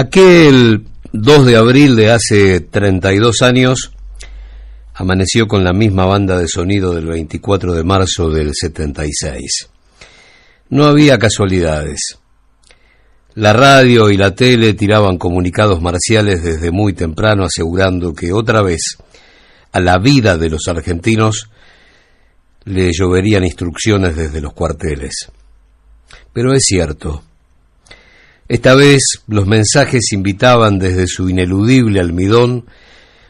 Aquel 2 de abril de hace 32 años amaneció con la misma banda de sonido del 24 de marzo del 76. No había casualidades. La radio y la tele tiraban comunicados marciales desde muy temprano asegurando que otra vez a la vida de los argentinos le lloverían instrucciones desde los cuarteles. Pero es cierto, esta vez los mensajes invitaban desde su ineludible almidón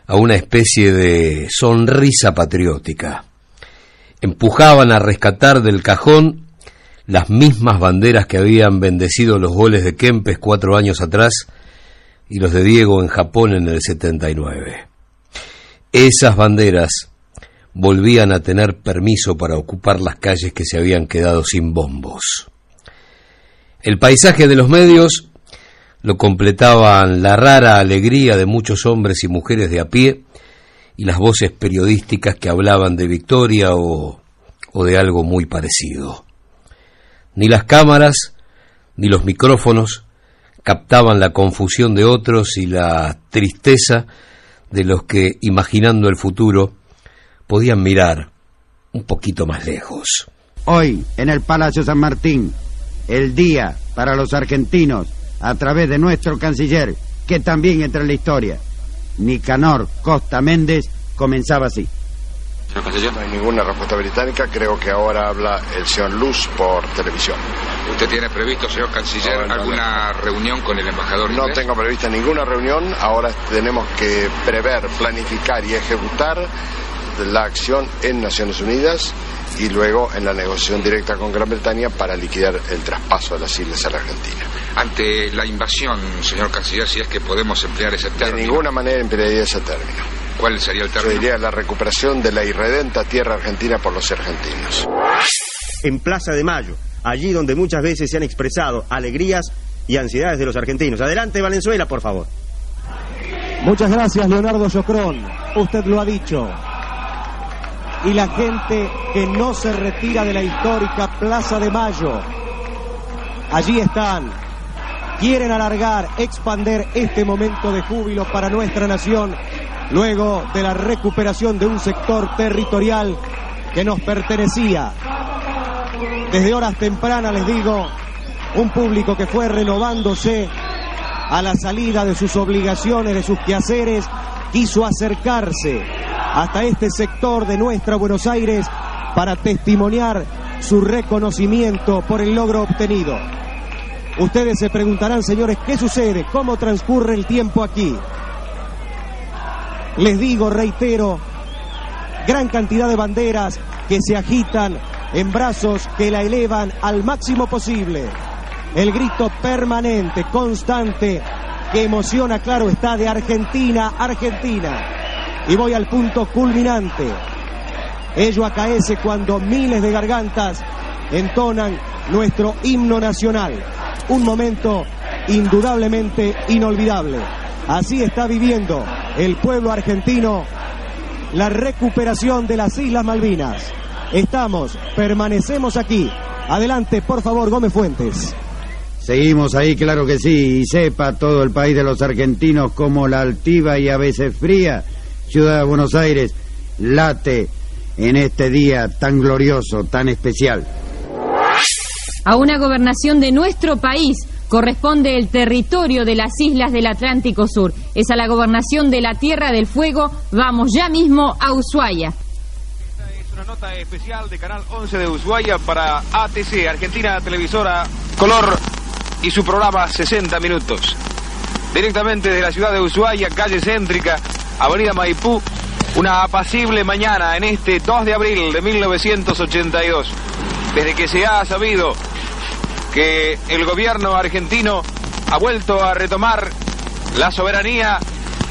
a una especie de sonrisa patriótica. Empujaban a rescatar del cajón las mismas banderas que habían bendecido los goles de Kempes cuatro años atrás y los de Diego en Japón en el 79. Esas banderas volvían a tener permiso para ocupar las calles que se habían quedado sin bombos. El paisaje de los medios lo completaban la rara alegría de muchos hombres y mujeres de a pie y las voces periodísticas que hablaban de victoria o, o de algo muy parecido. Ni las cámaras ni los micrófonos captaban la confusión de otros y la tristeza de los que, imaginando el futuro, podían mirar un poquito más lejos. Hoy, en el Palacio San Martín, el día para los argentinos a través de nuestro canciller, que también entra en la historia. Nicanor Costa Méndez comenzaba así. Señor canciller. No hay ninguna respuesta británica, creo que ahora habla el señor Luz por televisión. ¿Usted tiene previsto, señor canciller, No, no, alguna reunión con el embajador No inglés? tengo prevista ninguna reunión, ahora tenemos que prever, planificar y ejecutar la acción en Naciones Unidas y luego en la negociación directa con Gran Bretaña para liquidar el traspaso de las islas a la Argentina. Ante la invasión, señor canciller, si es que podemos emplear ese De término. ninguna manera emplearía ese término. ¿Cuál sería el Yo término? diría la recuperación de la irredenta tierra argentina por los argentinos. en Plaza de Mayo, allí donde muchas veces se han expresado alegrías y ansiedades de los argentinos. Adelante, Valenzuela, por favor. Muchas gracias, Leonardo Yocrón. Usted lo ha dicho. Y la gente que no se retira de la histórica Plaza de Mayo. Allí están. Quieren alargar, expander este momento de júbilo para nuestra nación, luego de la recuperación de un sector territorial que nos pertenecía. Desde horas tempranas les digo, un público que fue renovándose a la salida de sus obligaciones, de sus quehaceres, quiso acercarse hasta este sector de nuestra Buenos Aires para testimoniar su reconocimiento por el logro obtenido. Ustedes se preguntarán, señores, ¿qué sucede? ¿Cómo transcurre el tiempo aquí? Les digo, reitero, gran cantidad de banderas que se agitan en brazos que la elevan al máximo posible. El grito permanente, constante, que emociona, claro está, de Argentina, Argentina. Y voy al punto culminante. Ello acaece cuando miles de gargantas entonan nuestro himno nacional. Un momento indudablemente inolvidable. Así está viviendo el pueblo argentino la recuperación de las Islas Malvinas. Estamos, permanecemos aquí. Adelante, por favor, Gómez Fuentes. Seguimos ahí, claro que sí, y sepa todo el país de los argentinos como la altiva y a veces fría ciudad de Buenos Aires late en este día tan glorioso, tan especial. A una gobernación de nuestro país corresponde el territorio de las islas del Atlántico Sur. Es a la gobernación de la Tierra del Fuego. Vamos ya mismo a Ushuaia. Es una nota especial de Canal 11 de Ushuaia para ATC, Argentina Televisora Color, y su programa 60 Minutos. Directamente desde la ciudad de Ushuaia, calle céntrica, Avenida Maipú, una apacible mañana en este 2 de abril de 1982. Desde que se ha sabido que el gobierno argentino ha vuelto a retomar la soberanía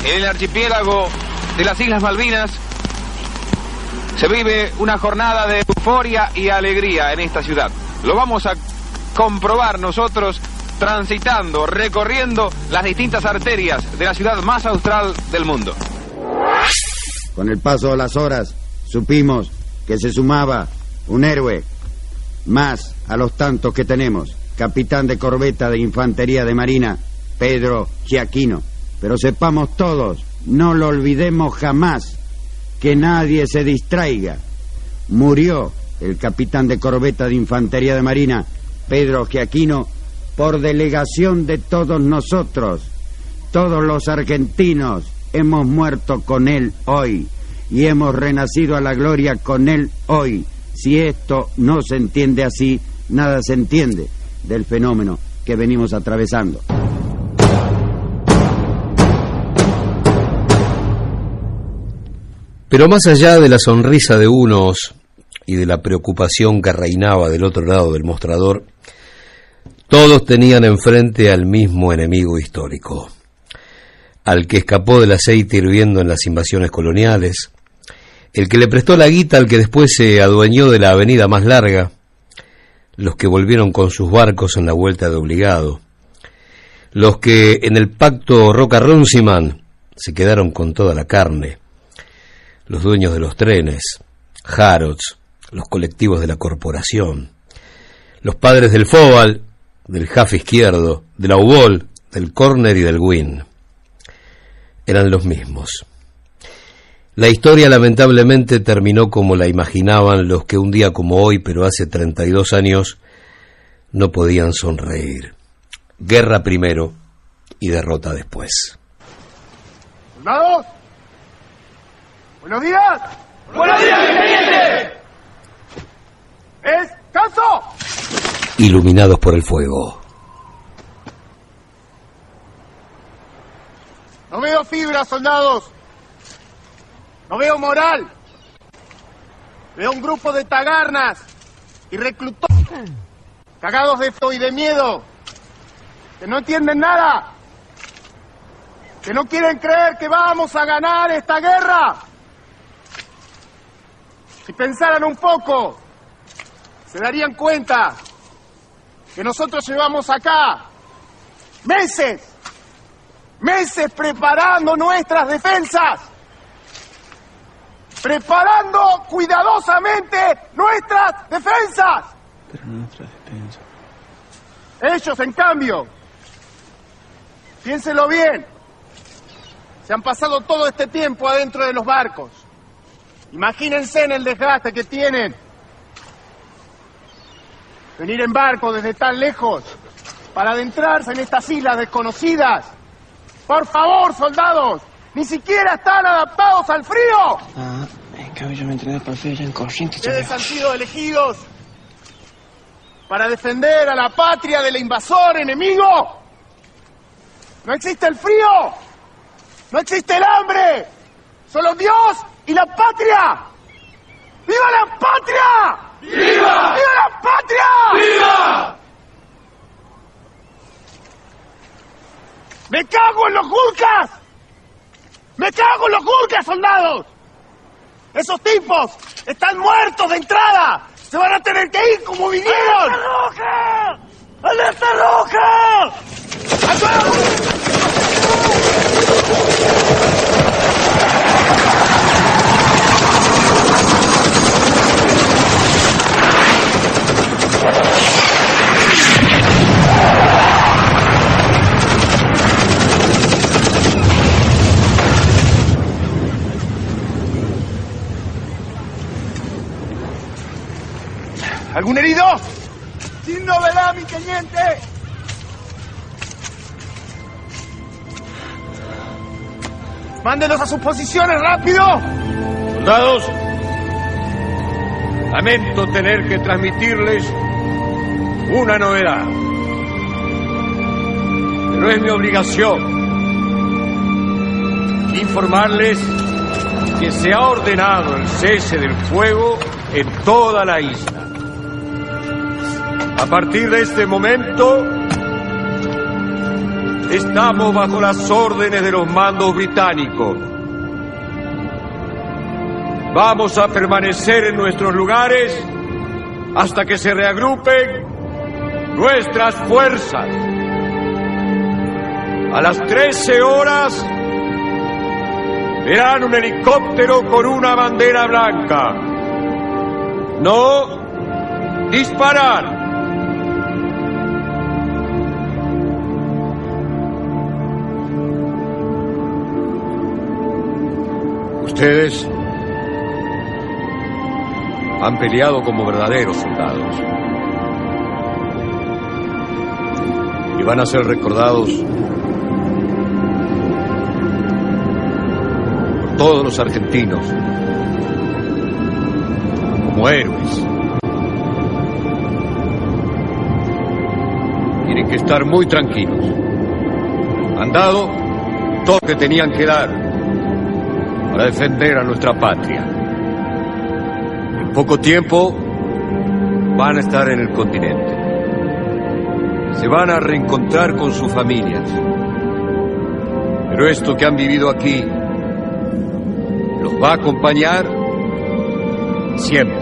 en el archipiélago de las Islas Malvinas, se vive una jornada de euforia y alegría en esta ciudad. Lo vamos a comprobar nosotros transitando, recorriendo las distintas arterias de la ciudad más austral del mundo. Con el paso de las horas supimos que se sumaba un héroe más a los tantos que tenemos, capitán de corbeta de infantería de marina, Pedro Giaquino. Pero sepamos todos, no lo olvidemos jamás, que nadie se distraiga. Murió el capitán de corbeta de Infantería de Marina, Pedro Giaquino, por delegación de todos nosotros. Todos los argentinos hemos muerto con él hoy y hemos renacido a la gloria con él hoy. Si esto no se entiende así, nada se entiende del fenómeno que venimos atravesando. Pero más allá de la sonrisa de unos y de la preocupación que reinaba del otro lado del mostrador, todos tenían enfrente al mismo enemigo histórico, al que escapó del aceite hirviendo en las invasiones coloniales, el que le prestó la guita al que después se adueñó de la avenida más larga, los que volvieron con sus barcos en la vuelta de obligado, los que en el pacto Roca-Runciman se quedaron con toda la carne, los dueños de los trenes, Harrods, los colectivos de la corporación, los padres del Fobal, del half izquierdo, del Aubol, del Corner y del Win. Eran los mismos. La historia lamentablemente terminó como la imaginaban los que un día como hoy, pero hace 32 años, no podían sonreír. Guerra primero y derrota después. ¿Soldados? Buenos días. Buenos días, teniente. ¿Es caso? Iluminados por el fuego. No veo fibra, soldados. No veo moral. Veo un grupo de tagarnas y reclutores cagados de esto y de miedo, que no entienden nada, que no quieren creer que vamos a ganar esta guerra. Si pensaran un poco, se darían cuenta que nosotros llevamos acá meses, meses preparando nuestras defensas, preparando cuidadosamente nuestras defensas. Pero nuestras defensas. Ellos, en cambio, piénselo bien, se han pasado todo este tiempo adentro de los barcos. Imagínense en el desgaste que tienen. Venir en barco desde tan lejos para adentrarse en estas islas desconocidas. Por favor, soldados, ni siquiera están adaptados al frío. Ah, en cambio yo me entrené para feria en Corrientes. Ustedes han sido elegidos para defender a la patria del invasor enemigo. No existe el frío, no existe el hambre, solo Dios y la patria. ¡Viva la patria! ¡Viva! ¡Viva la patria! ¡Viva! ¡Me cago en los Gurkas! ¡Me cago en los Gurkas, soldados! Esos tipos están muertos de entrada. Se van a tener que ir como vinieron. ¡Alerta roja! ¡Alerta roja! ¿Algún herido? Sin novedad, mi teniente. Mándenos a sus posiciones rápido. Soldados, lamento tener que transmitirles una novedad. Pero es mi obligación informarles que se ha ordenado el cese del fuego en toda la isla. A partir de este momento, estamos bajo las órdenes de los mandos británicos. Vamos a permanecer en nuestros lugares hasta que se reagrupen nuestras fuerzas. A las 13 horas verán un helicóptero con una bandera blanca. No disparar. Ustedes han peleado como verdaderos soldados. Y van a ser recordados por todos los argentinos como héroes. Tienen que estar muy tranquilos. Han dado todo lo que tenían que dar para defender a nuestra patria. En poco tiempo van a estar en el continente. Se van a reencontrar con sus familias. Pero esto que han vivido aquí los va a acompañar siempre.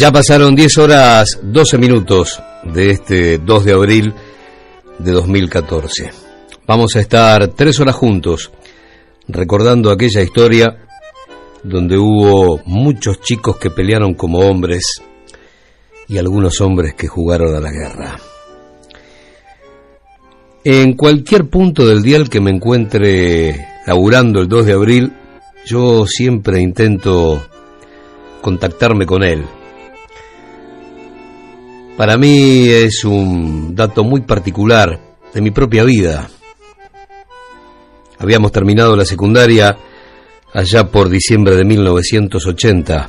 Ya pasaron 10 horas 12 minutos de este 2 de abril de 2014. Vamos a estar tres horas juntos recordando aquella historia donde hubo muchos chicos que pelearon como hombres y algunos hombres que jugaron a la guerra. En cualquier punto del dial que me encuentre laburando el 2 de abril, yo siempre intento contactarme con él. Para mí es un dato muy particular de mi propia vida. Habíamos terminado la secundaria allá por diciembre de 1980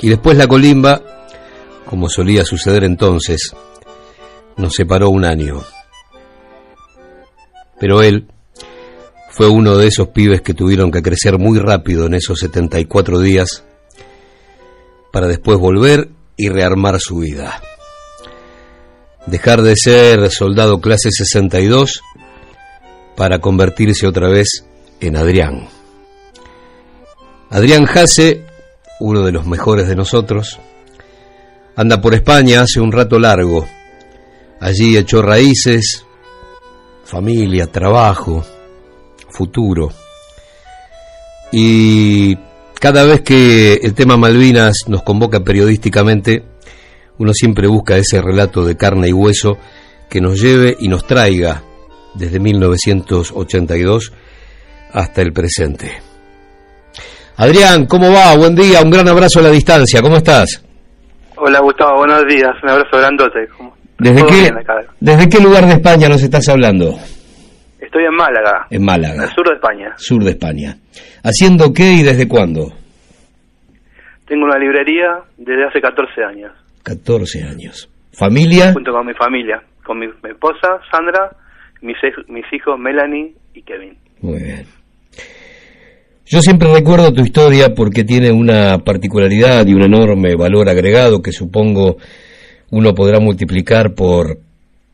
y después la colimba, como solía suceder entonces, nos separó un año. Pero él fue uno de esos pibes que tuvieron que crecer muy rápido en esos 74 días para después volver y rearmar su vida. Dejar de ser soldado clase 62 para convertirse otra vez en Adrián. Adrián Jase, uno de los mejores de nosotros, anda por España hace un rato largo. Allí echó raíces, familia, trabajo, futuro. Y cada vez que el tema Malvinas nos convoca periodísticamente, uno siempre busca ese relato de carne y hueso que nos lleve y nos traiga desde 1982 hasta el presente. Adrián, ¿cómo va? Buen día, un gran abrazo a la distancia, ¿cómo estás? Hola Gustavo, buenos días, un abrazo grandote. ¿Desde qué, ¿Desde qué lugar de España nos estás hablando? Estoy en Málaga. En Málaga. En el sur de España. Sur de España. ¿Haciendo qué y desde cuándo? Tengo una librería desde hace 14 años. 14 años. ¿Familia? Junto con mi familia, con mi, mi esposa, Sandra, mis, mis hijos, Melanie y Kevin. Muy bien. Yo siempre recuerdo tu historia porque tiene una particularidad y un enorme valor agregado que supongo uno podrá multiplicar por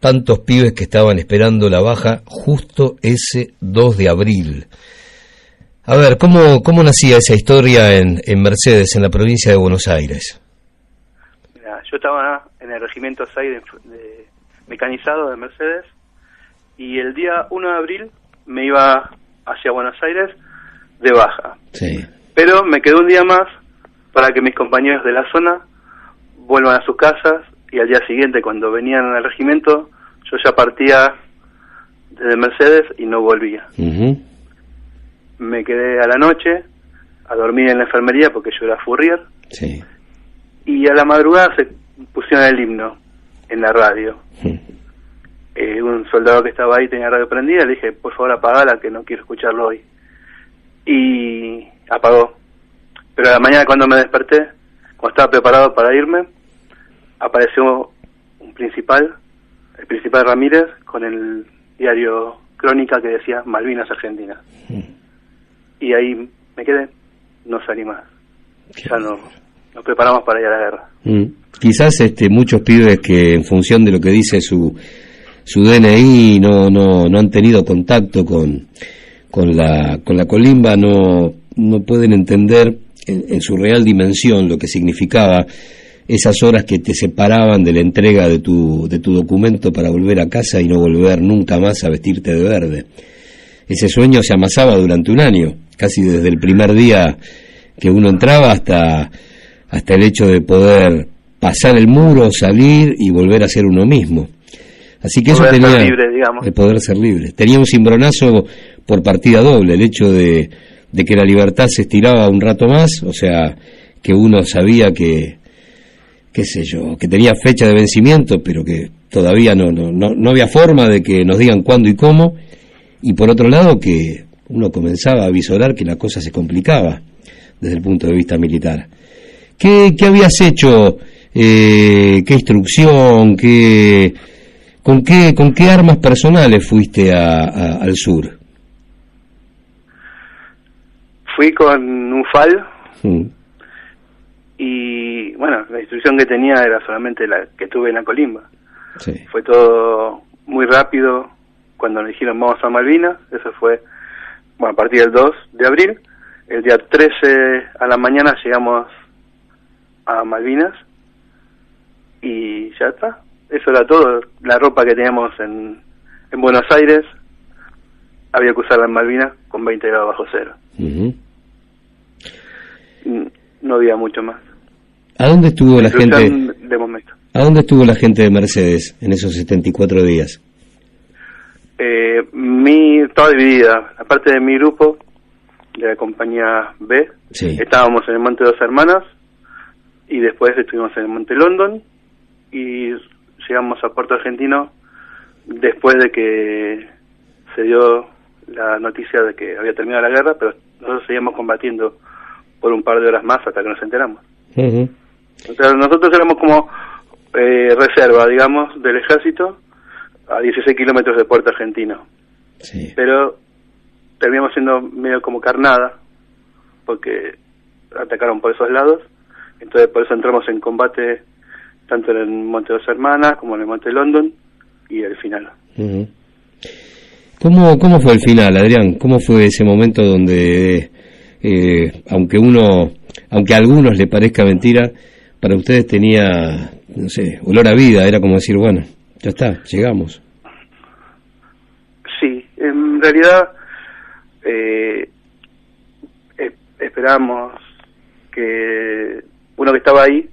tantos pibes que estaban esperando la baja justo ese 2 de abril. A ver, ¿cómo, cómo nacía esa historia en, en Mercedes, en la provincia de Buenos Aires? Yo estaba en el regimiento 6 de, de mecanizado de Mercedes y el día 1 de abril me iba hacia Buenos Aires de baja. Sí. Pero me quedó un día más para que mis compañeros de la zona vuelvan a sus casas y al día siguiente cuando venían al regimiento yo ya partía desde Mercedes y no volvía. Me quedé a la noche a dormir en la enfermería porque yo era furrier Sí. y a la madrugada se pusieron el himno en la radio. Eh, un soldado que estaba ahí tenía la radio prendida, le dije, por favor apagala que no quiero escucharlo hoy. Y apagó. Pero a la mañana cuando me desperté, cuando estaba preparado para irme, apareció un principal, el principal Ramírez, con el diario Crónica que decía Malvinas Argentina. Y ahí me quedé, no salí más. Ya no, nos preparamos para ir a la guerra. Mm. Quizás este, muchos pibes que en función de lo que dice su, su DNI no, no, no han tenido contacto con, con, la, con la colimba, no, no pueden entender en, en su real dimensión lo que significaba esas horas que te separaban de la entrega de tu, de tu documento para volver a casa y no volver nunca más a vestirte de verde. Ese sueño se amasaba durante un año, casi desde el primer día que uno entraba hasta, hasta el hecho de poder pasar el muro, salir y volver a ser uno mismo. Así que Poder eso ser tenía libre, digamos. el poder ser libre. Tenía un cimbronazo por partida doble, el hecho de, de que la libertad se estiraba un rato más, o sea, que uno sabía que, qué sé yo, que tenía fecha de vencimiento, pero que todavía no, no, no, no había forma de que nos digan cuándo y cómo, y por otro lado que uno comenzaba a visorar que la cosa se complicaba desde el punto de vista militar. ¿Qué, qué habías hecho? Eh, ¿Qué instrucción? ¿Qué, con, qué, ¿Con qué armas personales fuiste a- a- al sur? Fui con un FAL y, bueno, la instrucción que tenía era solamente la que tuve en la colimba. sí. Fue todo muy rápido cuando nos dijeron vamos a Malvinas, eso fue bueno, a partir del 2 de abril. El día 13 a la mañana llegamos a Malvinas y ya está. Eso era todo. La ropa que teníamos en, en Buenos Aires había que usarla en Malvinas con 20 grados bajo cero. No había mucho más. ¿A dónde estuvo la gente? De momento. ¿A dónde estuvo la gente de Mercedes en esos 74 días? Eh, mi, estaba dividida. La parte de mi grupo, de la compañía B, Sí. estábamos en el Monte Dos Hermanas y después estuvimos en Monte London y llegamos a Puerto Argentino después de que se dio la noticia de que había terminado la guerra, pero nosotros seguíamos combatiendo por un par de horas más hasta que nos enteramos. Ujú. O sea, nosotros éramos como eh, reserva, digamos, del ejército a 16 kilómetros de Puerto Argentino. Sí. Pero terminamos siendo medio como carnada, porque atacaron por esos lados. Entonces, por eso entramos en combate tanto en el Monte Dos Hermanas como en el Monte London y el final. ¿Cómo, ¿Cómo fue el final, Adrián? ¿Cómo fue ese momento donde, eh, aunque uno, aunque a algunos le parezca mentira, para ustedes tenía, no sé, olor a vida? Era como decir, bueno, ya está, llegamos. Sí, en realidad eh, es- esperamos que uno que estaba ahí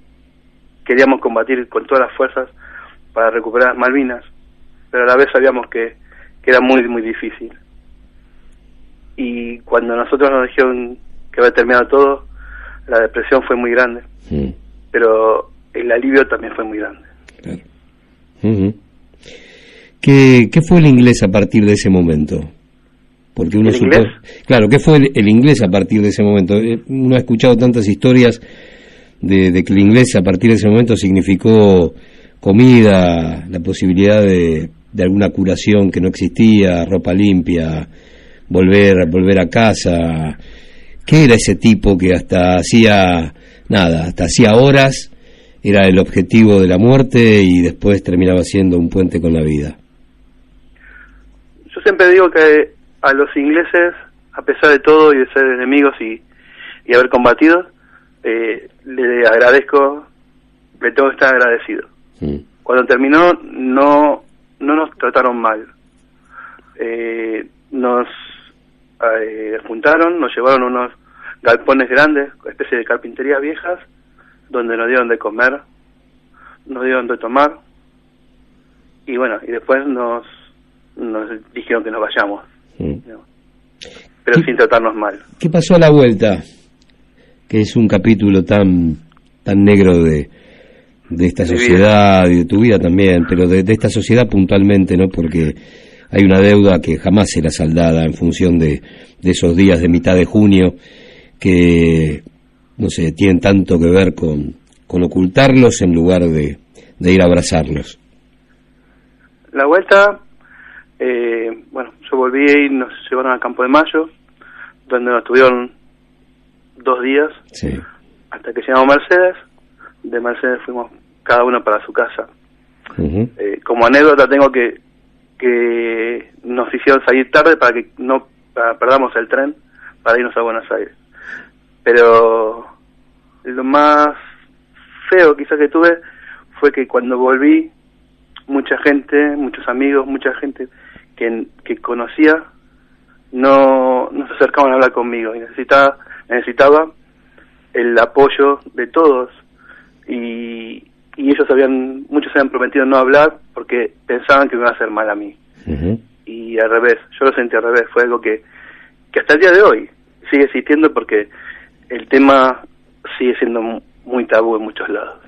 queríamos combatir con todas las fuerzas para recuperar las Malvinas, pero a la vez sabíamos que, que era muy muy difícil. Y cuando nosotros nos dijeron que había terminado todo, la depresión fue muy grande, Mm, pero el alivio también fue muy grande. ujú. ¿Qué, ¿Qué fue el inglés a partir de ese momento? Porque uno ¿El supo- inglés? Claro, ¿qué fue el, el inglés a partir de ese momento? Eh, Uno ha escuchado tantas historias de, que el inglés a partir de ese momento significó comida, la posibilidad de, de alguna curación que no existía, ropa limpia, volver, volver a casa. ¿Qué era ese tipo que hasta hacía nada, hasta hacía horas era el objetivo de la muerte y después terminaba siendo un puente con la vida? Yo siempre digo que a los ingleses, a pesar de todo y de ser enemigos y, y haber combatido, eh, le agradezco, le tengo que estar agradecido. Cuando terminó, no, no nos trataron mal. Eh, nos eh, juntaron, nos llevaron unos galpones grandes, especie de carpinterías viejas, donde nos dieron de comer, nos dieron de tomar, y bueno, y después nos, nos dijeron que nos vayamos, pero sin tratarnos mal. ¿Qué pasó a la vuelta? Que es un capítulo tan tan negro de, de esta sociedad y de tu vida también, pero de, de esta sociedad puntualmente, ¿no? Porque hay una deuda que jamás será saldada en función de, de esos días de mitad de junio que, no sé, tienen tanto que ver con, con ocultarlos en lugar de, de ir a abrazarlos. la vuelta, eh, bueno, yo volví y nos llevaron al Campo de Mayo, donde nos tuvieron dos días, hasta que llegamos a Mercedes. De Mercedes fuimos cada uno para su casa. Eh, como anécdota tengo que que nos hicieron salir tarde para que no perdamos el tren para irnos a Buenos Aires. Pero lo más feo quizás que tuve fue que cuando volví, mucha gente, muchos amigos, mucha gente que, que conocía, no, no se acercaban a hablar conmigo y necesitaba, necesitaba el apoyo de todos y, y ellos habían, muchos habían prometido no hablar porque pensaban que me iba a hacer mal a mí. Y al revés, yo lo sentí al revés, fue algo que, que hasta el día de hoy sigue existiendo porque el tema sigue siendo muy tabú en muchos lados.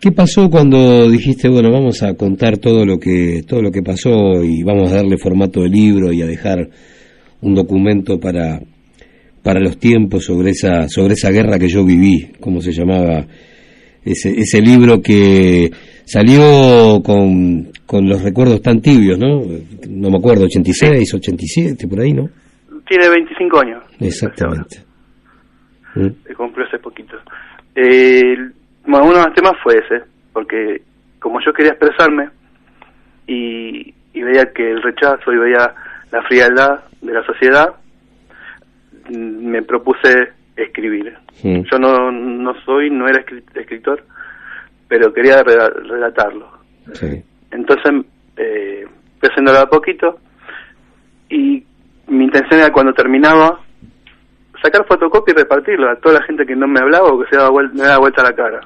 ¿Qué pasó cuando dijiste, bueno, vamos a contar todo lo que todo lo que pasó y vamos a darle formato de libro y a dejar un documento para para los tiempos sobre esa sobre esa guerra que yo viví, cómo se llamaba ese ese libro que salió con, con los recuerdos tan tibios, ¿no? No me acuerdo, 86, 87, por ahí, ¿no? Tiene 25 años. Exactamente. Se cumplió hace poquito. Eh, uno de los temas fue ese, porque como yo quería expresarme y, veía que el rechazo y veía la frialdad de la sociedad, mm, me propuse escribir. Yo no, no soy, no era escritor, pero quería relatarlo. Entonces, eh, fui haciéndolo a poquito y mi intención era cuando terminaba sacar fotocopia y repartirlo a toda la gente que no me hablaba o que se daba vuelta, me daba vuelta la cara.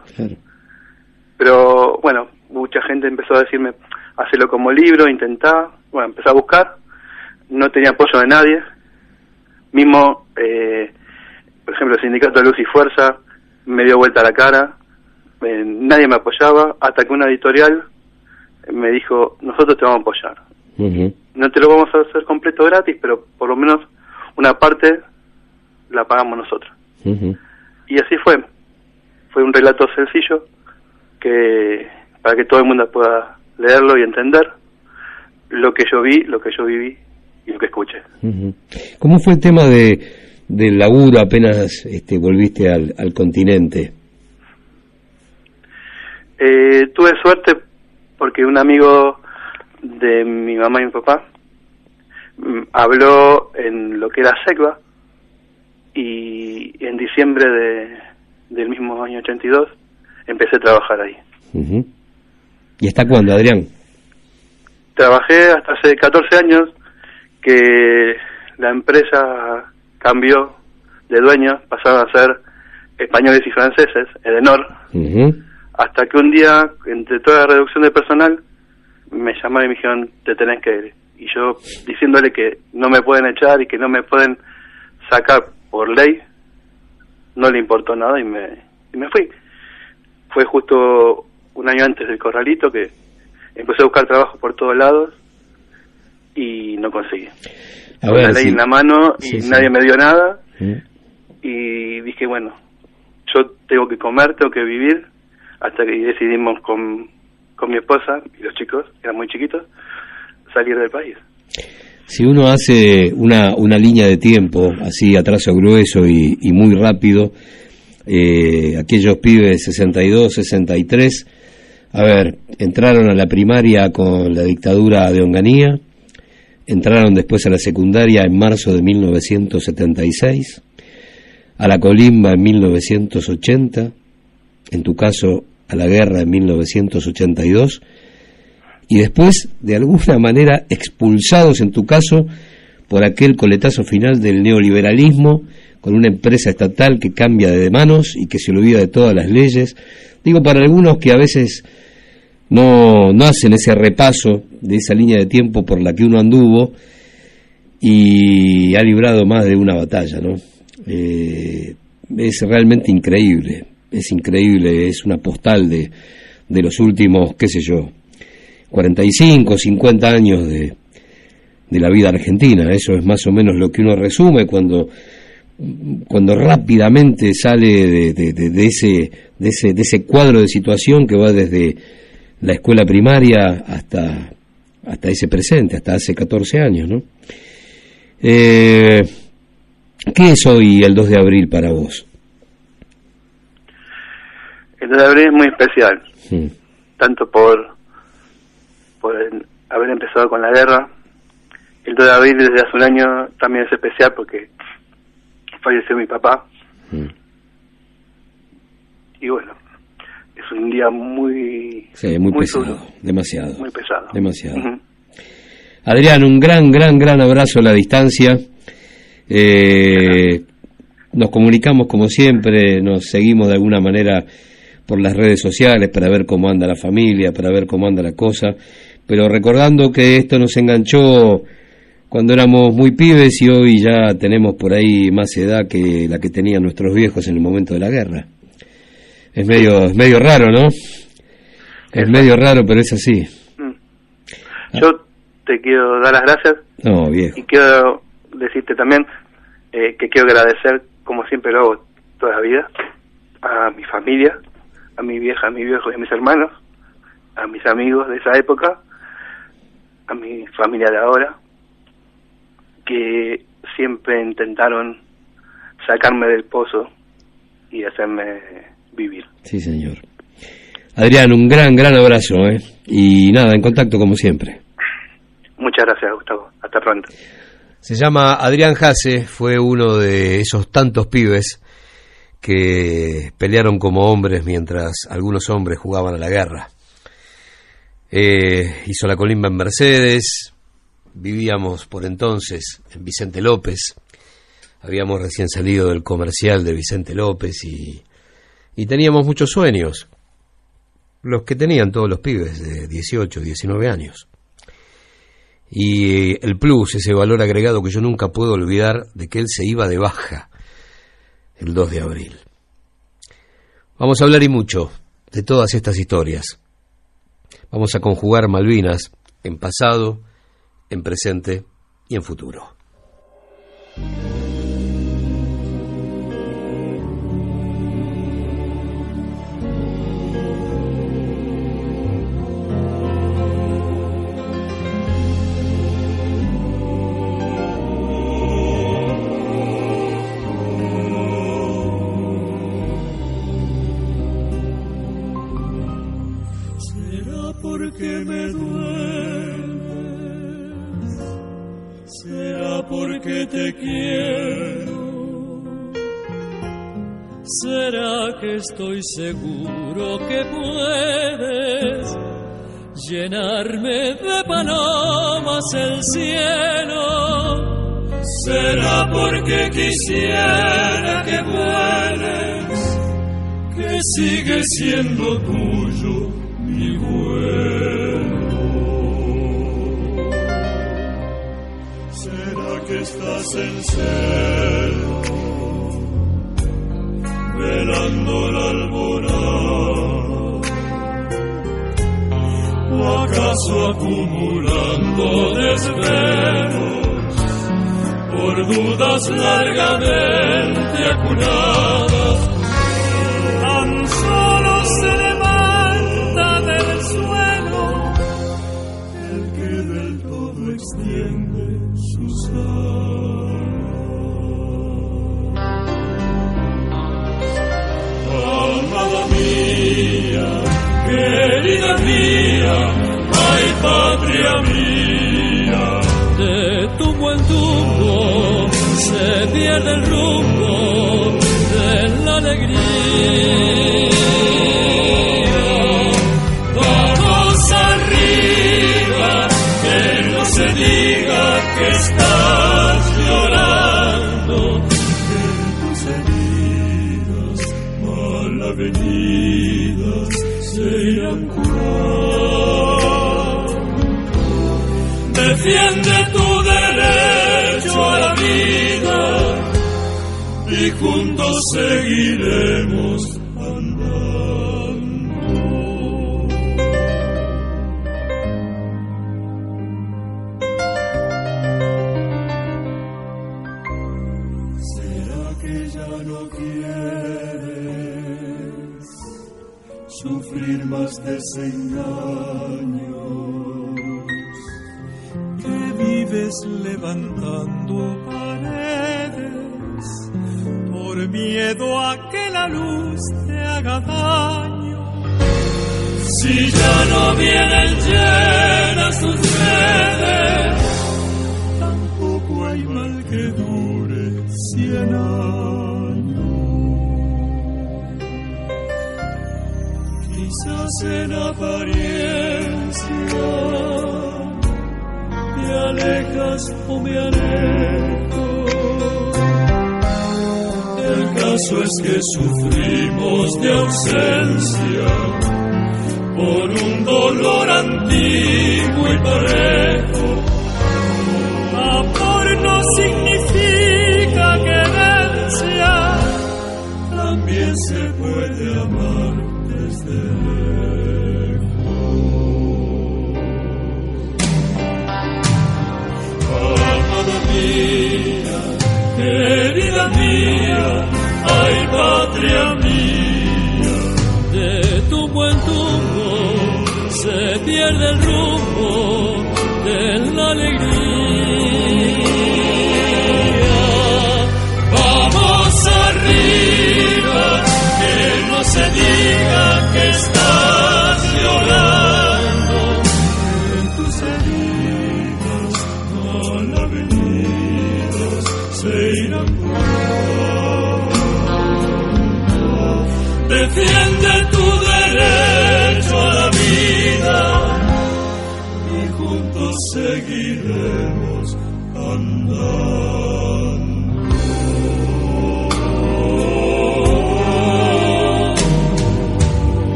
Pero bueno, mucha gente empezó a decirme, hacelo como libro, intentá, bueno, empecé a buscar, no tenía apoyo de nadie, mismo, eh, por ejemplo, el sindicato de Luz y Fuerza me dio vuelta la cara, eh, nadie me apoyaba, hasta que una editorial me dijo, nosotros te vamos a apoyar. No te lo vamos a hacer completo gratis, pero por lo menos una parte la pagamos nosotros. Y así fue. Fue un relato sencillo que para que todo el mundo pueda leerlo y entender lo que yo vi, lo que yo viví y lo que escuché. ¿Cómo fue el tema de del laburo apenas este, volviste al, al continente? Eh, tuve suerte porque un amigo de mi mamá y mi papá mm, habló en lo que era SECBA y en diciembre de, del mismo año 82 empecé a trabajar ahí. ¿Y hasta cuándo, Adrián? Trabajé hasta hace 14 años que la empresa cambió de dueño, pasaron a ser españoles y franceses, Edenor, hasta que un día, entre toda la reducción de personal, me llamaron y me dijeron, te tenés que ir. Y yo diciéndole que no me pueden echar y que no me pueden sacar por ley, no le importó nada y me, y me fui. Fue justo un año antes del corralito que empecé a buscar trabajo por todos lados y no conseguí. A la ley en la mano y nadie me dio nada y dije, bueno, yo tengo que comer, tengo que vivir, hasta que decidimos con, con mi esposa y los chicos, que eran muy chiquitos, salir del país. Si uno hace una, una línea de tiempo así a trazo grueso y, muy rápido, eh, aquellos pibes 62, 63, a ver, entraron a la primaria con la dictadura de Onganía, entraron después a la secundaria en marzo de 1976, a la colimba en 1980, en tu caso a la guerra en 1982, y después, de alguna manera, expulsados en tu caso por aquel coletazo final del neoliberalismo, con una empresa estatal que cambia de manos y que se olvida de todas las leyes. Digo, para algunos que a veces no, no hacen ese repaso de esa línea de tiempo por la que uno anduvo y ha librado más de una batalla, ¿no? Eh, es realmente increíble, es increíble, es una postal de, de los últimos, qué sé yo, 45, 50 años de, de la vida argentina. Eso es más o menos lo que uno resume cuando, cuando rápidamente sale de, de, ese, de, ese, de ese cuadro de situación que va desde, la escuela primaria hasta, hasta ese presente, hasta hace 14 años, ¿no? Eh, ¿Qué es hoy el 2 de abril para vos? El 2 de abril es muy especial, tanto por, por el- haber empezado con la guerra. El 2 de abril desde hace un año también es especial porque falleció mi papá. mm. Y bueno, es un día muy, Sí, muy, Muy pesado, duro. demasiado. muy pesado. Demasiado. Adrián, un gran, gran, gran abrazo a la distancia. Eh, nos comunicamos como siempre, nos seguimos de alguna manera por las redes sociales para ver cómo anda la familia, para ver cómo anda la cosa, pero recordando que esto nos enganchó cuando éramos muy pibes y hoy ya tenemos por ahí más edad que la que tenían nuestros viejos en el momento de la guerra. Es medio, es medio raro, ¿no? Es medio raro, pero es así. Yo te quiero dar las gracias No, viejo. y quiero decirte también eh, que quiero agradecer, como siempre lo hago toda la vida, a mi familia, a mi vieja, a mi viejo y a mis hermanos, a mis amigos de esa época, a mi familia de ahora, que siempre intentaron sacarme del pozo y hacerme vivir. Sí, señor. Adrián, un gran, gran abrazo, ¿eh? Y nada, en contacto como siempre. Muchas gracias, Gustavo. Hasta pronto. Se llama Adrián Jase, fue uno de esos tantos pibes que pelearon como hombres mientras algunos hombres jugaban a la guerra. Eh, hizo la colimba en Mercedes, vivíamos por entonces en Vicente López, habíamos recién salido del comercial de Vicente López y, y teníamos muchos sueños, los que tenían todos los pibes de 18, 19 años. Y el plus, ese valor agregado que yo nunca puedo olvidar de que él se iba de baja el 2 de abril. Vamos a hablar y mucho de todas estas historias. Vamos a conjugar Malvinas en pasado, en presente y en futuro. Seguro que puedes llenarme de palomas el cielo. Será porque quisiera que vueles que sigue siendo tuyo mi vuelo. ¿Será que estás en celo, velando la ¿O acaso acumulando desvelos por dudas largamente acunadas?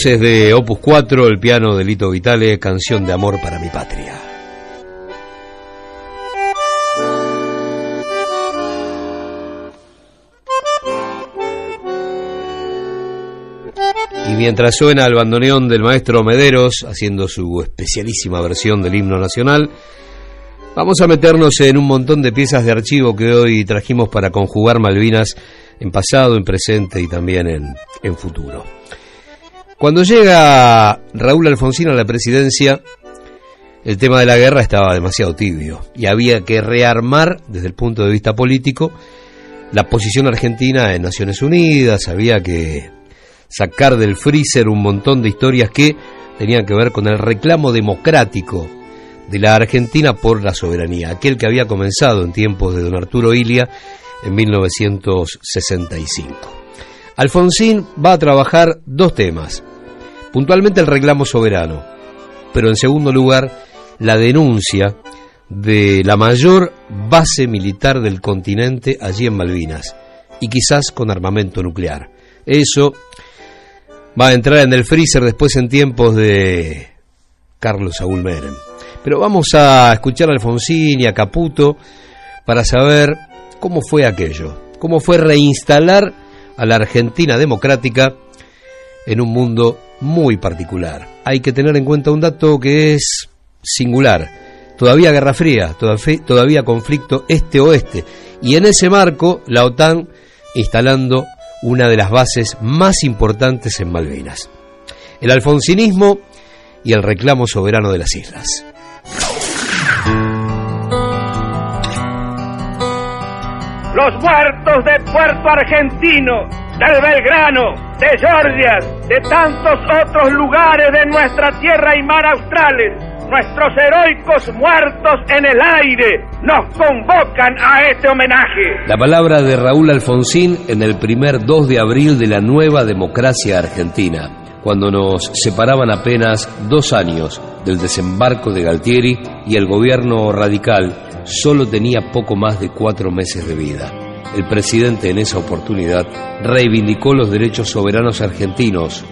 Voces de Opus 4, el piano de Lito Vitale, canción de amor para mi patria. Y mientras suena el bandoneón del maestro Mederos, haciendo su especialísima versión del himno nacional, vamos a meternos en un montón de piezas de archivo que hoy trajimos para conjugar Malvinas en pasado, en presente y también en, en futuro. Cuando llega Raúl Alfonsín a la presidencia, el tema de la guerra estaba demasiado tibio y había que rearmar desde el punto de vista político la posición argentina en Naciones Unidas, había que sacar del freezer un montón de historias que tenían que ver con el reclamo democrático de la Argentina por la soberanía, aquel que había comenzado en tiempos de don Arturo Ilia en 1965. Alfonsín va a trabajar dos temas, puntualmente el reclamo soberano, pero en segundo lugar la denuncia de la mayor base militar del continente allí en Malvinas, y quizás con armamento nuclear. Eso va a entrar en el freezer después en tiempos de Carlos Saúl Menem. Pero vamos a escuchar a Alfonsín y a Caputo para saber cómo fue aquello, cómo fue reinstalar a la Argentina democrática en un mundo muy particular. Hay que tener en cuenta un dato que es singular. Todavía Guerra Fría, todavía conflicto este-oeste. Y en ese marco, la OTAN instalando una de las bases más importantes en Malvinas. El alfonsinismo y el reclamo soberano de las islas. Los muertos de Puerto Argentino, del Belgrano, de Georgias, de tantos otros lugares de nuestra tierra y mar australes, nuestros heroicos muertos en el aire, nos convocan a este homenaje. La palabra de Raúl Alfonsín en el primer 2 de abril de la nueva democracia argentina, cuando nos separaban apenas dos años del desembarco de Galtieri y el gobierno radical solo tenía poco más de cuatro meses de vida. El presidente en esa oportunidad reivindicó los derechos soberanos argentinos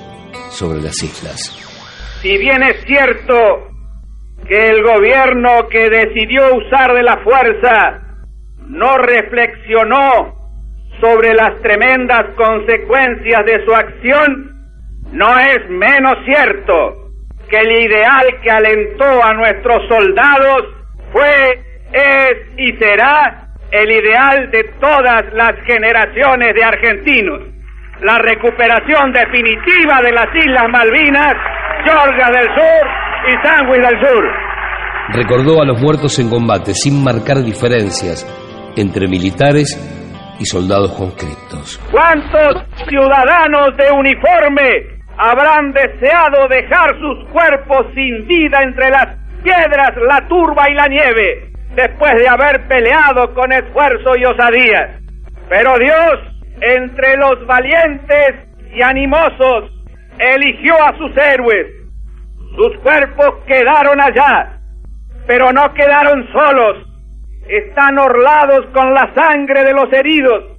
sobre las islas. Si bien es cierto que el gobierno que decidió usar de la fuerza no reflexionó sobre las tremendas consecuencias de su acción, no es menos cierto que el ideal que alentó a nuestros soldados fue, es y será el ideal de todas las generaciones de argentinos, la recuperación definitiva de las Islas Malvinas, Georgia del Sur y Sandwich del Sur. Recordó a los muertos en combate sin marcar diferencias entre militares y soldados conscriptos. ¿Cuántos ciudadanos de uniforme habrán deseado dejar sus cuerpos sin vida entre las piedras, la turba y la nieve, después de haber peleado con esfuerzo y osadía? Pero Dios, entre los valientes y animosos, eligió a sus héroes. Sus cuerpos quedaron allá, pero no quedaron solos. Están orlados con la sangre de los heridos,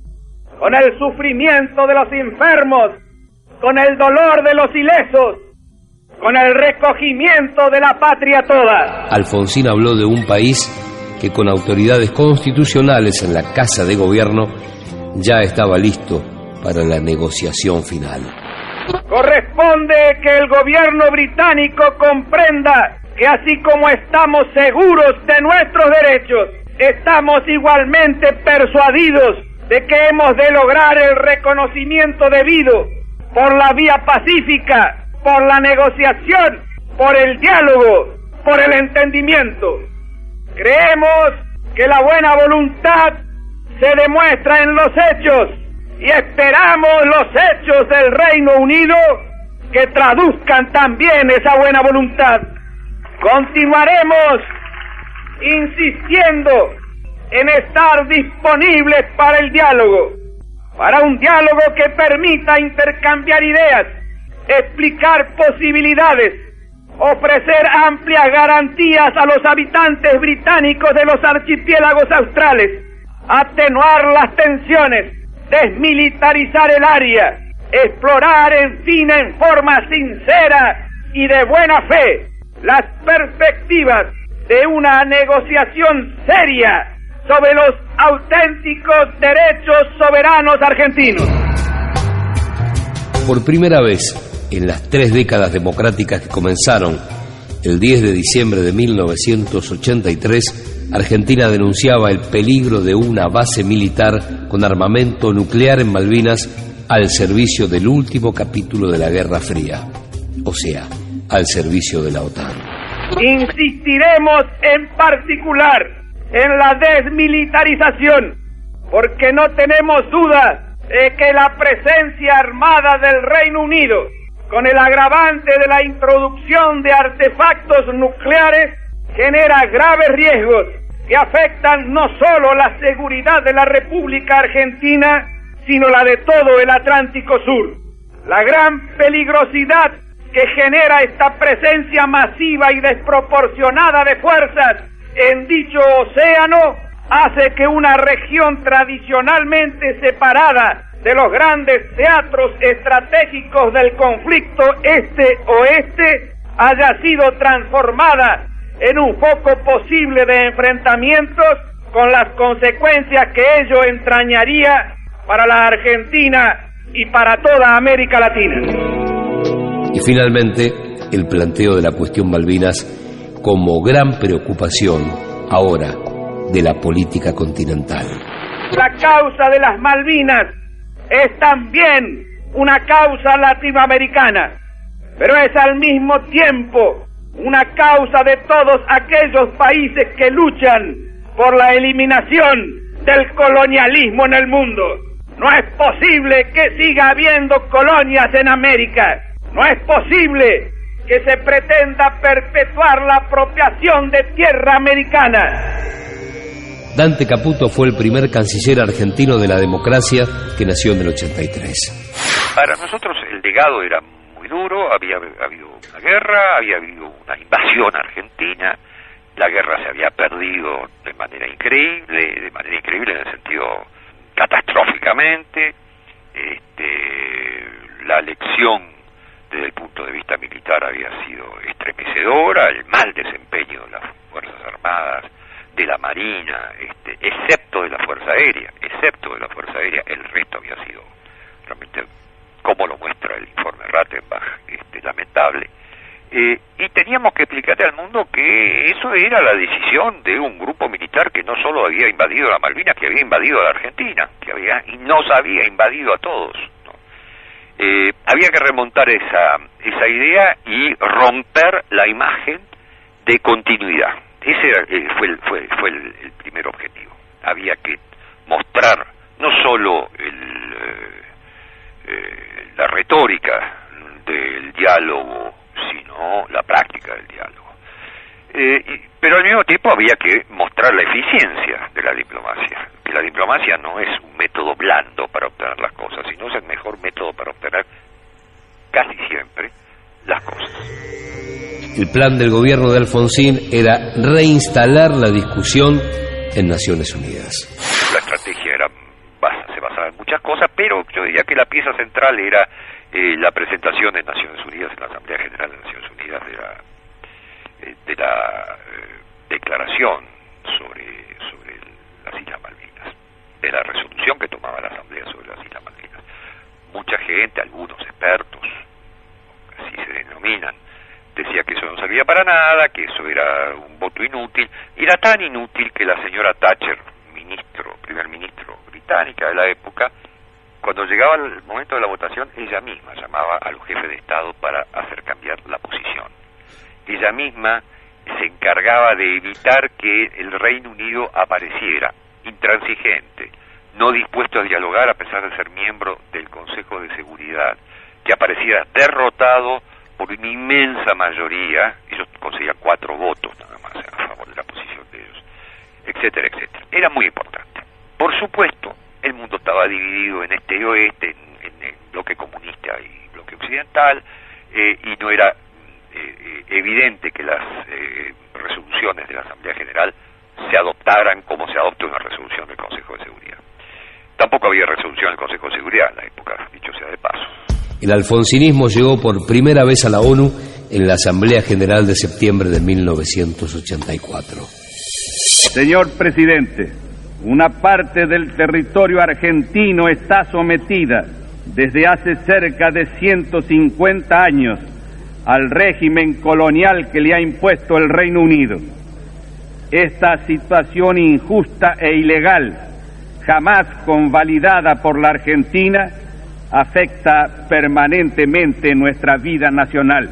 con el sufrimiento de los enfermos, con el dolor de los ilesos, con el recogimiento de la patria toda. Alfonsín habló de un país que con autoridades constitucionales en la Casa de Gobierno ya estaba listo para la negociación final. Corresponde que el gobierno británico comprenda que así como estamos seguros de nuestros derechos, estamos igualmente persuadidos de que hemos de lograr el reconocimiento debido por la vía pacífica, por la negociación, por el diálogo, por el entendimiento. Creemos que la buena voluntad se demuestra en los hechos y esperamos los hechos del Reino Unido que traduzcan también esa buena voluntad. Continuaremos insistiendo en estar disponibles para el diálogo, para un diálogo que permita intercambiar ideas, explicar posibilidades, ofrecer amplias garantías a los habitantes británicos de los archipiélagos australes, atenuar las tensiones, desmilitarizar el área, explorar en fin en forma sincera y de buena fe las perspectivas de una negociación seria sobre los auténticos derechos soberanos argentinos. Por primera vez en las tres décadas democráticas que comenzaron el 10 de diciembre de 1983, Argentina denunciaba el peligro de una base militar con armamento nuclear en Malvinas al servicio del último capítulo de la Guerra Fría, o sea, al servicio de la OTAN. Insistiremos en particular en la desmilitarización, porque no tenemos duda de que la presencia armada del Reino Unido, con el agravante de la introducción de artefactos nucleares, genera graves riesgos que afectan no solo la seguridad de la República Argentina, sino la de todo el Atlántico Sur. La gran peligrosidad que genera esta presencia masiva y desproporcionada de fuerzas en dicho océano hace que una región tradicionalmente separada de los grandes teatros estratégicos del conflicto este-oeste haya sido transformada en un foco posible de enfrentamientos con las consecuencias que ello entrañaría para la Argentina y para toda América Latina. Y finalmente, el planteo de la cuestión Malvinas como gran preocupación ahora de la política continental. La causa de las Malvinas es también una causa latinoamericana, pero es al mismo tiempo una causa de todos aquellos países que luchan por la eliminación del colonialismo en el mundo. No es posible que siga habiendo colonias en América. No es posible que se pretenda perpetuar la apropiación de tierra americana. Dante Caputo fue el primer canciller argentino de la democracia que nació en el 83. Para nosotros el legado era muy duro, había habido una guerra, había habido una invasión argentina, la guerra se había perdido de manera increíble, de manera increíble en el sentido catastróficamente, este, la lección desde el punto de vista militar había sido estremecedora, el mal desempeño de las Fuerzas Armadas, de la Marina, este, excepto de la Fuerza Aérea, excepto de la Fuerza Aérea, el resto había sido realmente, como lo muestra el informe Rattenbach, este, lamentable. Eh, y teníamos que explicarle al mundo que eso era la decisión de un grupo militar que no solo había invadido la Malvinas, que había invadido la Argentina, que había y nos había invadido a todos. ¿no? Eh, había que remontar esa, esa idea y romper la imagen de continuidad. Ese era- eh, fue, el, primer objetivo. Había que mostrar no solo el, eh, eh, la retórica del diálogo, sino la práctica del diálogo. Pero al mismo tiempo había que mostrar la eficiencia de la diplomacia, que la diplomacia no es un método blando para obtener las cosas, sino es el mejor método para obtener casi siempre las cosas. El plan del gobierno de Alfonsín era reinstalar la discusión en Naciones Unidas. La estrategia era se basaba en muchas cosas, pero yo diría que la pieza central era eh, la presentación en Naciones Unidas, en la Asamblea General de Naciones Unidas, de la, eh, de la eh, declaración sobre, las Islas Malvinas, de la resolución que tomaba la Asamblea sobre las Islas Malvinas. Mucha gente, algunos expertos, así se denominan, decía que eso no servía para nada, que eso era un voto inútil, era tan inútil que la señora Thatcher, ministro, primer ministro británica de la época, cuando llegaba el momento de la votación, ella misma llamaba a los jefes de Estado para hacer cambiar la posición. Ella misma se encargaba de evitar que el Reino Unido apareciera intransigente, no dispuesto a dialogar a pesar de ser miembro del Consejo de Seguridad, que apareciera derrotado por una inmensa mayoría, ellos conseguían cuatro votos nada más a favor de la posición de ellos, etcétera, etcétera. Era muy importante. Por supuesto, el mundo estaba dividido en este y oeste, en, en bloque comunista y bloque occidental, eh, y no era eh, evidente que las eh, resoluciones de la Asamblea General se adoptaran como se adopta una resolución del Consejo de Seguridad. Tampoco había resolución del Consejo de Seguridad en la época, dicho sea de paso. El alfonsinismo llegó por primera vez a la ONU en la Asamblea General de septiembre de 1984. Señor presidente, una parte del territorio argentino está sometida desde hace cerca de 150 años al régimen colonial que le ha impuesto el Reino Unido. Esta situación injusta e ilegal, jamás convalidada por la Argentina, afecta permanentemente nuestra vida nacional.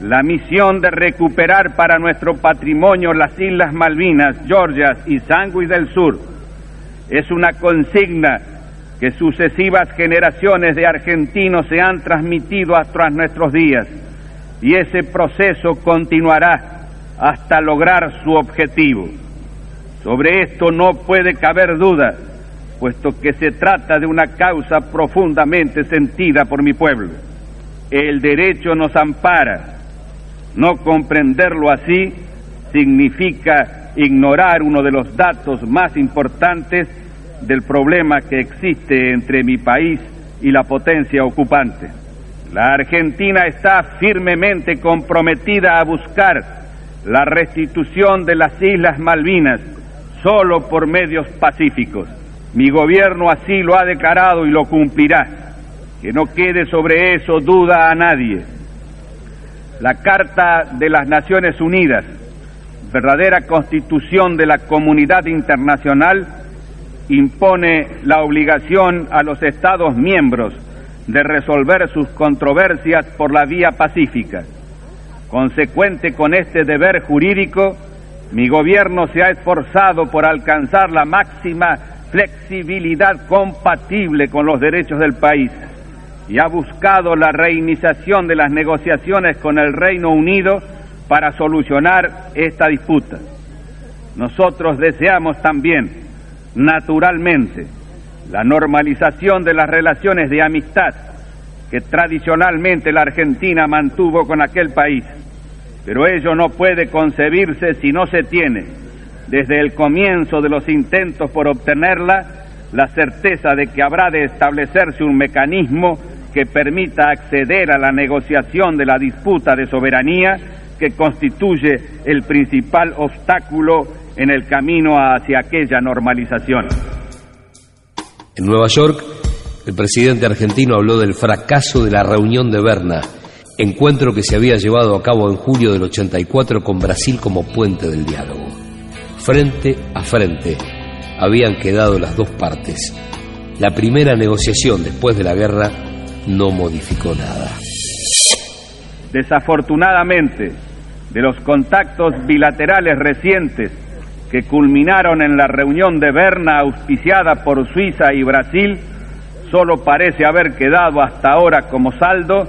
La misión de recuperar para nuestro patrimonio las Islas Malvinas, Georgias y Sandwich del Sur es una consigna que sucesivas generaciones de argentinos se han transmitido hasta nuestros días y ese proceso continuará hasta lograr su objetivo. Sobre esto no puede caber duda, puesto que se trata de una causa profundamente sentida por mi pueblo. El derecho nos ampara. No comprenderlo así significa ignorar uno de los datos más importantes del problema que existe entre mi país y la potencia ocupante. La Argentina está firmemente comprometida a buscar la restitución de las Islas Malvinas solo por medios pacíficos. Mi gobierno así lo ha declarado y lo cumplirá. Que no quede sobre eso duda a nadie. La Carta de las Naciones Unidas, verdadera constitución de la comunidad internacional, impone la obligación a los Estados miembros de resolver sus controversias por la vía pacífica. Consecuente con este deber jurídico, mi gobierno se ha esforzado por alcanzar la máxima flexibilidad compatible con los derechos del país y ha buscado la reiniciación de las negociaciones con el Reino Unido para solucionar esta disputa. Nosotros deseamos también, naturalmente, la normalización de las relaciones de amistad que tradicionalmente la Argentina mantuvo con aquel país. Pero ello no puede concebirse si no se tiene, desde el comienzo de los intentos por obtenerla, la certeza de que habrá de establecerse un mecanismo que permita acceder a la negociación de la disputa de soberanía que constituye el principal obstáculo en el camino hacia aquella normalización. En Nueva York, el presidente argentino habló del fracaso de la reunión de Berna encuentro que se había llevado a cabo en julio del 84 con Brasil como puente del diálogo. Frente a frente habían quedado las dos partes. La primera negociación después de la guerra no modificó nada. Desafortunadamente, de los contactos bilaterales recientes que culminaron en la reunión de Berna auspiciada por Suiza y Brasil, solo parece haber quedado hasta ahora como saldo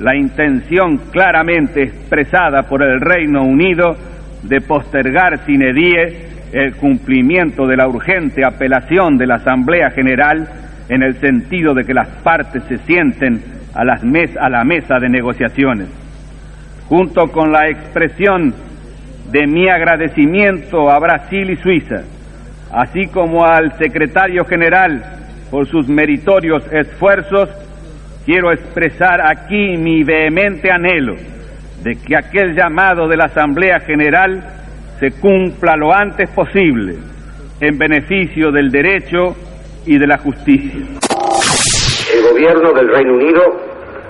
la intención claramente expresada por el Reino Unido de postergar sin edie el cumplimiento de la urgente apelación de la Asamblea General en el sentido de que las partes se sienten a, las mes a la mesa de negociaciones. Junto con la expresión de mi agradecimiento a Brasil y Suiza, así como al secretario general por sus meritorios esfuerzos, quiero expresar aquí mi vehemente anhelo de que aquel llamado de la Asamblea General se cumpla lo antes posible en beneficio del derecho y de la justicia. El gobierno del Reino Unido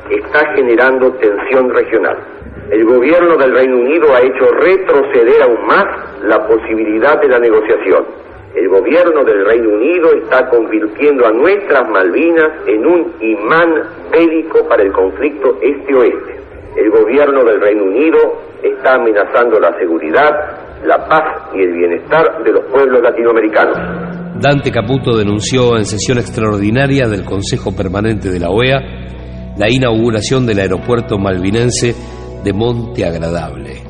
está generando tensión regional. El gobierno del Reino Unido ha hecho retroceder aún más la posibilidad de la negociación. El gobierno del Reino Unido está convirtiendo a nuestras Malvinas en un imán bélico para el conflicto este-oeste. El gobierno del Reino Unido está amenazando la seguridad, la paz y el bienestar de los pueblos latinoamericanos. Dante Caputo denunció en sesión extraordinaria del Consejo Permanente de la OEA la inauguración del aeropuerto malvinense de Monte Agradable,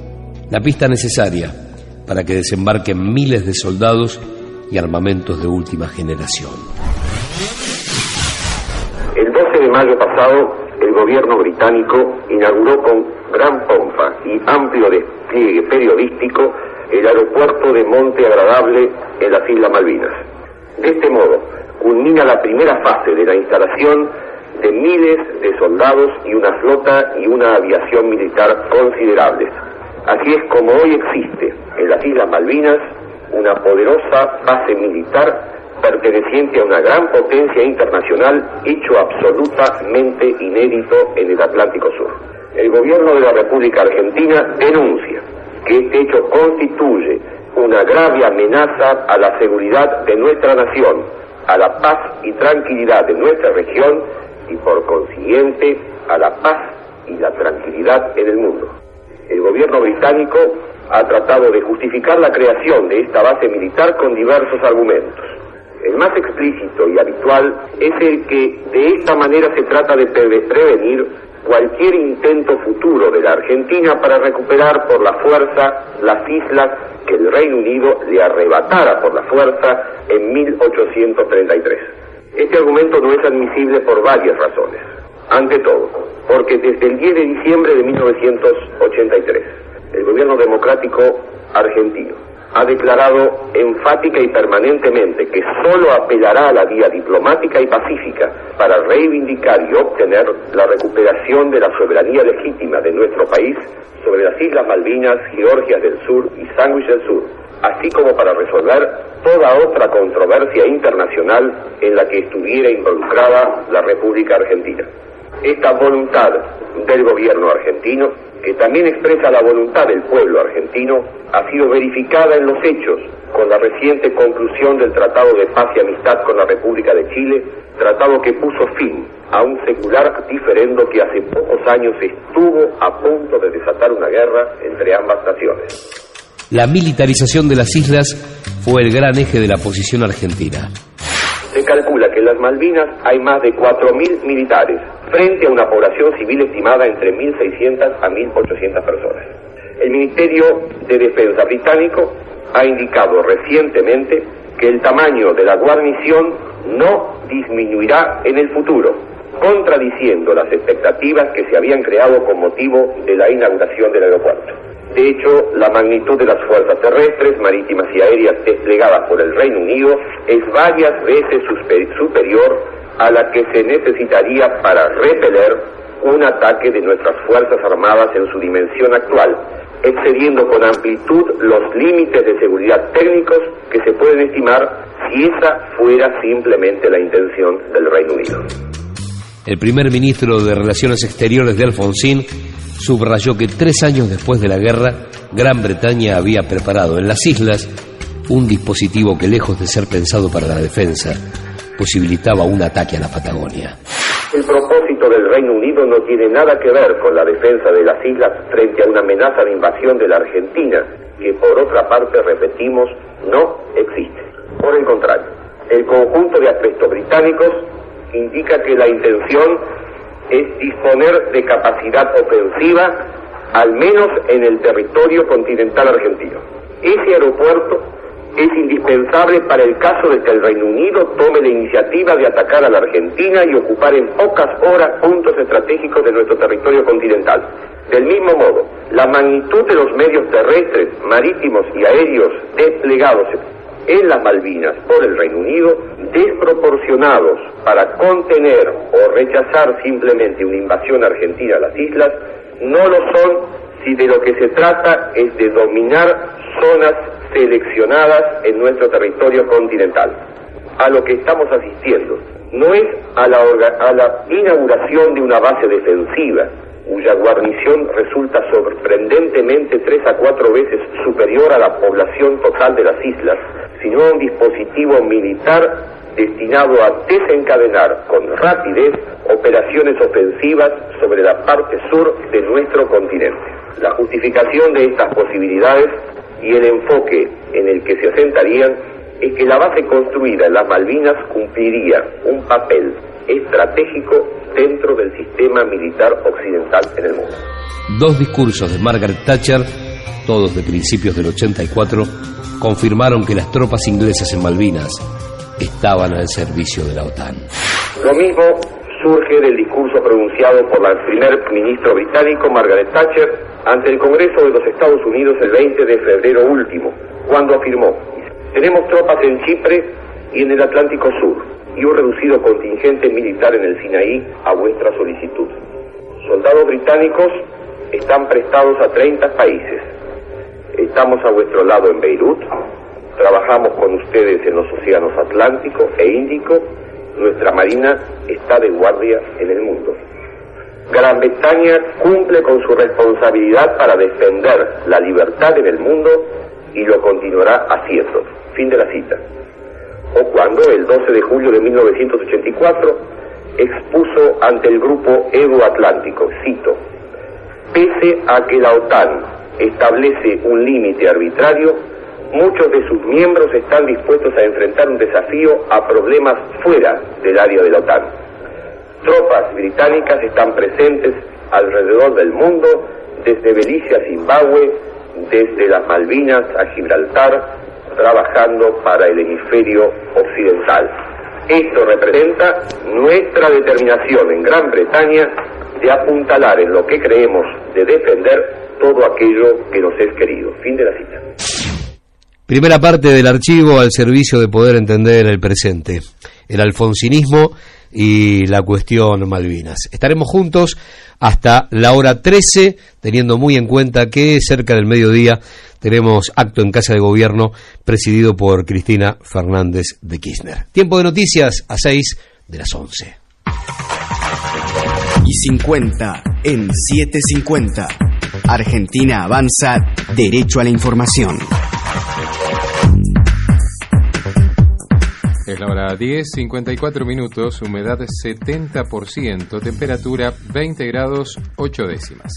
la pista necesaria para que desembarquen miles de soldados y armamentos de última generación. El 12 de mayo pasado, gobierno británico inauguró con gran pompa y amplio despliegue periodístico el aeropuerto de Monte Agradable en las Islas Malvinas. De este modo, culmina la primera fase de la instalación de miles de soldados y una flota y una aviación militar considerables. Así es como hoy existe en las Islas Malvinas una poderosa base militar perteneciente a una gran potencia internacional hecho absolutamente inédito en el Atlántico Sur. El gobierno de la República Argentina denuncia que este hecho constituye una grave amenaza a la seguridad de nuestra nación, a la paz y tranquilidad de nuestra región y por consiguiente a la paz y la tranquilidad en el mundo. El gobierno británico ha tratado de justificar la creación de esta base militar con diversos argumentos. El más explícito y habitual es el que de esta manera se trata de prevenir cualquier intento futuro de la Argentina para recuperar por la fuerza las islas que el Reino Unido le arrebatara por la fuerza en 1833. Este argumento no es admisible por varias razones. Ante todo, porque desde el 10 de diciembre de 1983, el gobierno democrático argentino ha declarado enfática y permanentemente que solo apelará a la vía diplomática y pacífica para reivindicar y obtener la recuperación de la soberanía legítima de nuestro país sobre las Islas Malvinas, Georgias del Sur y Sandwich del Sur, así como para resolver toda otra controversia internacional en la que estuviera involucrada la República Argentina. Esta voluntad del gobierno argentino, que también expresa la voluntad del pueblo argentino, ha sido verificada en los hechos con la reciente conclusión del Tratado de Paz y Amistad con la República de Chile, tratado que puso fin a un secular diferendo que hace pocos años estuvo a punto de desatar una guerra entre ambas naciones. La militarización de las islas fue el gran eje de la posición argentina. Se calcula que en las Malvinas hay más de 4.000 militares, frente a una población civil estimada entre 1.600 a 1.800 personas. El Ministerio de Defensa británico ha indicado recientemente que el tamaño de la guarnición no disminuirá en el futuro, contradiciendo las expectativas que se habían creado con motivo de la inauguración del aeropuerto. De hecho, la magnitud de las fuerzas terrestres, marítimas y aéreas desplegadas por el Reino Unido es varias veces superior a la que se necesitaría para repeler un ataque de nuestras Fuerzas Armadas en su dimensión actual, excediendo con amplitud los límites de seguridad técnicos que se pueden estimar si esa fuera simplemente la intención del Reino Unido. El primer ministro de Relaciones Exteriores de Alfonsín subrayó que tres años después de la guerra, Gran Bretaña había preparado en las islas un dispositivo que lejos de ser pensado para la defensa, posibilitaba un ataque a la Patagonia. El propósito del Reino Unido no tiene nada que ver con la defensa de las islas frente a una amenaza de invasión de la Argentina, que por otra parte, repetimos, no existe. Por el contrario, el conjunto de aspectos británicos indica que la intención es disponer de capacidad ofensiva, al menos en el territorio continental argentino. Ese aeropuerto es indispensable para el caso de que el Reino Unido tome la iniciativa de atacar a la Argentina y ocupar en pocas horas puntos estratégicos de nuestro territorio continental. Del mismo modo, la magnitud de los medios terrestres, marítimos y aéreos desplegados en las Malvinas por el Reino Unido, desproporcionados para contener o rechazar simplemente una invasión argentina a las islas, no lo son si de lo que se trata es de dominar zonas seleccionadas en nuestro territorio continental. A lo que estamos asistiendo no es a la, a la inauguración de una base defensiva, cuya guarnición resulta sorprendentemente tres a cuatro veces superior a la población total de las islas, sino un dispositivo militar destinado a desencadenar con rapidez operaciones ofensivas sobre la parte sur de nuestro continente. La justificación de estas posibilidades y el enfoque en el que se asentarían es que la base construida en las Malvinas cumpliría un papel estratégico dentro del sistema militar occidental en el mundo. Dos discursos de Margaret Thatcher, todos de principios del 84, confirmaron que las tropas inglesas en Malvinas estaban al servicio de la OTAN. Lo mismo surge del discurso pronunciado por la primer ministro británico Margaret Thatcher ante el Congreso de los Estados Unidos el 20 de febrero último, cuando afirmó, tenemos tropas en Chipre y en el Atlántico Sur y un reducido contingente militar en el Sinaí a vuestra solicitud. Soldados británicos están prestados a 30 países. Estamos a vuestro lado en Beirut, trabajamos con ustedes en los océanos Atlántico e Índico nuestra Marina está de guardia en el mundo. Gran Bretaña cumple con su responsabilidad para defender la libertad en el mundo y lo continuará haciendo. Fin de la cita. O cuando, el 12 de julio de 1984, expuso ante el grupo Euro-Atlántico, cito, pese a que la OTAN establece un límite arbitrario, muchos de sus miembros están dispuestos a enfrentar un desafío a problemas fuera del área de la OTAN. Tropas británicas están presentes alrededor del mundo, desde Belice a Zimbabue, desde las Malvinas a Gibraltar, trabajando para el hemisferio occidental. Esto representa nuestra determinación en Gran Bretaña de apuntalar en lo que creemos de defender todo aquello que nos es querido. Fin de la cita. Primera parte del archivo al servicio de poder entender el presente, el alfonsinismo y la cuestión Malvinas. Estaremos juntos hasta la hora 13, teniendo muy en cuenta que cerca del mediodía tenemos acto en Casa de Gobierno presidido por Cristina Fernández de Kirchner. Tiempo de noticias a 6 de las 11. Y 50 en 750. Argentina avanza derecho a la información. Es la hora 10, 54 minutos, humedad 70%, temperatura 20 grados 8 décimas.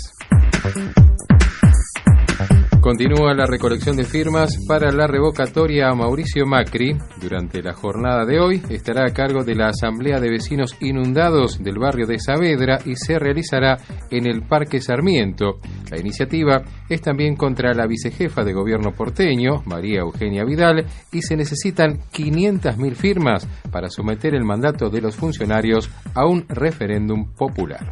Continúa la recolección de firmas para la revocatoria a Mauricio Macri. Durante la jornada de hoy estará a cargo de la Asamblea de Vecinos Inundados del barrio de Saavedra y se realizará en el Parque Sarmiento. La iniciativa es también contra la vicejefa de gobierno porteño, María Eugenia Vidal, y se necesitan 500.000 firmas para someter el mandato de los funcionarios a un referéndum popular.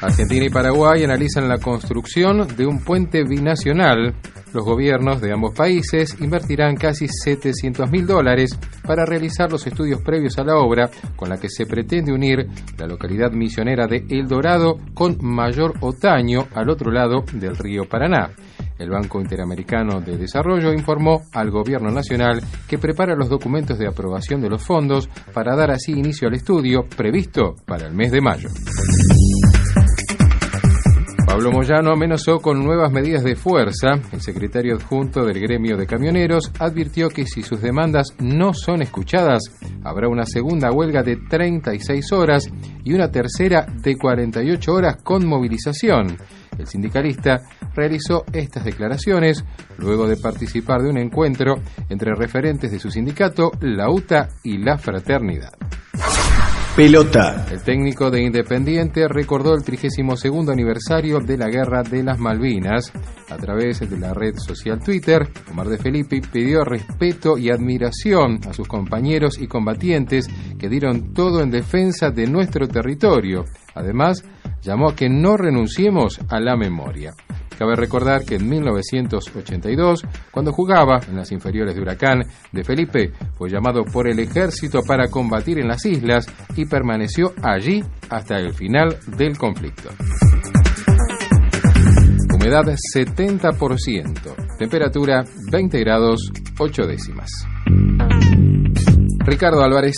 Argentina y Paraguay analizan la construcción de un puente binacional. Los gobiernos de ambos países invertirán casi 700 mil dólares para realizar los estudios previos a la obra, con la que se pretende unir la localidad misionera de El Dorado con Mayor Otaño al otro lado del río Paraná. El Banco Interamericano de Desarrollo informó al Gobierno Nacional que prepara los documentos de aprobación de los fondos para dar así inicio al estudio previsto para el mes de mayo. Pablo Moyano amenazó con nuevas medidas de fuerza. El secretario adjunto del gremio de camioneros advirtió que si sus demandas no son escuchadas, habrá una segunda huelga de 36 horas y una tercera de 48 horas con movilización. El sindicalista realizó estas declaraciones luego de participar de un encuentro entre referentes de su sindicato, la UTA y la Fraternidad. Pelota. El técnico de Independiente recordó el 32 aniversario de la Guerra de las Malvinas. A través de la red social Twitter, Omar de Felipe pidió respeto y admiración a sus compañeros y combatientes que dieron todo en defensa de nuestro territorio. Además, llamó a que no renunciemos a la memoria. Cabe recordar que en 1982, cuando jugaba en las inferiores de Huracán, de Felipe fue llamado por el ejército para combatir en las islas y permaneció allí hasta el final del conflicto. Humedad 70%, temperatura 20 grados 8 décimas. Ricardo Álvarez.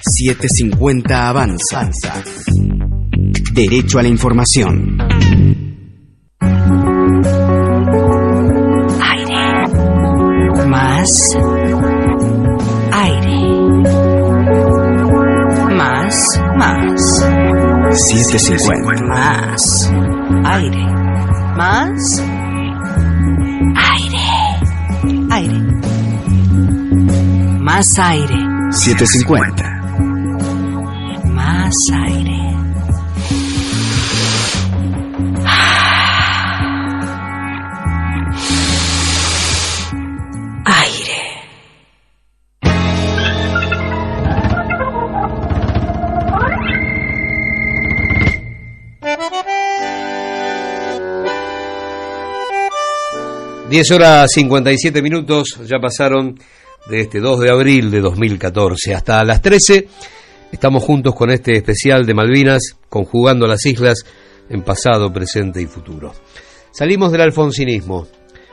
750 avanza. Derecho a la información. Aire. Más. Aire. Más, más. 750. Más. Aire. Más. Aire. Aire. Más aire. 750. Más aire. Aire. Diez horas 57 minutos ya pasaron de este 2 de abril de 2014 hasta las 13. Estamos juntos con este especial de Malvinas, conjugando las islas en pasado, presente y futuro. Salimos del alfonsinismo.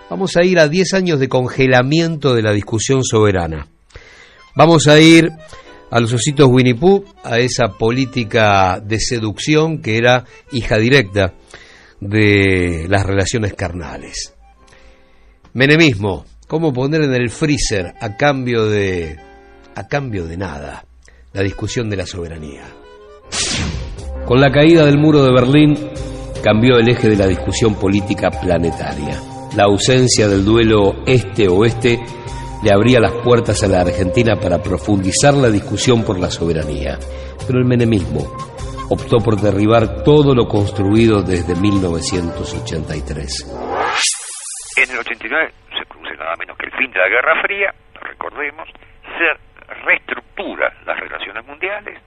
Vamos a ir a 10 años de congelamiento de la discusión soberana. Vamos a ir a los ositos Winnie Pooh, a esa política de seducción que era hija directa de las relaciones carnales. Menemismo, cómo poner en el freezer a cambio de a cambio de nada la discusión de la soberanía. Con la caída del muro de Berlín cambió el eje de la discusión política planetaria. La ausencia del duelo este-oeste le abría las puertas a la Argentina para profundizar la discusión por la soberanía. Pero el menemismo optó por derribar todo lo construido desde 1983. En el 89 se produce nada menos que el fin de la Guerra Fría, recordemos, se reestructura las relaciones mundiales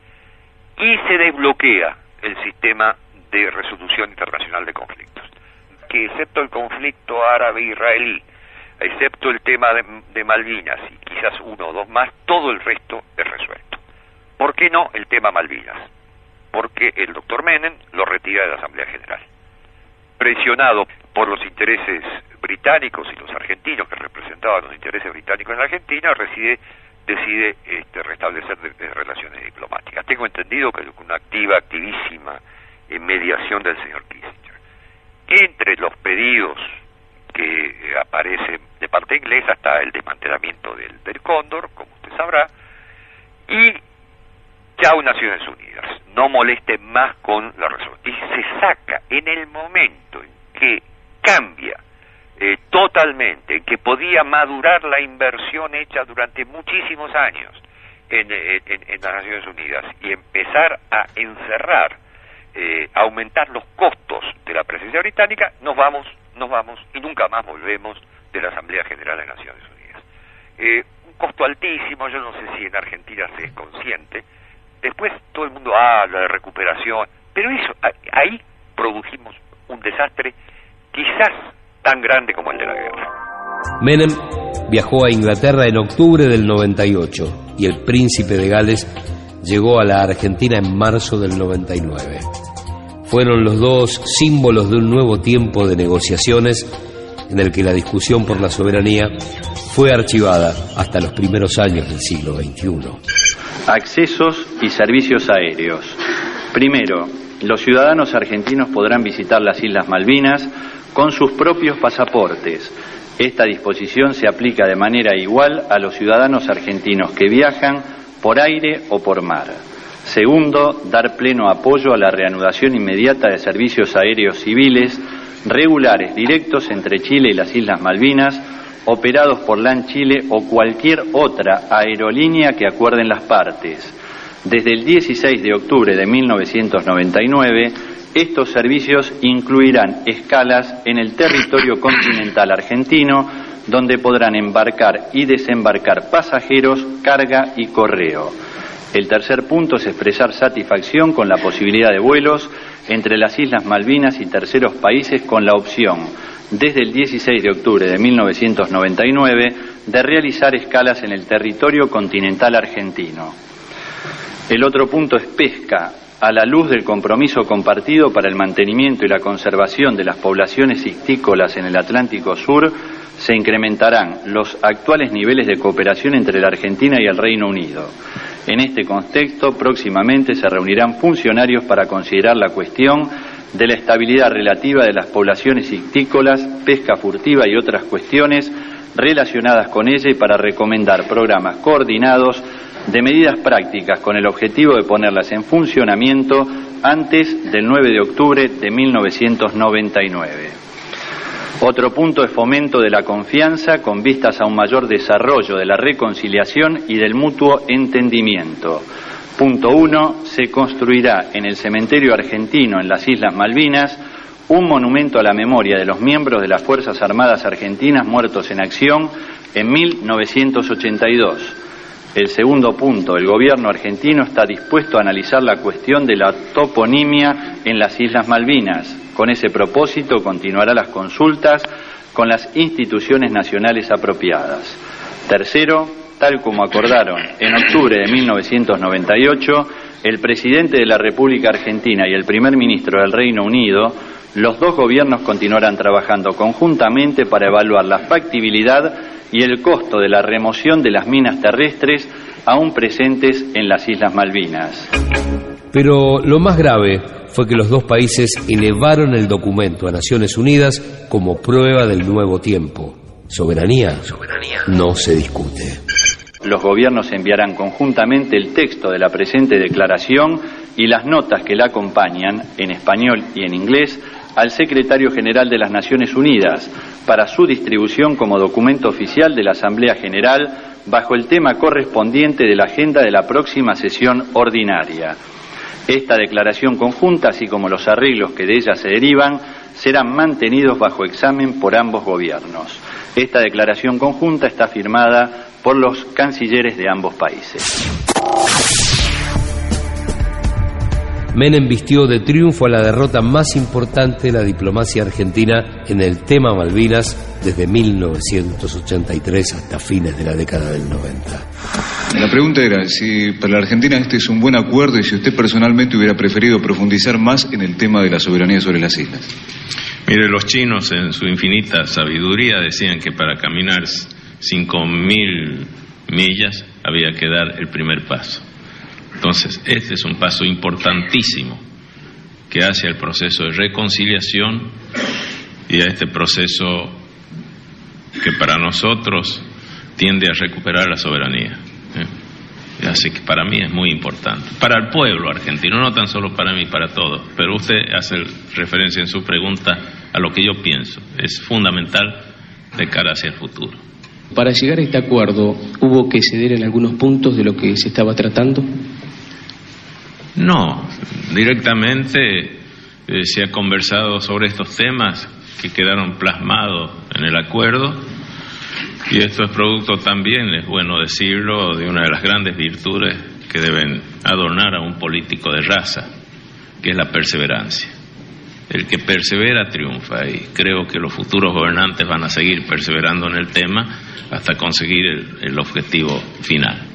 y se desbloquea el sistema de resolución internacional de conflictos. Que excepto el conflicto árabe-israelí, excepto el tema de, de, Malvinas y quizás uno o dos más, todo el resto es resuelto. ¿Por qué no el tema Malvinas? Porque el doctor Menem lo retira de la Asamblea General. Presionado por los intereses británicos y los argentinos que representaban los intereses británicos en la Argentina, decide este, restablecer relaciones diplomáticas. Tengo entendido que una activa, activísima en mediación del señor Kissinger. Entre los pedidos que aparecen de parte inglesa está el desmantelamiento del, del Cóndor, como usted sabrá, y chao Naciones Unidas, no moleste más con la resolución. Y se saca en el momento en que cambia eh, totalmente, en que podía madurar la inversión hecha durante muchísimos años en, en, en las Naciones Unidas y empezar a encerrar, eh, aumentar los costos de la presencia británica, nos vamos, nos vamos y nunca más volvemos de la Asamblea General de Naciones Unidas. Eh, un costo altísimo, yo no sé si en Argentina se es consciente. Después todo el mundo habla de recuperación, pero eso, ahí produjimos un desastre quizás tan grande como el de la guerra. Menem viajó a Inglaterra en octubre del 98 y el príncipe de Gales llegó a la Argentina en marzo del 99. fueron los dos símbolos de un nuevo tiempo de negociaciones en el que la discusión por la soberanía fue archivada hasta los primeros años del siglo XXI. Accesos y servicios aéreos. Primero, los ciudadanos argentinos podrán visitar las Islas Malvinas con sus propios pasaportes. Esta disposición se aplica de manera igual a los ciudadanos argentinos que viajan por aire o por mar. Segundo, dar pleno apoyo a la reanudación inmediata de servicios aéreos civiles regulares directos entre Chile y las Islas Malvinas, operados por LAN Chile o cualquier otra aerolínea que acuerden las partes. Desde el 16 de octubre de 1999, estos servicios incluirán escalas en el territorio continental argentino, donde podrán embarcar y desembarcar pasajeros, carga y correo. El tercer punto es expresar satisfacción con la posibilidad de vuelos entre las Islas Malvinas y terceros países con la opción, desde el 16 de octubre de 1999, de realizar escalas en el territorio continental argentino. El otro punto es pesca. A la luz del compromiso compartido para el mantenimiento y la conservación de las poblaciones ictícolas en el Atlántico Sur, se incrementarán los actuales niveles de cooperación entre la Argentina y el Reino Unido. En este contexto, próximamente se reunirán funcionarios para considerar la cuestión de la estabilidad relativa de las poblaciones ictícolas, pesca furtiva y otras cuestiones relacionadas con ella y para recomendar programas coordinados de medidas prácticas con el objetivo de ponerlas en funcionamiento antes del 9 de octubre de 1999. Otro punto es fomento de la confianza con vistas a un mayor desarrollo de la reconciliación y del mutuo entendimiento. Punto uno, se construirá en el cementerio argentino en las Islas Malvinas un monumento a la memoria de los miembros de las Fuerzas Armadas Argentinas muertos en acción en 1982. El segundo punto, el gobierno argentino está dispuesto a analizar la cuestión de la toponimia en las Islas Malvinas. Con ese propósito continuará las consultas con las instituciones nacionales apropiadas. Tercero, tal como acordaron en octubre de 1998, el presidente de la República Argentina y el primer ministro del Reino Unido, los dos gobiernos continuarán trabajando conjuntamente para evaluar la factibilidad y el costo de la remoción de las minas terrestres aún presentes en las Islas Malvinas. Pero lo más grave fue que los dos países elevaron el documento a Naciones Unidas como prueba del nuevo tiempo. Soberanía, no se discute. Los gobiernos enviarán conjuntamente el texto de la presente declaración y las notas que la acompañan, en español y en inglés, al secretario general de las Naciones Unidas para su distribución como documento oficial de la Asamblea General bajo el tema correspondiente de la agenda de la próxima sesión ordinaria. Esta declaración conjunta, así como los arreglos que de ella se derivan, serán mantenidos bajo examen por ambos gobiernos. Esta declaración conjunta está firmada por los cancilleres de ambos países. Menem vistió de triunfo a la derrota más importante de la diplomacia argentina en el tema Malvinas desde 1983 hasta fines de la década del 90. La pregunta era si para la Argentina este es un buen acuerdo y si usted personalmente hubiera preferido profundizar más en el tema de la soberanía sobre las islas. Mire, los chinos en su infinita sabiduría decían que para caminar 5.000 millas había que dar el primer paso. Entonces, este es un paso importantísimo que hace al proceso de reconciliación y a este proceso que para nosotros tiende a recuperar la soberanía. ¿eh? Así que para mí es muy importante. Para el pueblo argentino, no tan solo para mí, para todos. Pero usted hace referencia en su pregunta a lo que yo pienso. Es fundamental de cara hacia el futuro. Para llegar a este acuerdo, ¿hubo que ceder en algunos puntos de lo que se estaba tratando? No, directamente eh, se ha conversado sobre estos temas que quedaron plasmados en el acuerdo y esto es producto también, es bueno decirlo, de una de las grandes virtudes que deben adornar a un político de raza, que es la perseverancia. El que persevera triunfa y creo que los futuros gobernantes van a seguir perseverando en el tema hasta conseguir el, el objetivo final.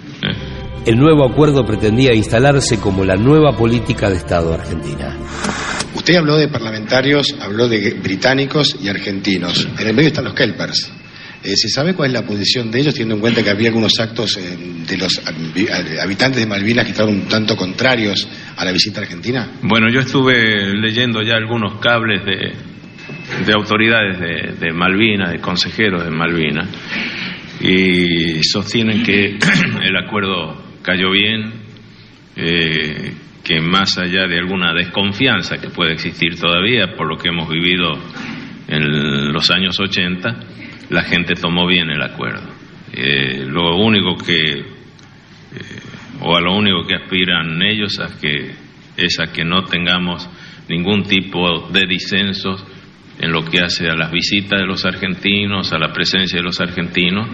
El nuevo acuerdo pretendía instalarse como la nueva política de Estado argentina. Usted habló de parlamentarios, habló de británicos y argentinos. En el medio están los Kelpers. Eh, ¿Se sabe cuál es la posición de ellos, teniendo en cuenta que había algunos actos eh, de los hab- habitantes de Malvinas que estaban un tanto contrarios a la visita argentina? Bueno, yo estuve leyendo ya algunos cables de, de autoridades de, de Malvinas, de consejeros de Malvinas, y sostienen que el acuerdo cayó bien, eh, que más allá de alguna desconfianza que puede existir todavía por lo que hemos vivido en los años 80, la gente tomó bien el acuerdo. Eh, lo único que, eh, o a lo único que aspiran ellos es, que, es a que no tengamos ningún tipo de disensos en lo que hace a las visitas de los argentinos, a la presencia de los argentinos,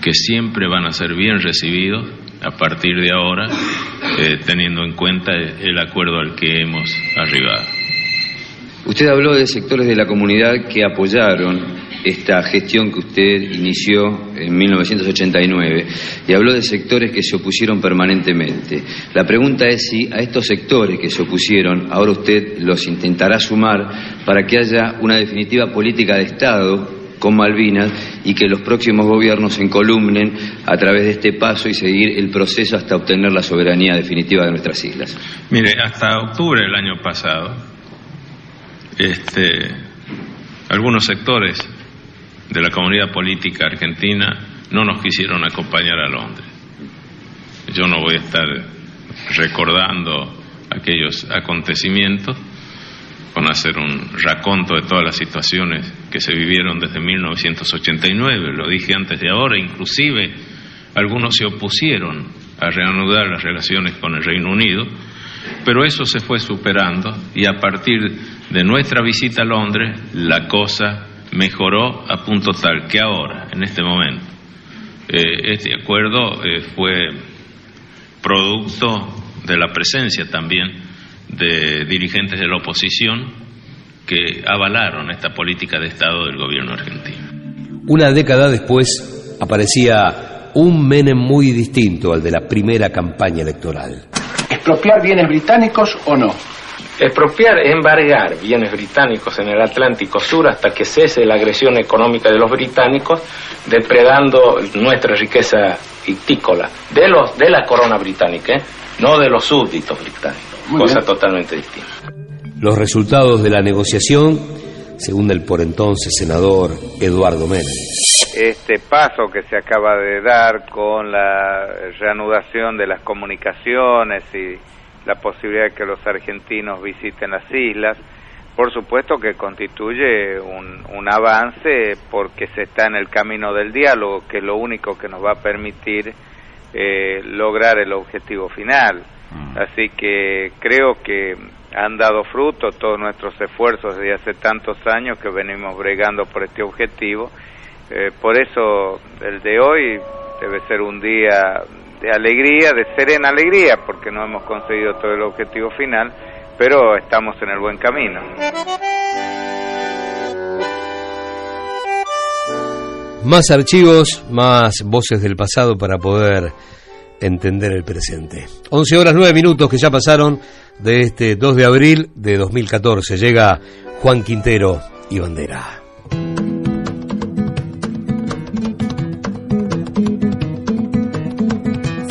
que siempre van a ser bien recibidos a partir de ahora, eh, teniendo en cuenta el acuerdo al que hemos arribado. Usted habló de sectores de la comunidad que apoyaron esta gestión que usted inició en 1989 y habló de sectores que se opusieron permanentemente. La pregunta es si a estos sectores que se opusieron ahora usted los intentará sumar para que haya una definitiva política de Estado con Malvinas y que los próximos gobiernos se encolumnen a través de este paso y seguir el proceso hasta obtener la soberanía definitiva de nuestras islas. Mire, hasta octubre del año pasado, este, algunos sectores de la comunidad política argentina no nos quisieron acompañar a Londres. Yo no voy a estar recordando aquellos acontecimientos con hacer un raconto de todas las situaciones que se vivieron desde 1989, lo dije antes de ahora, inclusive algunos se opusieron a reanudar las relaciones con el Reino Unido, pero eso se fue superando y a partir de nuestra visita a Londres la cosa mejoró a punto tal que ahora, en este momento, eh, este acuerdo eh, fue producto de la presencia también de dirigentes de la oposición que avalaron esta política de Estado del gobierno argentino. Una década después aparecía un Menem muy distinto al de la primera campaña electoral. ¿Expropiar bienes británicos o no? Expropiar es embargar bienes británicos en el Atlántico Sur hasta que cese la agresión económica de los británicos, depredando nuestra riqueza ictícola de los de la corona británica, ¿eh? no de los súbditos británicos, Muy cosa bien. totalmente distinta. Los resultados de la negociación, según el por entonces senador Eduardo Menem. este paso que se acaba de dar con la reanudación de las comunicaciones y la posibilidad de que los argentinos visiten las islas, por supuesto que constituye un, un avance porque se está en el camino del diálogo, que es lo único que nos va a permitir eh, lograr el objetivo final. Así que creo que han dado fruto todos nuestros esfuerzos desde hace tantos años que venimos bregando por este objetivo. Eh, por eso el de hoy debe ser un día de alegría, de serena alegría, porque no hemos conseguido todo el objetivo final, pero estamos en el buen camino. Más archivos, más voces del pasado para poder entender el presente. 11 horas 9 minutos que ya pasaron de este 2 de abril de 2014. Llega Juan Quintero y Bandera.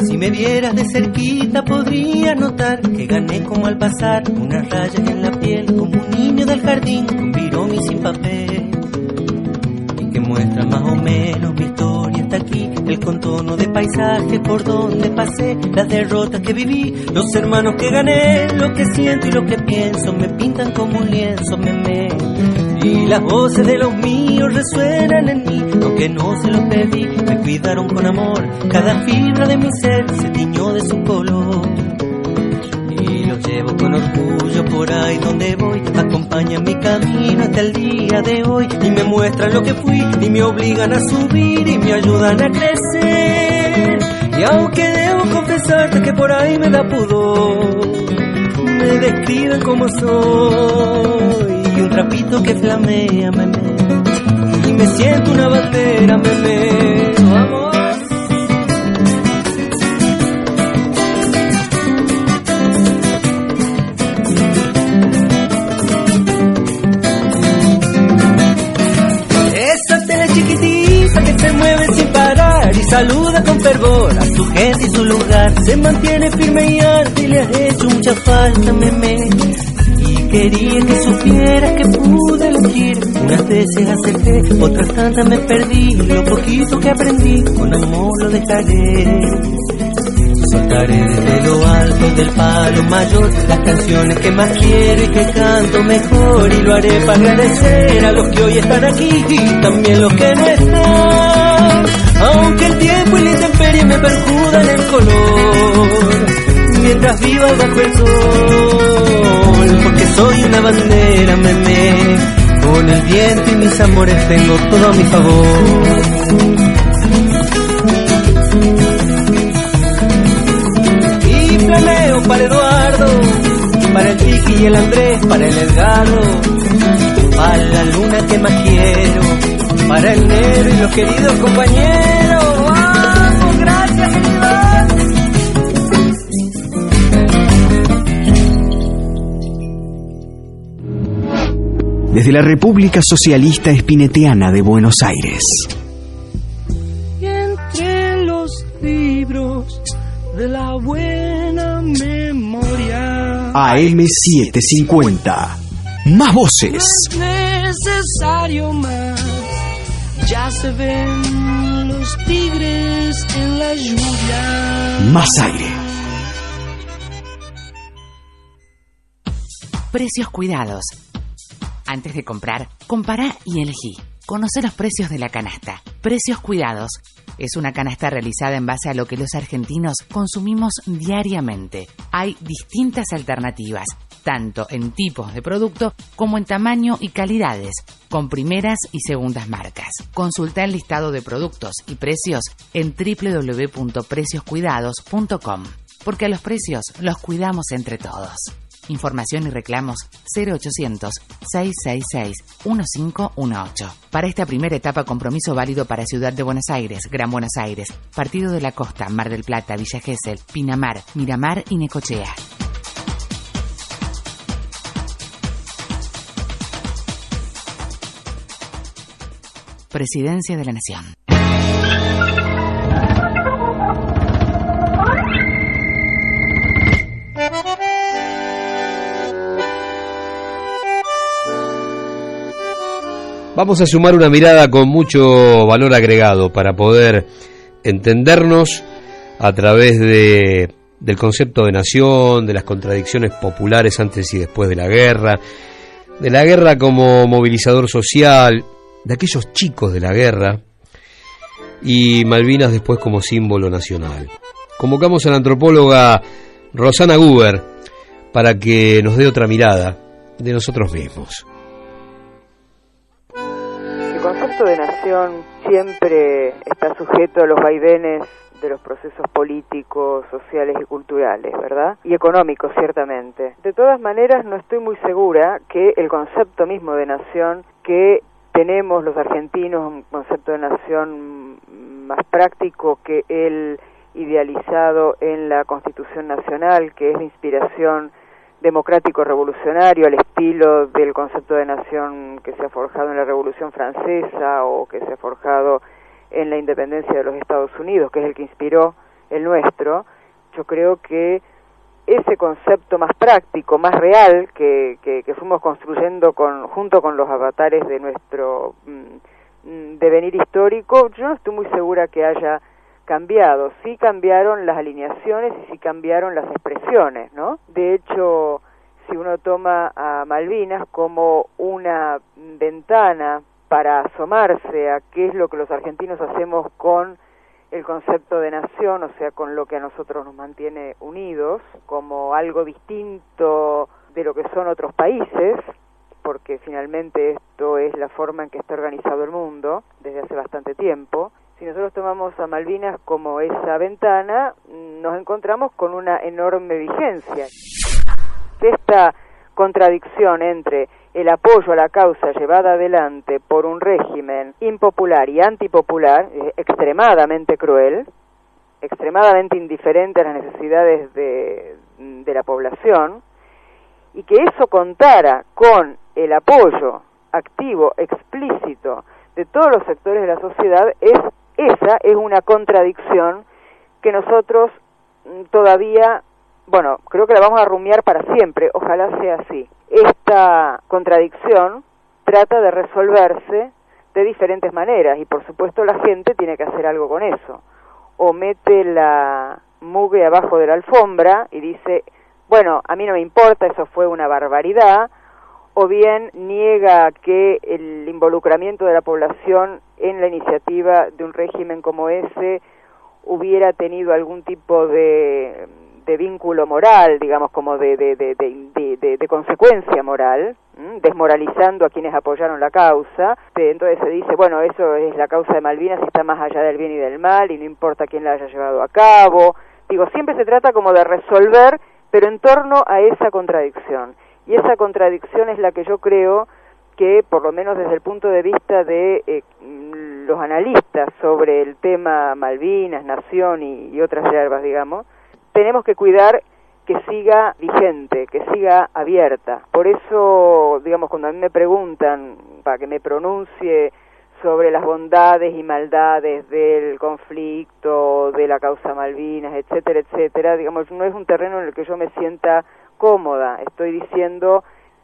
Si me vieras de cerquita podría notar que gané como al pasar unas rayas en la piel como un niño del jardín con virón y sin papel muestra más o menos mi historia. Hasta aquí el contorno de paisaje por donde pasé las derrotas que viví los hermanos que gané lo que siento y lo que pienso. Me pintan como un lienzo me me y las voces de los míos resuenan en mí, aunque no se los pedí, me cuidaron con amor, cada fibra de mi ser se tiñó de su color. Y los llevo con orgullo por ahí donde voy, acompañan mi camino hasta el día de hoy, y me muestran lo que fui, y me obligan a subir, y me ayudan a crecer. Y aunque debo confesarte que por ahí me da pudor, me describen como soy y un trapito que flamea, meme. Y me siento una bandera, meme. Saluda con fervor a su gente y su lugar. Se mantiene firme y arte y le has hecho mucha falta, meme. Y quería que supieras que pude elegir. Unas veces acerté, otras tantas me perdí. Lo poquito que aprendí, con amor lo dejaré. Soltaré desde lo alto del palo mayor las canciones que más quiero y que canto mejor. Y lo haré para agradecer a los que hoy están aquí y también los que no están. Aunque el tiempo y la intemperie me perjudan el color. Mientras viva bajo el sol, porque soy una bandera, meme. Con el viento y mis amores tengo todo a mi favor. Y planeo para Eduardo, para el Tiki y el Andrés, para el Edgardo, para la luna que más quiero, para el negro y los queridos compañeros. ¡Vamos! ¡Gracias, queridos! Desde la República Socialista Espineteana de Buenos Aires. Entre los libros de la buena memoria. AM750. Más voces. Es necesario más. Se ven los tigres en la lluvia. Más aire. Precios cuidados. Antes de comprar, compara y elegí. Conoce los precios de la canasta. Precios cuidados. Es una canasta realizada en base a lo que los argentinos consumimos diariamente. Hay distintas alternativas, tanto en tipos de producto como en tamaño y calidades, con primeras y segundas marcas. Consulta el listado de productos y precios en www.precioscuidados.com, porque a los precios los cuidamos entre todos. Información y reclamos 0800-666-1518. Para esta primera etapa, compromiso válido para Ciudad de Buenos Aires, Gran Buenos Aires, Partido de la Costa, Mar del Plata, Villa Gesell, Pinamar, Miramar y Necochea. Presidencia de la Nación. Vamos a sumar una mirada con mucho valor agregado para poder entendernos a través de, del concepto de nación, de las contradicciones populares antes y después de la guerra, de la guerra como movilizador social, de aquellos chicos de la guerra y Malvinas después como símbolo nacional. Convocamos a la antropóloga Rosana Guber para que nos dé otra mirada de nosotros mismos. El concepto de nación siempre está sujeto a los vaivenes de los procesos políticos, sociales y culturales, ¿verdad? Y económicos, ciertamente. De todas maneras, no estoy muy segura que el concepto mismo de nación que tenemos los argentinos, un concepto de nación más práctico que el idealizado en la Constitución Nacional, que es de inspiración democrático revolucionario al estilo del concepto de nación que se ha forjado en la Revolución Francesa o que se ha forjado en la independencia de los Estados Unidos, que es el que inspiró el nuestro, yo creo que ese concepto más práctico, más real, que, que, que fuimos construyendo con, junto con los avatares de nuestro mm, devenir histórico, yo no estoy muy segura que haya cambiado. Sí cambiaron las alineaciones y sí cambiaron las expresiones, ¿no? De hecho, si uno toma a Malvinas como una ventana para asomarse a qué es lo que los argentinos hacemos con el concepto de nación, o sea, con lo que a nosotros nos mantiene unidos, como algo distinto de lo que son otros países, porque finalmente esto es la forma en que está organizado el mundo desde hace bastante tiempo. Si nosotros tomamos a Malvinas como esa ventana, nos encontramos con una enorme vigencia. Esta contradicción entre el apoyo a la causa llevada adelante por un régimen impopular y antipopular, eh, extremadamente cruel, extremadamente indiferente a las necesidades de, de la población, y que eso contara con el apoyo activo, explícito, de todos los sectores de la sociedad, es esa es una contradicción que nosotros mm, todavía, bueno, creo que la vamos a rumiar para siempre, ojalá sea así. Esta contradicción trata de resolverse de diferentes maneras y por supuesto la gente tiene que hacer algo con eso. O mete la mugre abajo de la alfombra y dice, bueno, a mí no me importa, eso fue una barbaridad, o bien niega que el involucramiento de la población en la iniciativa de un régimen como ese hubiera tenido algún tipo de, de vínculo moral, digamos, como de, de, de, consecuencia moral, desmoralizando a quienes apoyaron la causa. Entonces se dice, bueno, eso es la causa de Malvinas, está más allá del bien y del mal y no importa quién la haya llevado a cabo. Digo, siempre se trata como de resolver, pero en torno a esa contradicción. Y esa contradicción es la que yo creo que, por lo menos desde el punto de vista de eh, los analistas sobre el tema Malvinas, Nación y, y otras hierbas, digamos, tenemos que cuidar que siga vigente, que siga abierta. Por eso, digamos, cuando a mí me preguntan para que me pronuncie sobre las bondades y maldades del conflicto, de la causa Malvinas, etcétera, etcétera, digamos, no es un terreno en el que yo me sienta cómoda. Estoy diciendo,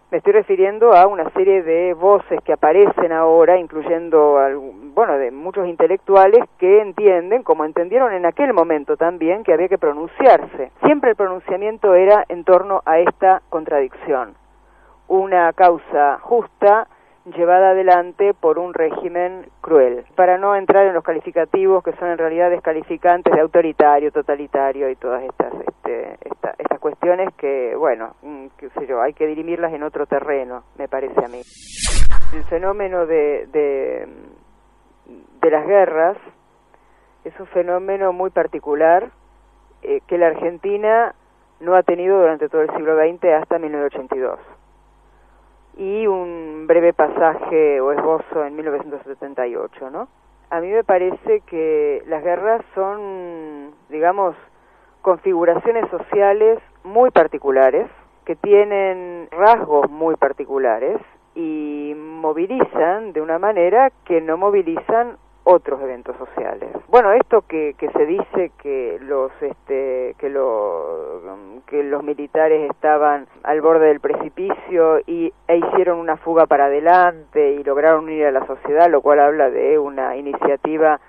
me estoy refiriendo a una serie de voces que aparecen ahora, incluyendo, bueno, de muchos intelectuales que entienden, como entendieron en aquel momento también, que había que pronunciarse. Siempre el pronunciamiento era en torno a esta contradicción. Una causa justa, llevada adelante por un régimen cruel, para no entrar en los calificativos que son en realidad descalificantes de autoritario, totalitario y todas estas este, estas cuestiones que, bueno, mm, qué sé yo, hay que dirimirlas en otro terreno, me parece a mí. El fenómeno de, de, de las guerras es un fenómeno muy particular eh, que la Argentina no ha tenido durante todo el siglo XX hasta 1982 y un breve pasaje o esbozo en 1978, ¿no? A mí me parece que las guerras son, digamos, configuraciones sociales muy particulares, que tienen rasgos muy particulares y movilizan de una manera que no movilizan otros eventos sociales. Bueno, esto que, que se dice que los este que lo, que los militares estaban al borde del precipicio y e hicieron una fuga para adelante y lograron unir a la sociedad, lo cual habla de una iniciativa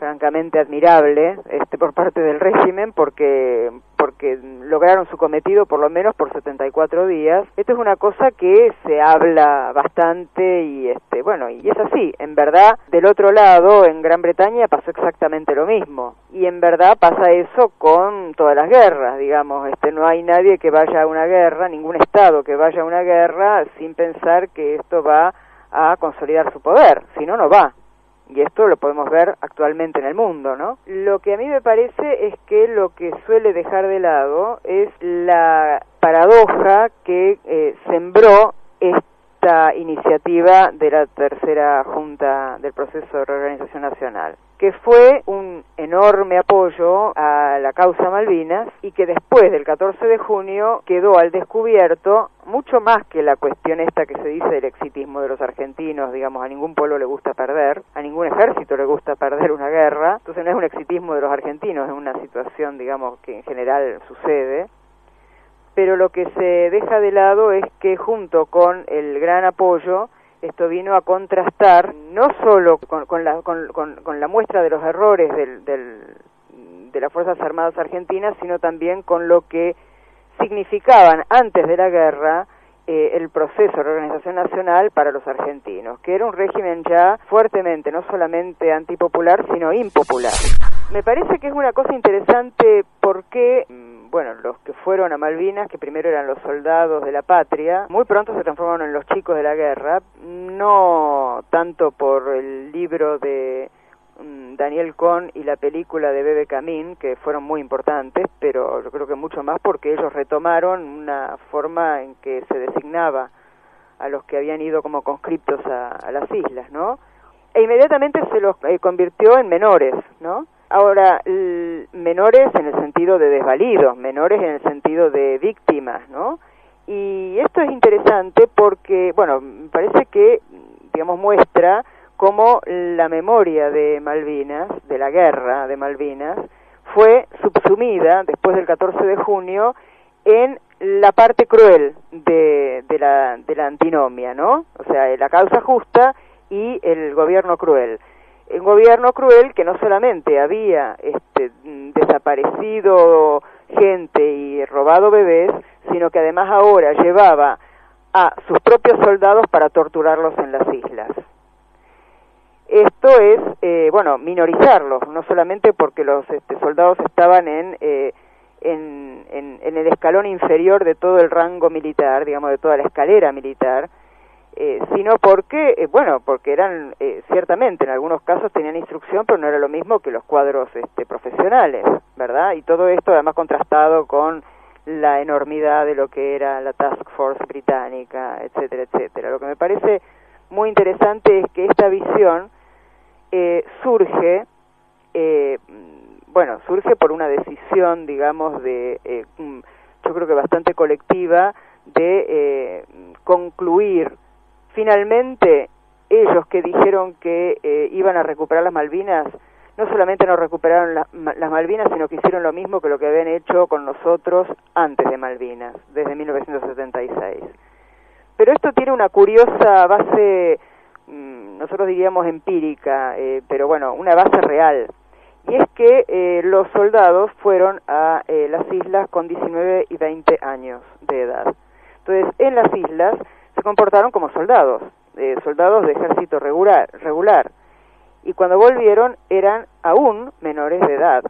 francamente admirable este por parte del régimen porque porque lograron su cometido por lo menos por 74 días. Esto es una cosa que se habla bastante y este bueno, y es así, en verdad del otro lado en Gran Bretaña pasó exactamente lo mismo. Y en verdad pasa eso con todas las guerras, digamos, este no hay nadie que vaya a una guerra, ningún estado que vaya a una guerra sin pensar que esto va a consolidar su poder, si no no va y esto lo podemos ver actualmente en el mundo, ¿no? Lo que a mí me parece es que lo que suele dejar de lado es la paradoja que eh, sembró esta iniciativa de la tercera junta del proceso de reorganización nacional que fue un enorme apoyo a la causa Malvinas y que después del 14 de junio quedó al descubierto mucho más que la cuestión esta que se dice del exitismo de los argentinos, digamos, a ningún pueblo le gusta perder, a ningún ejército le gusta perder una guerra, entonces no es un exitismo de los argentinos, es una situación, digamos, que en general sucede, pero lo que se deja de lado es que junto con el gran apoyo esto vino a contrastar no solo con, la, con, la muestra de los errores del, de las Fuerzas Armadas Argentinas, sino también con lo que significaban antes de la guerra eh, el proceso de reorganización nacional para los argentinos, que era un régimen ya fuertemente, no solamente antipopular, sino impopular. Me parece que es una cosa interesante porque bueno, los que fueron a Malvinas, que primero eran los soldados de la patria, muy pronto se transformaron en los chicos de la guerra, no tanto por el libro de mm, Daniel Cohn y la película de Bebe Camín, que fueron muy importantes, pero yo creo que mucho más porque ellos retomaron una forma en que se designaba a los que habían ido como conscriptos a, las islas, ¿no? E inmediatamente se los eh, convirtió en menores, ¿no? Ahora, menores en el sentido de desvalidos, menores en el sentido de víctimas, ¿no? Y esto es interesante porque, bueno, parece que, digamos, muestra cómo la memoria de Malvinas, de la guerra de Malvinas, fue subsumida después del 14 de junio en la parte cruel de, de, la, de la antinomia, ¿no? O sea, la causa justa y el gobierno cruel. Un gobierno cruel que no solamente había este, desaparecido gente y robado bebés, sino que además ahora llevaba a sus propios soldados para torturarlos en las islas. Esto es, eh, bueno, minorizarlos, no solamente porque los este, soldados estaban en, eh, en, en, en, el escalón inferior de todo el rango militar, digamos, de toda la escalera militar, eh, sino porque, eh, bueno, porque eran, eh, ciertamente, en algunos casos tenían instrucción, pero no era lo mismo que los cuadros este, profesionales, ¿verdad? Y todo esto además contrastado con la enormidad de lo que era la Task Force británica, etcétera, etcétera. Lo que me parece muy interesante es que esta visión eh, surge, eh, bueno, surge por una decisión, digamos, de, eh, yo creo que bastante colectiva, de eh, concluir finalmente ellos que dijeron que eh, iban a recuperar las Malvinas, no solamente no recuperaron la, las Malvinas, sino que hicieron lo mismo que lo que habían hecho con nosotros antes de Malvinas, desde 1976. Pero esto tiene una curiosa base nosotros diríamos empírica, eh, pero bueno, una base real. Y es que eh, los soldados fueron a eh, las islas con 19 y 20 años de edad. Entonces, en las islas se comportaron como soldados, soldados de ejército regular, regular. Y cuando volvieron eran aún menores de edad.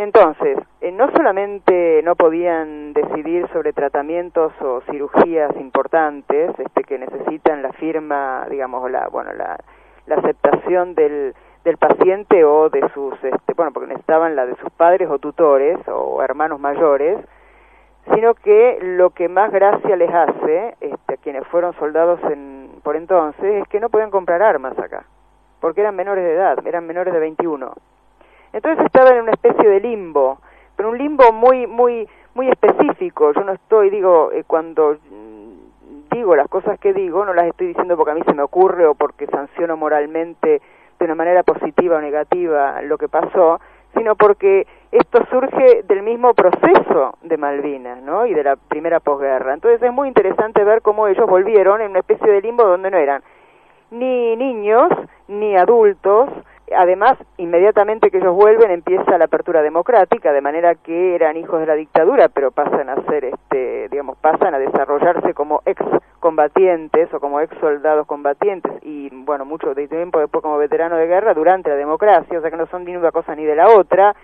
Entonces, eh, no solamente no podían decidir sobre tratamientos o cirugías importantes este, que necesitan la firma, digamos, la, bueno, la, la aceptación del, del paciente o de sus, este, bueno, porque necesitaban la de sus padres o tutores o hermanos mayores, sino que lo que más gracia les hace este, a quienes fueron soldados en, por entonces es que no podían comprar armas acá, porque eran menores de edad, eran menores de 21. Entonces estaba en una especie de limbo, pero un limbo muy, muy, muy específico. Yo no estoy, digo, eh, cuando digo las cosas que digo, no las estoy diciendo porque a mí se me ocurre o porque sanciono moralmente de una manera positiva o negativa lo que pasó, sino porque esto surge del mismo proceso de Malvinas, ¿no? Y de la primera posguerra. Entonces es muy interesante ver cómo ellos volvieron en una especie de limbo donde no eran ni niños ni adultos, además, inmediatamente que ellos vuelven empieza la apertura democrática, de manera que eran hijos de la dictadura, pero pasan a ser, este, digamos, pasan a desarrollarse como ex combatientes o como ex soldados combatientes y, bueno, mucho de tiempo después como veteranos de guerra durante la democracia, o sea que no son ni una cosa ni de la otra.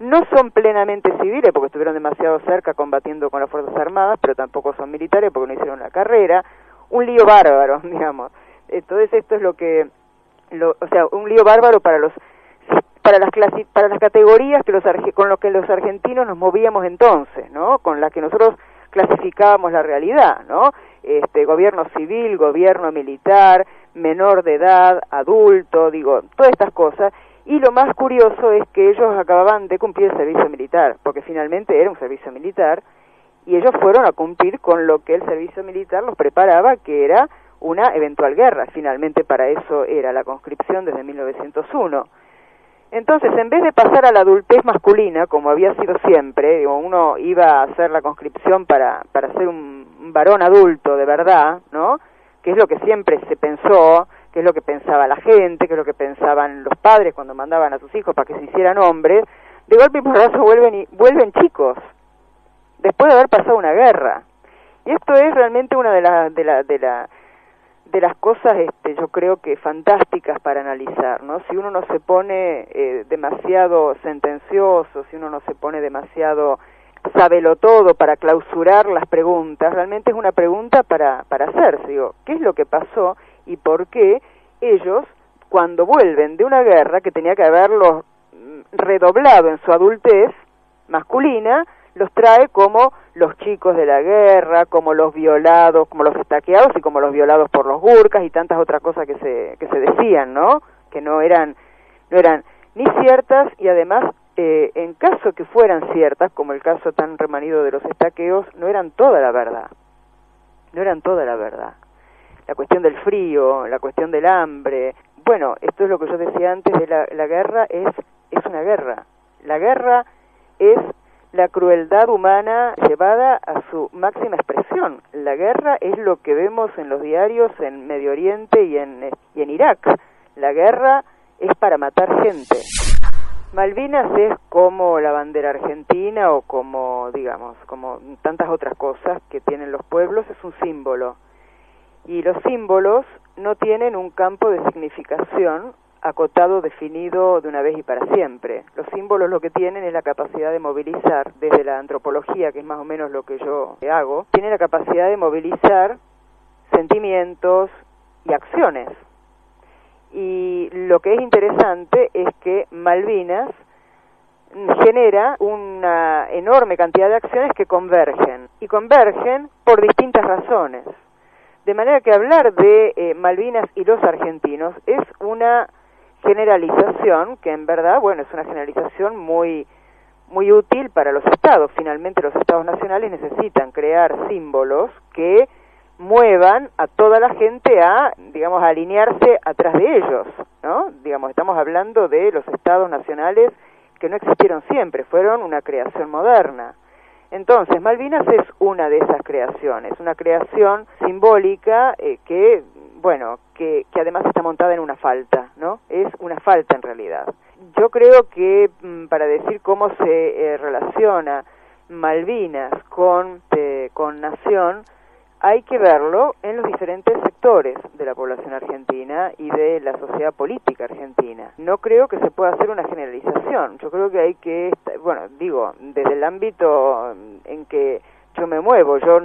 No son plenamente civiles porque estuvieron demasiado cerca combatiendo con las Fuerzas Armadas, pero tampoco son militares porque no hicieron la carrera. Un lío bárbaro, digamos. Entonces esto es lo que o sea, un lío bárbaro para los para las para las categorías que los con los que los argentinos nos movíamos entonces, ¿no? Con las que nosotros clasificábamos la realidad, ¿no? Este gobierno civil, gobierno militar, menor de edad, adulto, digo, todas estas cosas. Y lo más curioso es que ellos acababan de cumplir el servicio militar, porque finalmente era un servicio militar, y ellos fueron a cumplir con lo que el servicio militar los preparaba, que era una eventual guerra. Finalmente para eso era la conscripción desde 1901. Entonces, en vez de pasar a la adultez masculina, como había sido siempre, uno iba a hacer la conscripción para, para ser un, varón adulto de verdad, ¿no? Que es lo que siempre se pensó, que es lo que pensaba la gente, que es lo que pensaban los padres cuando mandaban a sus hijos para que se hicieran hombres, de golpe y porrazo vuelven, y, vuelven chicos, después de haber pasado una guerra. Y esto es realmente una de las de la, de la de las cosas, este, yo creo que fantásticas para analizar, ¿no? Si uno no se pone eh, demasiado sentencioso, si uno no se pone demasiado sábelo todo para clausurar las preguntas, realmente es una pregunta para, para hacerse, digo, ¿qué es lo que pasó y por qué ellos, cuando vuelven de una guerra que tenía que haberlos mm, redoblado en su adultez masculina, los trae como los chicos de la guerra, como los violados, como los estaqueados y como los violados por los gurkas y tantas otras cosas que se, que se decían, ¿no? Que no eran, no eran ni ciertas y además, eh, en caso que fueran ciertas, como el caso tan remanido de los estaqueos, no eran toda la verdad. No eran toda la verdad. la cuestión del frío, la cuestión del hambre. Bueno, esto es lo que yo decía antes de la, la guerra, es, es una guerra. La guerra es la crueldad humana llevada a su máxima expresión. La guerra es lo que vemos en los diarios en Medio Oriente y en, y en Irak. La guerra es para matar gente. Malvinas es como la bandera argentina o como, digamos, como tantas otras cosas que tienen los pueblos, es un símbolo. Y los símbolos no tienen un campo de significación acotado, definido de una vez y para siempre. Los símbolos lo que tienen es la capacidad de movilizar, desde la antropología, que es más o menos lo que yo hago, tiene la capacidad de movilizar sentimientos y acciones. Y lo que es interesante es que Malvinas genera una enorme cantidad de acciones que convergen, y convergen por distintas razones. De manera que hablar de eh, Malvinas y los argentinos es una generalización que en verdad, bueno, es una generalización muy muy útil para los estados. Finalmente los estados nacionales necesitan crear símbolos que muevan a toda la gente a, digamos, a alinearse atrás de ellos, ¿no? Digamos, estamos hablando de los estados nacionales que no existieron siempre, fueron una creación moderna. Entonces, Malvinas es una de esas creaciones, una creación simbólica eh, que bueno, que, que además está montada en una falta, ¿no? Es una falta en realidad. Yo creo que mm, para decir cómo se eh, relaciona Malvinas con, eh, con Nación, hay que verlo en los diferentes sectores de la población argentina y de la sociedad política argentina. No creo que se pueda hacer una generalización. Yo creo que hay que, bueno, digo, desde el ámbito en que yo me muevo, yo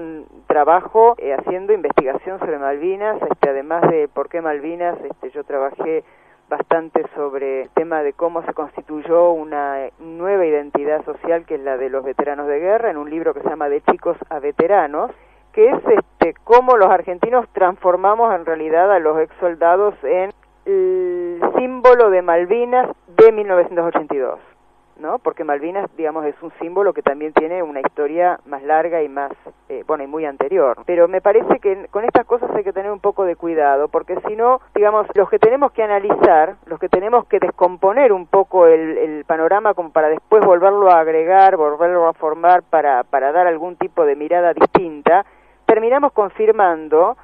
trabajo eh, haciendo investigación sobre Malvinas, este, además de por qué Malvinas, este, yo trabajé bastante sobre el tema de cómo se constituyó una nueva identidad social que es la de los veteranos de guerra en un libro que se llama De chicos a veteranos, que es este cómo los argentinos transformamos en realidad a los ex soldados en el símbolo de Malvinas de 1982. ¿No? Porque Malvinas, digamos, es un símbolo que también tiene una historia más larga y más, eh, bueno, y muy anterior. Pero me parece que con estas cosas hay que tener un poco de cuidado, porque si no, digamos, los que tenemos que analizar, los que tenemos que descomponer un poco el, el panorama como para después volverlo a agregar, volverlo a formar para, para dar algún tipo de mirada distinta, terminamos confirmando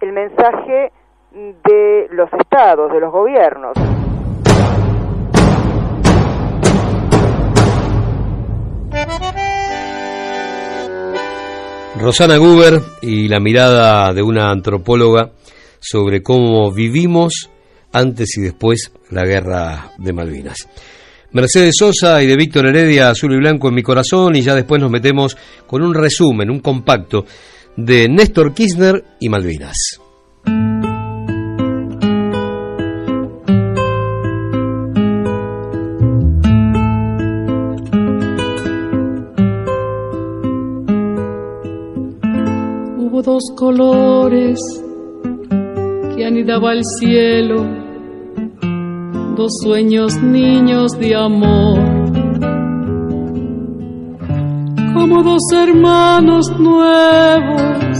el mensaje de los estados, de los gobiernos. Rosana Guber y la mirada de una antropóloga sobre cómo vivimos antes y después la guerra de Malvinas. Mercedes Sosa y de Víctor Heredia, Azul y Blanco en mi corazón, y ya después nos metemos con un resumen, un compacto de Néstor Kirchner y Malvinas. Dos colores que anidaba el cielo, dos sueños niños de amor, como dos hermanos nuevos,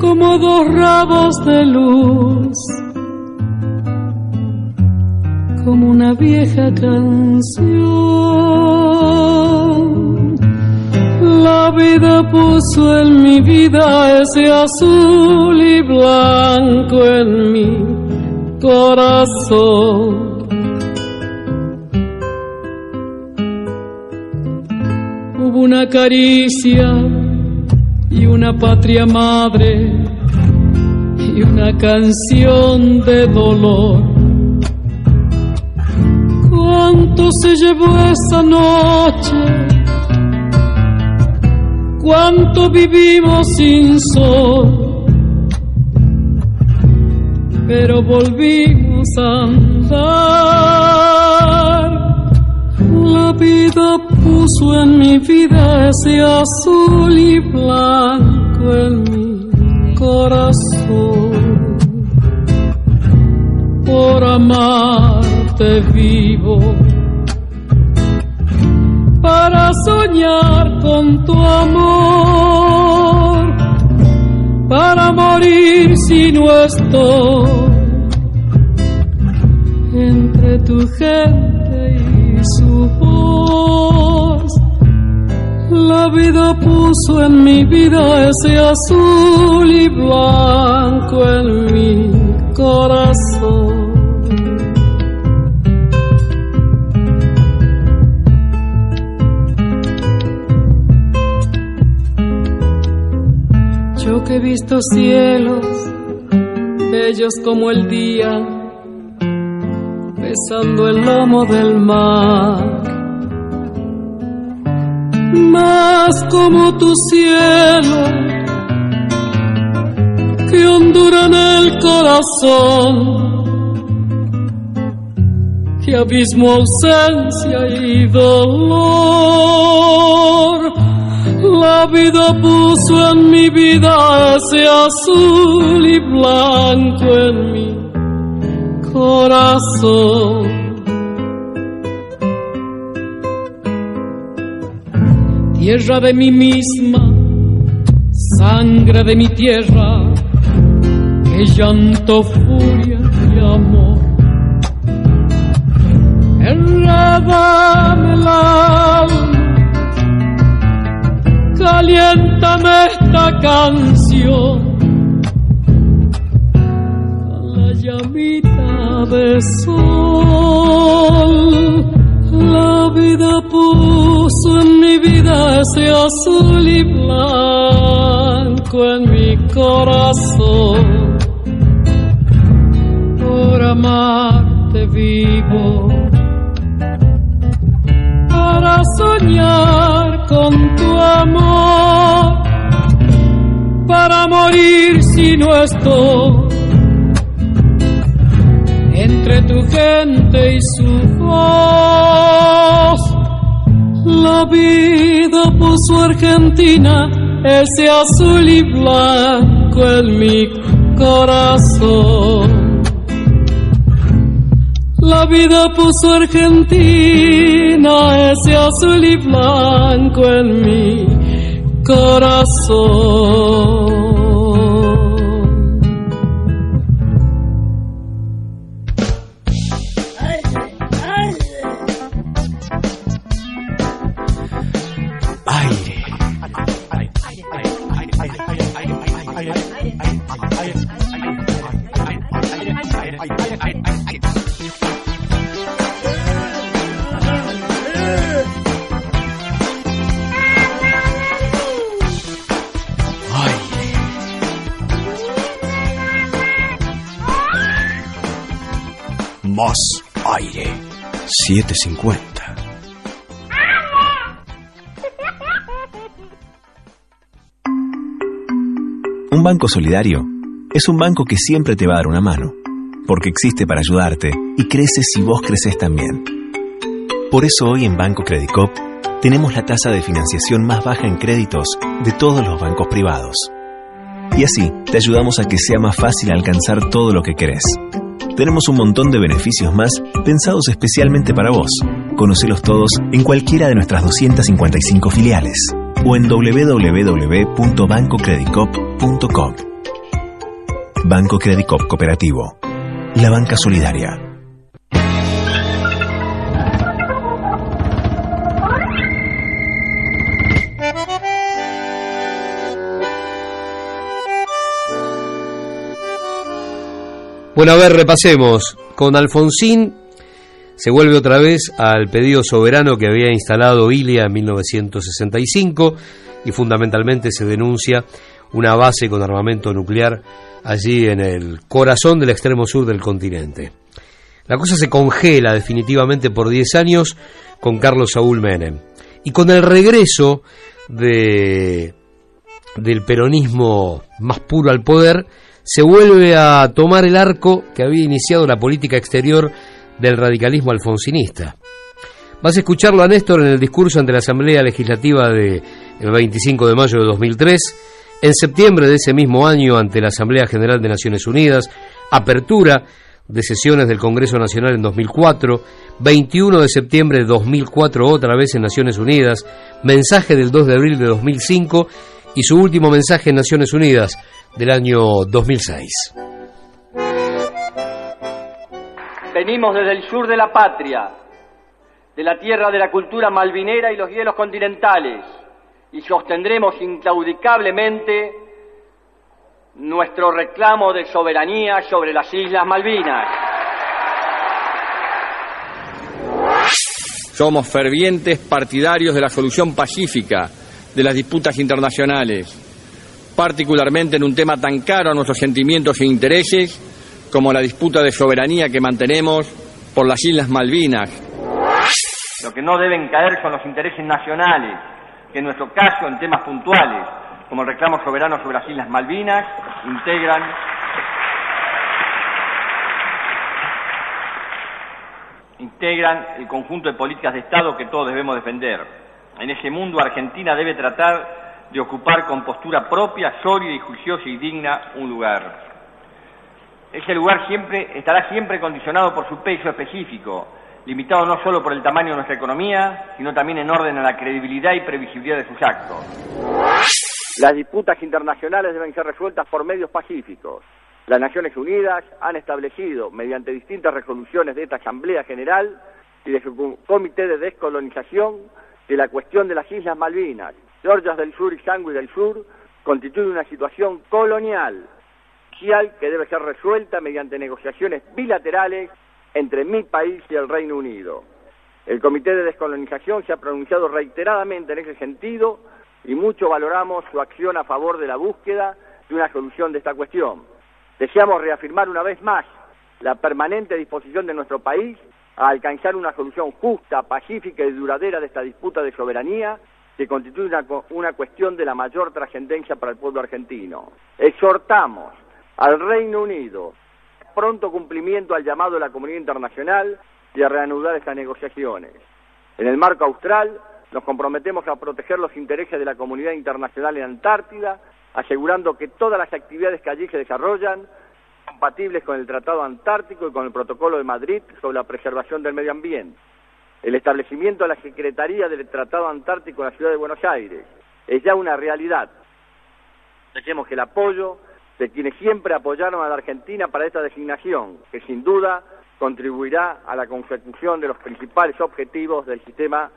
como dos rabos de luz, como una vieja canción la vida puso en mi vida ese azul y blanco en mi corazón. Hubo una caricia y una patria madre y una canción de dolor. ¿Cuánto se llevó esa noche? Cuánto vivimos sin sol, pero volvimos a andar. La vida puso en mi vida ese azul y blanco en mi corazón. Por amarte vivo para soñar con tu amor, para morir si no estoy entre tu gente y su voz. La vida puso en mi vida ese azul y blanco en mi corazón. He visto cielos bellos como el día, besando el lomo del mar, más como tu cielo que hondura en el corazón. Que abismo, ausencia y dolor la vida puso en mi vida ese azul y blanco en mi corazón. Tierra de mí misma, sangre de mi tierra, que llanto, furia y amor. Enredame el alma caliéntame esta canción con la llamita de sol. La vida puso en mi vida ese azul y blanco en mi corazón. Por amarte vivo para soñar con tu amor, para morir si no estoy entre tu gente y su voz. La vida puso Argentina ese azul y blanco en mi corazón. La vida puso Argentina ese azul y blanco en mi corazón. 750. Un banco solidario es un banco que siempre te va a dar una mano, porque existe para ayudarte y crece si vos creces también. Por eso hoy en Banco Credicop tenemos la tasa de financiación más baja en créditos de todos los bancos privados. Y así te ayudamos a que sea más fácil alcanzar todo lo que querés. Tenemos un montón de beneficios más pensados especialmente para vos. Conocelos todos en cualquiera de nuestras 255 filiales o en www.bancocredicop.com. Banco Credicop Cooperativo. La banca solidaria. Bueno, a ver, repasemos. Con Alfonsín se vuelve otra vez al pedido soberano que había instalado Ilia en 1965 y fundamentalmente se denuncia una base con armamento nuclear allí en el corazón del extremo sur del continente. La cosa se congela definitivamente por 10 años con Carlos Saúl Menem. Y con el regreso de, del peronismo más puro al poder, se vuelve a tomar el arco que había iniciado la política exterior del radicalismo alfonsinista. Vas a escucharlo a Néstor en el discurso ante la Asamblea Legislativa del 25 de mayo de 2003, en septiembre de ese mismo año ante la Asamblea General de Naciones Unidas, apertura de sesiones del Congreso Nacional en 2004, 21 de septiembre de 2004 otra vez en Naciones Unidas, mensaje del 2 de abril de 2005 y su último mensaje en Naciones Unidas del año 2006. Venimos desde el sur de la patria, de la tierra de la cultura malvinera y los hielos continentales, y sostendremos inclaudicablemente nuestro reclamo de soberanía sobre las Islas Malvinas. Somos fervientes partidarios de la solución pacífica de las disputas internacionales, particularmente en un tema tan caro a nuestros sentimientos e intereses como la disputa de soberanía que mantenemos por las Islas Malvinas. Lo que no deben caer son los intereses nacionales, que en nuestro caso, en temas puntuales, como el reclamo soberano sobre las Islas Malvinas, integran integran el conjunto de políticas de Estado que todos debemos defender. En ese mundo Argentina debe tratar de ocupar con postura propia, sólida y juiciosa y digna un lugar. Ese lugar siempre estará siempre condicionado por su peso específico, limitado no solo por el tamaño de nuestra economía, sino también en orden a la credibilidad y previsibilidad de sus actos. Las disputas internacionales deben ser resueltas por medios pacíficos. Las Naciones Unidas han establecido, mediante distintas resoluciones de esta Asamblea General y de su Comité de Descolonización, que la cuestión de las Islas Malvinas, Georgias del Sur y Sangui del Sur, constituye una situación colonial, que debe ser resuelta mediante negociaciones bilaterales entre mi país y el Reino Unido. El Comité de Descolonización se ha pronunciado reiteradamente en ese sentido y mucho valoramos su acción a favor de la búsqueda de una solución de esta cuestión. Deseamos reafirmar una vez más la permanente disposición de nuestro país a alcanzar una solución justa, pacífica y duradera de esta disputa de soberanía que constituye una, una cuestión de la mayor trascendencia para el pueblo argentino. Exhortamos al Reino Unido pronto cumplimiento al llamado de la comunidad internacional y a reanudar estas negociaciones. En el marco austral nos comprometemos a proteger los intereses de la comunidad internacional en Antártida asegurando que todas las actividades que allí se desarrollan compatibles con el Tratado Antártico y con el Protocolo de Madrid sobre la preservación del medio ambiente. El establecimiento de la Secretaría del Tratado Antártico en la ciudad de Buenos Aires es ya una realidad. Dejemos que el apoyo de quienes siempre apoyaron a la Argentina para esta designación, que sin duda contribuirá a la consecución de los principales objetivos del sistema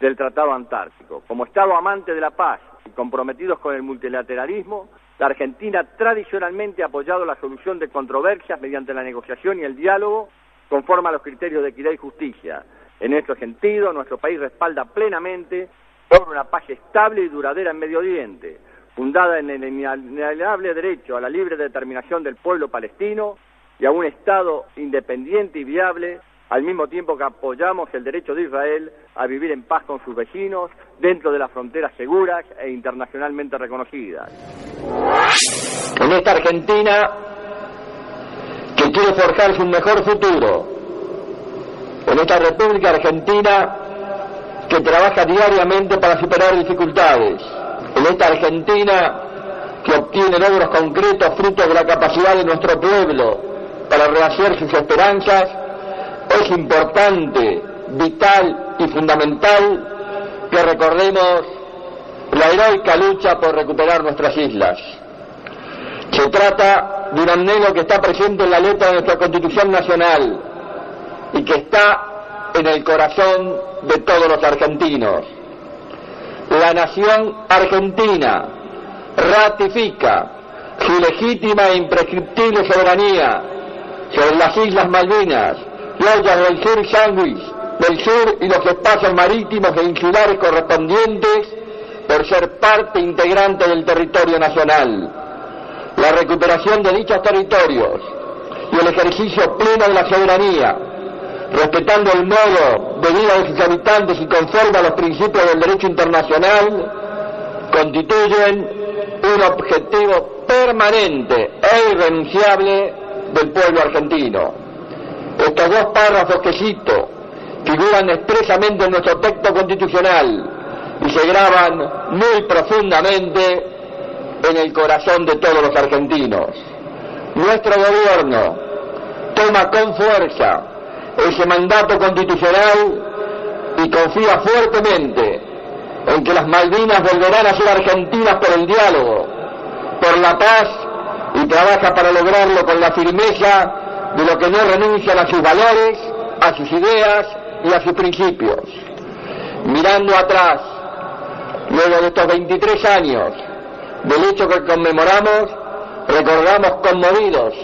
del Tratado Antártico. Como Estado amante de la paz, y comprometidos con el multilateralismo, la Argentina tradicionalmente ha apoyado la solución de controversias mediante la negociación y el diálogo conforme a los criterios de equidad y justicia. En este sentido, nuestro país respalda plenamente por una paz estable y duradera en Medio Oriente, fundada en el inalienable derecho a la libre determinación del pueblo palestino y a un Estado independiente y viable al mismo tiempo que apoyamos el derecho de Israel a vivir en paz con sus vecinos dentro de las fronteras seguras e internacionalmente reconocidas. En esta Argentina que quiere forjarse un mejor futuro, en esta República Argentina que trabaja diariamente para superar dificultades, en esta Argentina que obtiene logros concretos fruto de la capacidad de nuestro pueblo para rehacer sus esperanzas, es importante, vital y fundamental que recordemos la heroica lucha por recuperar nuestras islas. Se trata de un anhelo que está presente en la letra de nuestra Constitución Nacional y que está en el corazón de todos los argentinos. La nación argentina ratifica su legítima e imprescriptible soberanía sobre las Islas Malvinas, playas del sur Sandwich, del sur y los espacios marítimos e insulares correspondientes por ser parte integrante del territorio nacional. La recuperación de dichos territorios y el ejercicio pleno de la soberanía, respetando el modo de vida de sus habitantes y conforme a los principios del derecho internacional, constituyen un objetivo permanente e irrenunciable del pueblo argentino. Estos dos párrafos que cito figuran expresamente en nuestro texto constitucional y se graban muy profundamente en el corazón de todos los argentinos. Nuestro gobierno toma con fuerza ese mandato constitucional y confía fuertemente en que las Malvinas volverán a ser argentinas por el diálogo, por la paz y trabaja para lograrlo con la firmeza de lo que no renuncian a sus valores, a sus ideas y a sus principios. Mirando atrás, luego de estos 23 años del hecho que conmemoramos, recordamos conmovidos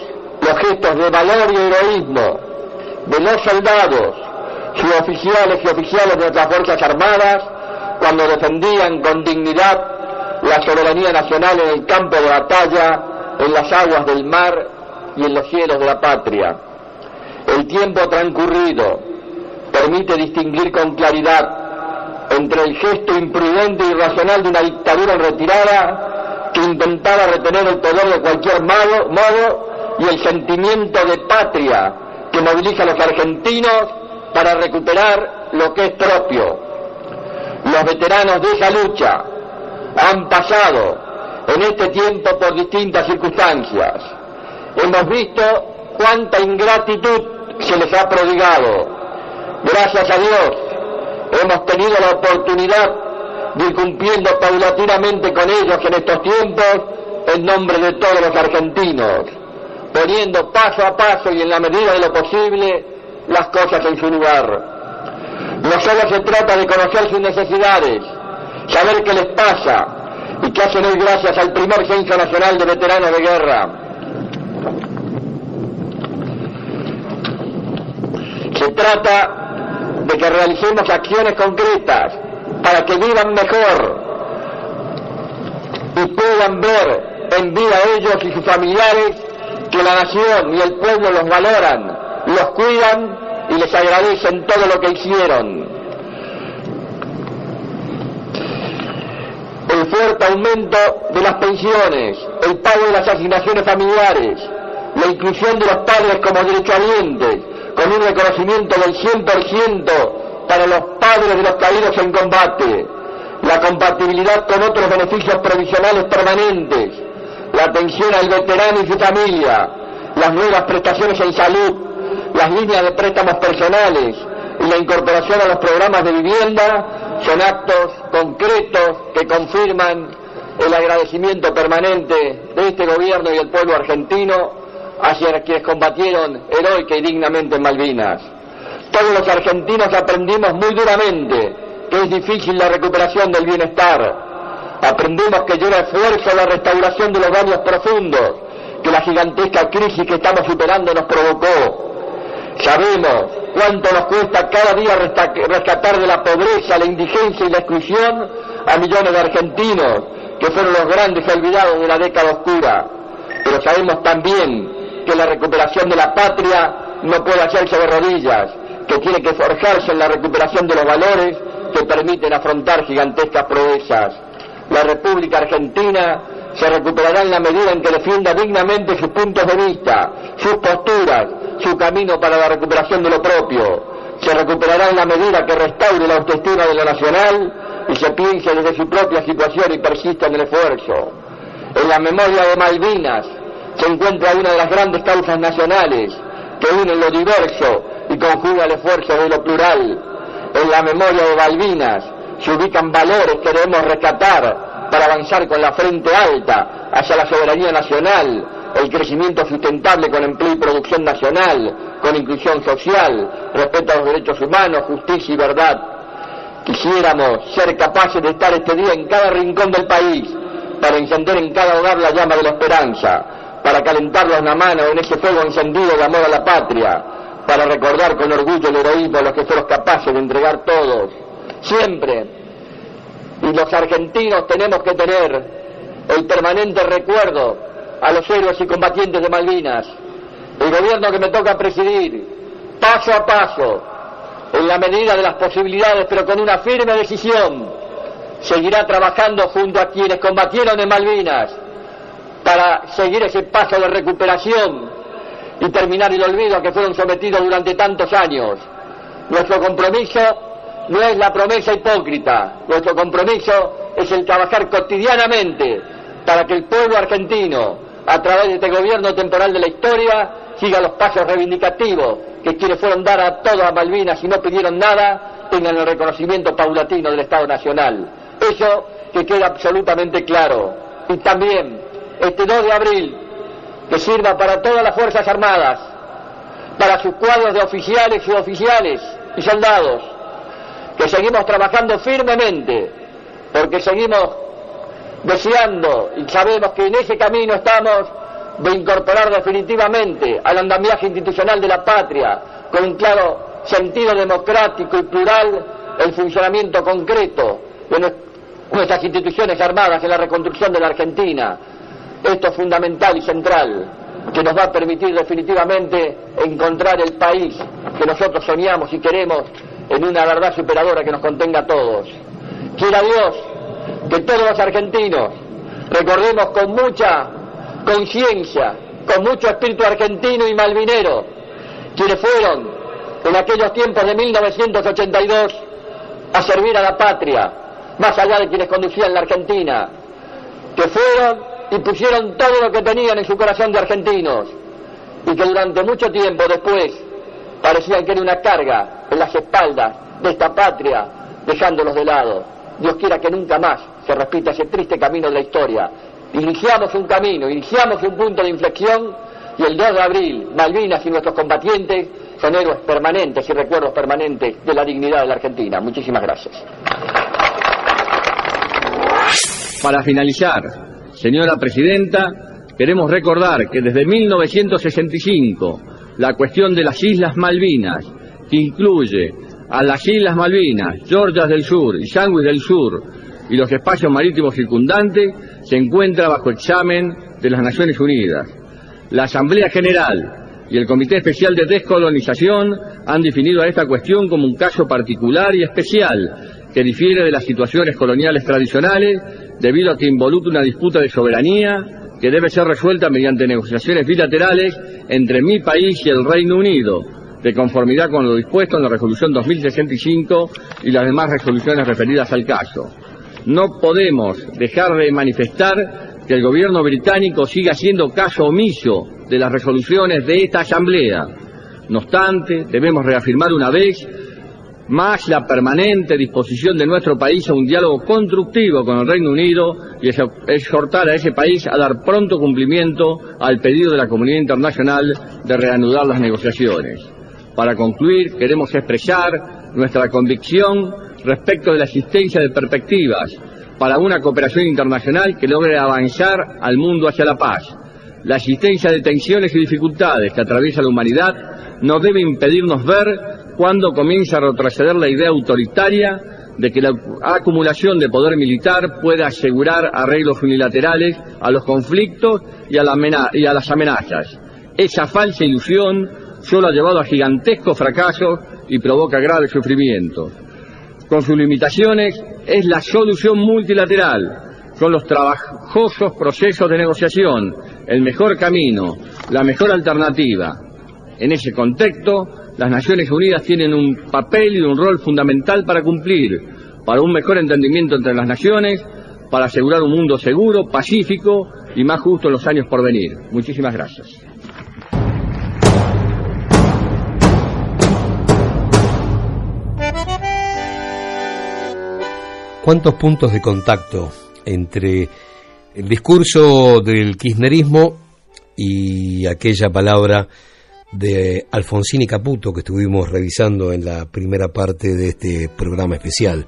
los gestos de valor y heroísmo de los soldados, suboficiales y oficiales de nuestras Fuerzas Armadas, cuando defendían con dignidad la soberanía nacional en el campo de batalla, en las aguas del mar y en los cielos de la patria. El tiempo transcurrido permite distinguir con claridad entre el gesto imprudente y irracional de una dictadura retirada que intentaba retener el poder de cualquier modo, modo y el sentimiento de patria que moviliza a los argentinos para recuperar lo que es propio. Los veteranos de esa lucha han pasado en este tiempo por distintas circunstancias. Hemos visto cuánta ingratitud se les ha prodigado. Gracias a Dios hemos tenido la oportunidad de ir cumpliendo paulatinamente con ellos en estos tiempos en nombre de todos los argentinos, poniendo paso a paso y en la medida de lo posible las cosas en su lugar. No solo se trata de conocer sus necesidades, saber qué les pasa y qué hacen hoy gracias al primer Censo Nacional de Veteranos de Guerra. Se trata de que realicemos acciones concretas para que vivan mejor y puedan ver en vida ellos y sus familiares que la nación y el pueblo los valoran, los cuidan y les agradecen todo lo que hicieron. El fuerte aumento de las pensiones, el pago de las asignaciones familiares, la inclusión de los padres como derechohabientes, con un reconocimiento del 100% para los padres de los caídos en combate, la compatibilidad con otros beneficios provisionales permanentes, la atención al veterano y su familia, las nuevas prestaciones en salud, las líneas de préstamos personales. Y la incorporación a los programas de vivienda son actos concretos que confirman el agradecimiento permanente de este gobierno y el pueblo argentino hacia quienes combatieron heroica y dignamente en Malvinas. Todos los argentinos aprendimos muy duramente que es difícil la recuperación del bienestar. Aprendimos que lleva esfuerzo la restauración de los daños profundos que la gigantesca crisis que estamos superando nos provocó Sabemos cuánto nos cuesta cada día rescatar de la pobreza, la indigencia y la exclusión a millones de argentinos que fueron los grandes olvidados de la década oscura. Pero sabemos también que la recuperación de la patria no puede hacerse de rodillas, que tiene que forjarse en la recuperación de los valores que permiten afrontar gigantescas proezas. La República Argentina se recuperará en la medida en que defienda dignamente sus puntos de vista, sus posturas, su camino para la recuperación de lo propio. Se recuperará en la medida que restaure la autoestima de lo nacional y se piense desde su propia situación y persista en el esfuerzo. En la memoria de Malvinas se encuentra una de las grandes causas nacionales que unen lo diverso y conjuga el esfuerzo de lo plural. En la memoria de Malvinas se ubican valores que debemos rescatar para avanzar con la frente alta hacia la soberanía nacional, el crecimiento sustentable con empleo y producción nacional, con inclusión social, respeto a los derechos humanos, justicia y verdad. Quisiéramos ser capaces de estar este día en cada rincón del país para encender en cada hogar la llama de la esperanza, para calentarlos la mano en ese fuego encendido de amor a la patria, para recordar con orgullo el heroísmo a los que fueron capaces de entregar todos, siempre. Y los argentinos tenemos que tener el permanente recuerdo a los héroes y combatientes de Malvinas. El gobierno que me toca presidir, paso a paso, en la medida de las posibilidades, pero con una firme decisión, seguirá trabajando junto a quienes combatieron en Malvinas para seguir ese paso de recuperación y terminar el olvido a que fueron sometidos durante tantos años. Nuestro compromiso no es la promesa hipócrita, nuestro compromiso es el trabajar cotidianamente para que el pueblo argentino a través de este gobierno temporal de la historia, siga los pasos reivindicativos que quienes fueron dar a todas Malvinas y no pidieron nada, tengan el reconocimiento paulatino del Estado Nacional. eso que quede absolutamente claro. Y también, este 2 de abril, que sirva para todas las Fuerzas Armadas, para sus cuadros de oficiales y oficiales y soldados, que seguimos trabajando firmemente, porque seguimos deseando y sabemos que en ese camino estamos de incorporar definitivamente al andamiaje institucional de la patria, con un claro sentido democrático y plural, el funcionamiento concreto de nuestras instituciones armadas en la reconstrucción de la Argentina. Esto es fundamental y central, que nos va a permitir definitivamente encontrar el país que nosotros soñamos y queremos en una verdad superadora que nos contenga a todos. Quiera Dios que todos los argentinos recordemos con mucha conciencia, con mucho espíritu argentino y malvinero, quienes fueron en aquellos tiempos de 1982 a servir a la patria, más allá de quienes conducían la Argentina, que fueron y pusieron todo lo que tenían en su corazón de argentinos y que durante mucho tiempo después parecían que era una carga en las espaldas de esta patria, dejándolos de lado. Dios quiera que nunca más se repita ese triste camino de la historia. Iniciamos un camino, iniciamos un punto de inflexión y el 2 de abril, Malvinas y nuestros combatientes son héroes permanentes y recuerdos permanentes de la dignidad de la Argentina. Muchísimas gracias. Para finalizar, señora Presidenta, queremos recordar que desde 1965 la cuestión de las Islas Malvinas, que incluye a las Islas Malvinas, Georgias del Sur y Sandwich del Sur y los espacios marítimos circundantes, se encuentra bajo examen de las Naciones Unidas. La Asamblea General y el Comité Especial de Descolonización han definido a esta cuestión como un caso particular y especial que difiere de las situaciones coloniales tradicionales debido a que involucra una disputa de soberanía que debe ser resuelta mediante negociaciones bilaterales entre mi país y el Reino Unido, de conformidad con lo dispuesto en la resolución 2065 y las demás resoluciones referidas al caso. No podemos dejar de manifestar que el gobierno británico siga haciendo caso omiso de las resoluciones de esta Asamblea. No obstante, debemos reafirmar una vez más la permanente disposición de nuestro país a un diálogo constructivo con el Reino Unido y exhortar a ese país a dar pronto cumplimiento al pedido de la comunidad internacional de reanudar las negociaciones. Para concluir, queremos expresar nuestra convicción respecto de la existencia de perspectivas para una cooperación internacional que logre avanzar al mundo hacia la paz. La existencia de tensiones y dificultades que atraviesa la humanidad no debe impedirnos ver cuando comienza a retroceder la idea autoritaria de que la acumulación de poder militar pueda asegurar arreglos unilaterales a los conflictos y a, las amenazas. Esa falsa ilusión solo ha llevado a gigantescos fracasos y provoca graves sufrimientos. Con sus limitaciones, es la solución multilateral, son los trabajosos procesos de negociación, el mejor camino, la mejor alternativa. En ese contexto, las Naciones Unidas tienen un papel y un rol fundamental para cumplir, para un mejor entendimiento entre las naciones, para asegurar un mundo seguro, pacífico y más justo en los años por venir. Muchísimas gracias. ¿Cuántos puntos de contacto entre el discurso del kirchnerismo y aquella palabra de Alfonsín y Caputo que estuvimos revisando en la primera parte de este programa especial.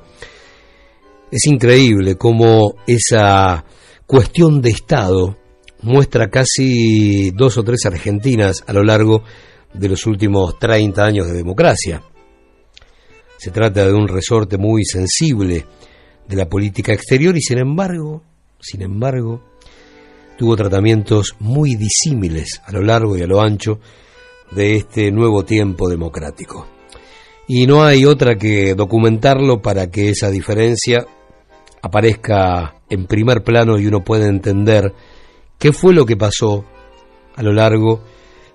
Es increíble cómo esa cuestión de Estado muestra casi dos o tres Argentinas a lo largo de los últimos 30 años de democracia. Se trata de un resorte muy sensible de la política exterior y sin embargo, sin embargo, tuvo tratamientos muy disímiles a lo largo y a lo ancho de este nuevo tiempo democrático. Y no hay otra que documentarlo para que esa diferencia aparezca en primer plano y uno pueda entender qué fue lo que pasó a lo largo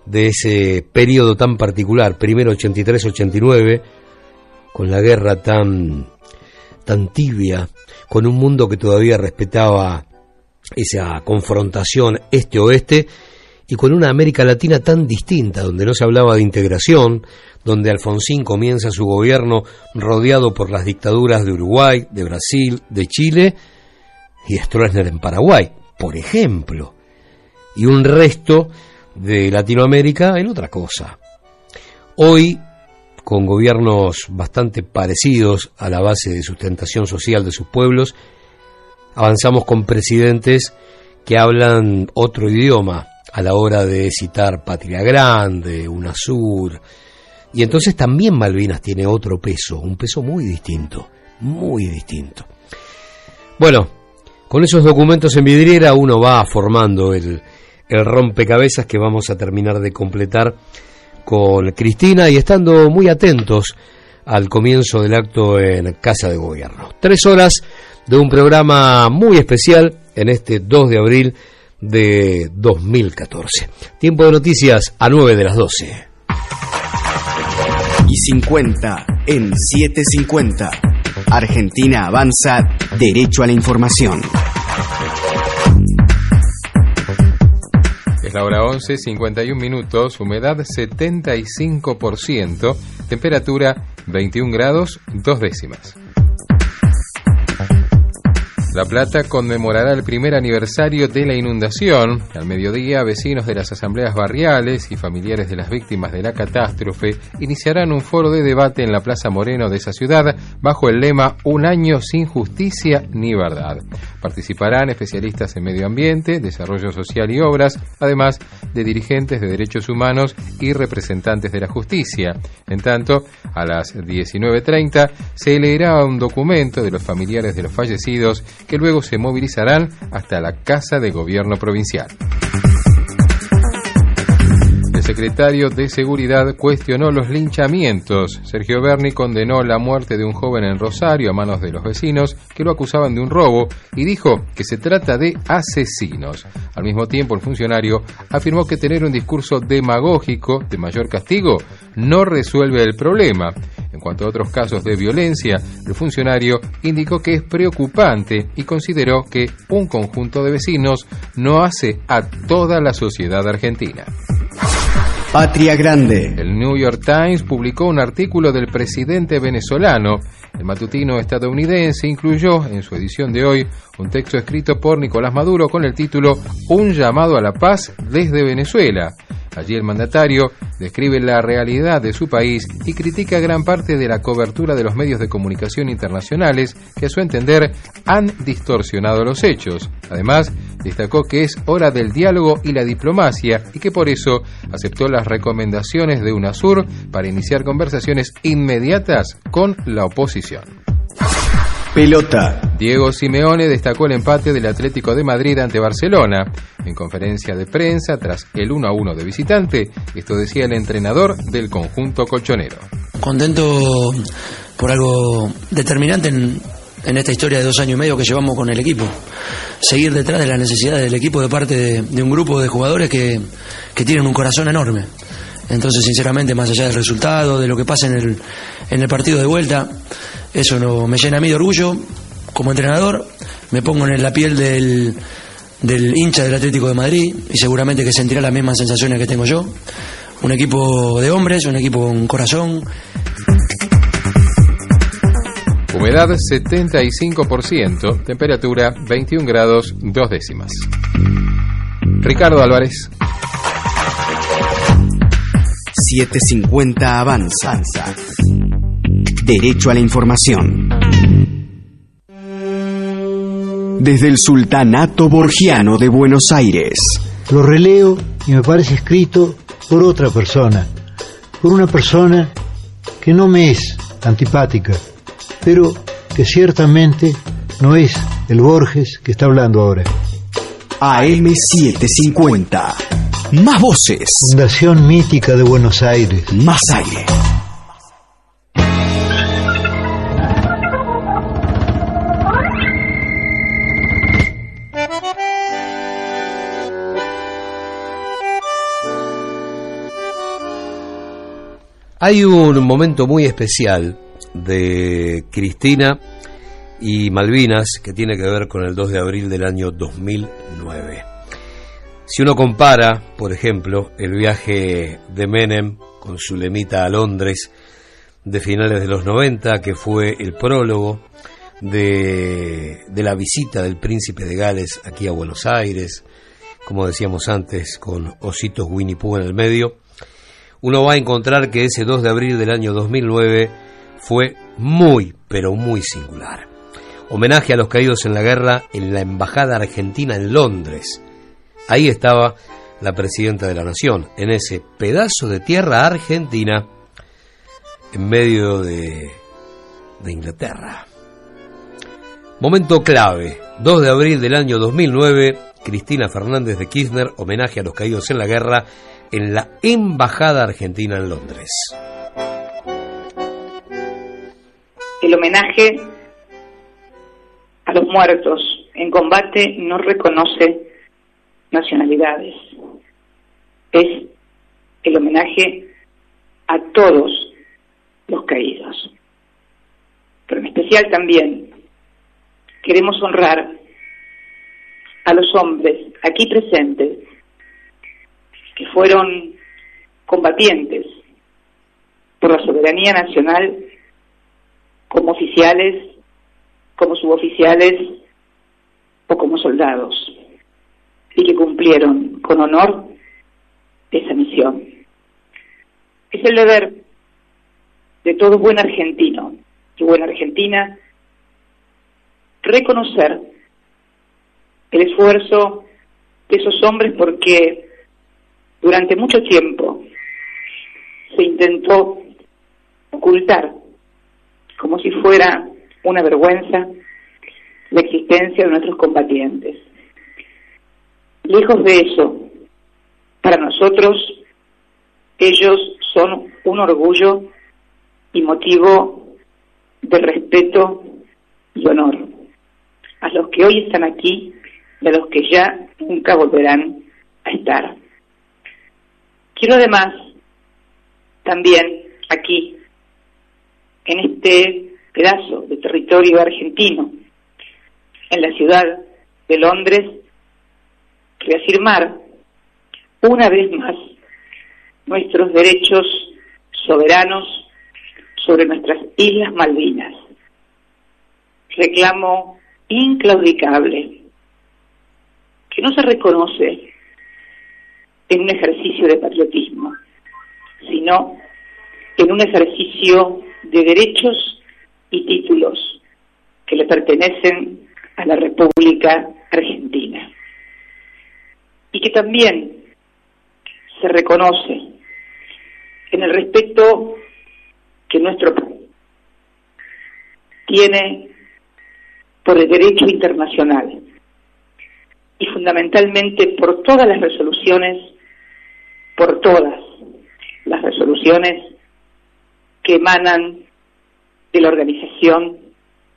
de ese periodo tan particular, primero 83-89, con la guerra tan, tan tibia, con un mundo que todavía respetaba esa confrontación este-oeste, y con una América Latina tan distinta, donde no se hablaba de integración, donde Alfonsín comienza su gobierno rodeado por las dictaduras de Uruguay, de Brasil, de Chile y Stroessner en Paraguay, por ejemplo, y un resto de Latinoamérica en otra cosa. Hoy, con gobiernos bastante parecidos a la base de sustentación social de sus pueblos, avanzamos con presidentes que hablan otro idioma a la hora de citar Patria Grande, UNASUR, y entonces también Malvinas tiene otro peso, un peso muy distinto, muy distinto. Bueno, con esos documentos en vidriera uno va formando el, el rompecabezas que vamos a terminar de completar con Cristina y estando muy atentos al comienzo del acto en Casa de Gobierno. Tres horas de un programa muy especial en este 2 de abril de 2014. Tiempo de noticias a 9 de las 12. Y 50 en 750. Argentina avanza derecho a la información. Es la hora 11, 51 minutos, humedad 75%, temperatura 21 grados, dos décimas. La Plata conmemorará el primer aniversario de la inundación. Al mediodía, vecinos de las asambleas barriales y familiares de las víctimas de la catástrofe iniciarán un foro de debate en la Plaza Moreno de esa ciudad bajo el lema Un año sin justicia ni verdad. Participarán especialistas en medio ambiente, desarrollo social y obras, además de dirigentes de derechos humanos y representantes de la justicia. En tanto, a las 19.30 se leerá un documento de los familiares de los fallecidos que luego se movilizarán hasta la Casa de Gobierno Provincial. Secretario de Seguridad cuestionó los linchamientos. Sergio Berni condenó la muerte de un joven en Rosario a manos de los vecinos que lo acusaban de un robo y dijo que se trata de asesinos. Al mismo tiempo, el funcionario afirmó que tener un discurso demagógico de mayor castigo no resuelve el problema. En cuanto a otros casos de violencia, el funcionario indicó que es preocupante y consideró que un conjunto de vecinos no hace a toda la sociedad argentina. Patria Grande. El New York Times publicó un artículo del presidente venezolano. El matutino estadounidense incluyó en su edición de hoy un texto escrito por Nicolás Maduro con el título Un llamado a la paz desde Venezuela. Allí el mandatario describe la realidad de su país y critica gran parte de la cobertura de los medios de comunicación internacionales que a su entender han distorsionado los hechos. Además, destacó que es hora del diálogo y la diplomacia y que por eso aceptó las recomendaciones de UNASUR para iniciar conversaciones inmediatas con la oposición. Pelota. Diego Simeone destacó el empate del Atlético de Madrid ante Barcelona. En conferencia de prensa, tras el 1 a 1 de visitante, esto decía el entrenador del conjunto colchonero. Contento por algo determinante en, en esta historia de dos años y medio que llevamos con el equipo. Seguir detrás de las necesidades del equipo de parte de, de un grupo de jugadores que, que tienen un corazón enorme. Entonces, sinceramente, más allá del resultado, de lo que pasa en el, en el partido de vuelta, eso no, me llena a mí de orgullo como entrenador. Me pongo en la piel del, del hincha del Atlético de Madrid y seguramente que sentirá las mismas sensaciones que tengo yo. Un equipo de hombres, un equipo con corazón. Humedad 75%, temperatura 21 grados 2 décimas. Ricardo Álvarez. 750 Avanza. Derecho a la información. Desde el Sultanato Borgiano de Buenos Aires. Lo releo y me parece escrito por otra persona. Por una persona que no me es antipática, pero que ciertamente no es el Borges que está hablando ahora. AM750. Más voces. Fundación Mítica de Buenos Aires. Más aire. Hay un momento muy especial de Cristina y Malvinas que tiene que ver con el 2 de abril del año 2009. Si uno compara, por ejemplo, el viaje de Menem con su lemita a Londres de finales de los 90, que fue el prólogo de, de la visita del príncipe de Gales aquí a Buenos Aires, como decíamos antes, con ositos Winnie Pooh en el medio, uno va a encontrar que ese 2 de abril del año 2009 fue muy, pero muy singular. Homenaje a los caídos en la guerra en la Embajada Argentina en Londres, Ahí estaba la presidenta de la nación, en ese pedazo de tierra argentina, en medio de, de Inglaterra. Momento clave, 2 de abril del año 2009, Cristina Fernández de Kirchner, homenaje a los caídos en la guerra en la Embajada Argentina en Londres. El homenaje a los muertos en combate no reconoce nacionalidades. Es el homenaje a todos los caídos. Pero en especial también queremos honrar a los hombres aquí presentes que fueron combatientes por la soberanía nacional como oficiales, como suboficiales o como soldados y que cumplieron con honor esa misión. Es el deber de todo buen argentino y buena argentina reconocer el esfuerzo de esos hombres porque durante mucho tiempo se intentó ocultar como si fuera una vergüenza la existencia de nuestros combatientes. Lejos de eso, para nosotros ellos son un orgullo y motivo de respeto y honor a los que hoy están aquí y a los que ya nunca volverán a estar. Quiero además también aquí, en este pedazo de territorio argentino, en la ciudad de Londres, reafirmar una vez más nuestros derechos soberanos sobre nuestras Islas Malvinas. Reclamo inclaudicable que no se reconoce en un ejercicio de patriotismo, sino en un ejercicio de derechos y títulos que le pertenecen a la República Argentina. Y que también se reconoce en el respeto que nuestro país tiene por el derecho internacional y fundamentalmente por todas las resoluciones, por todas las resoluciones que emanan de la Organización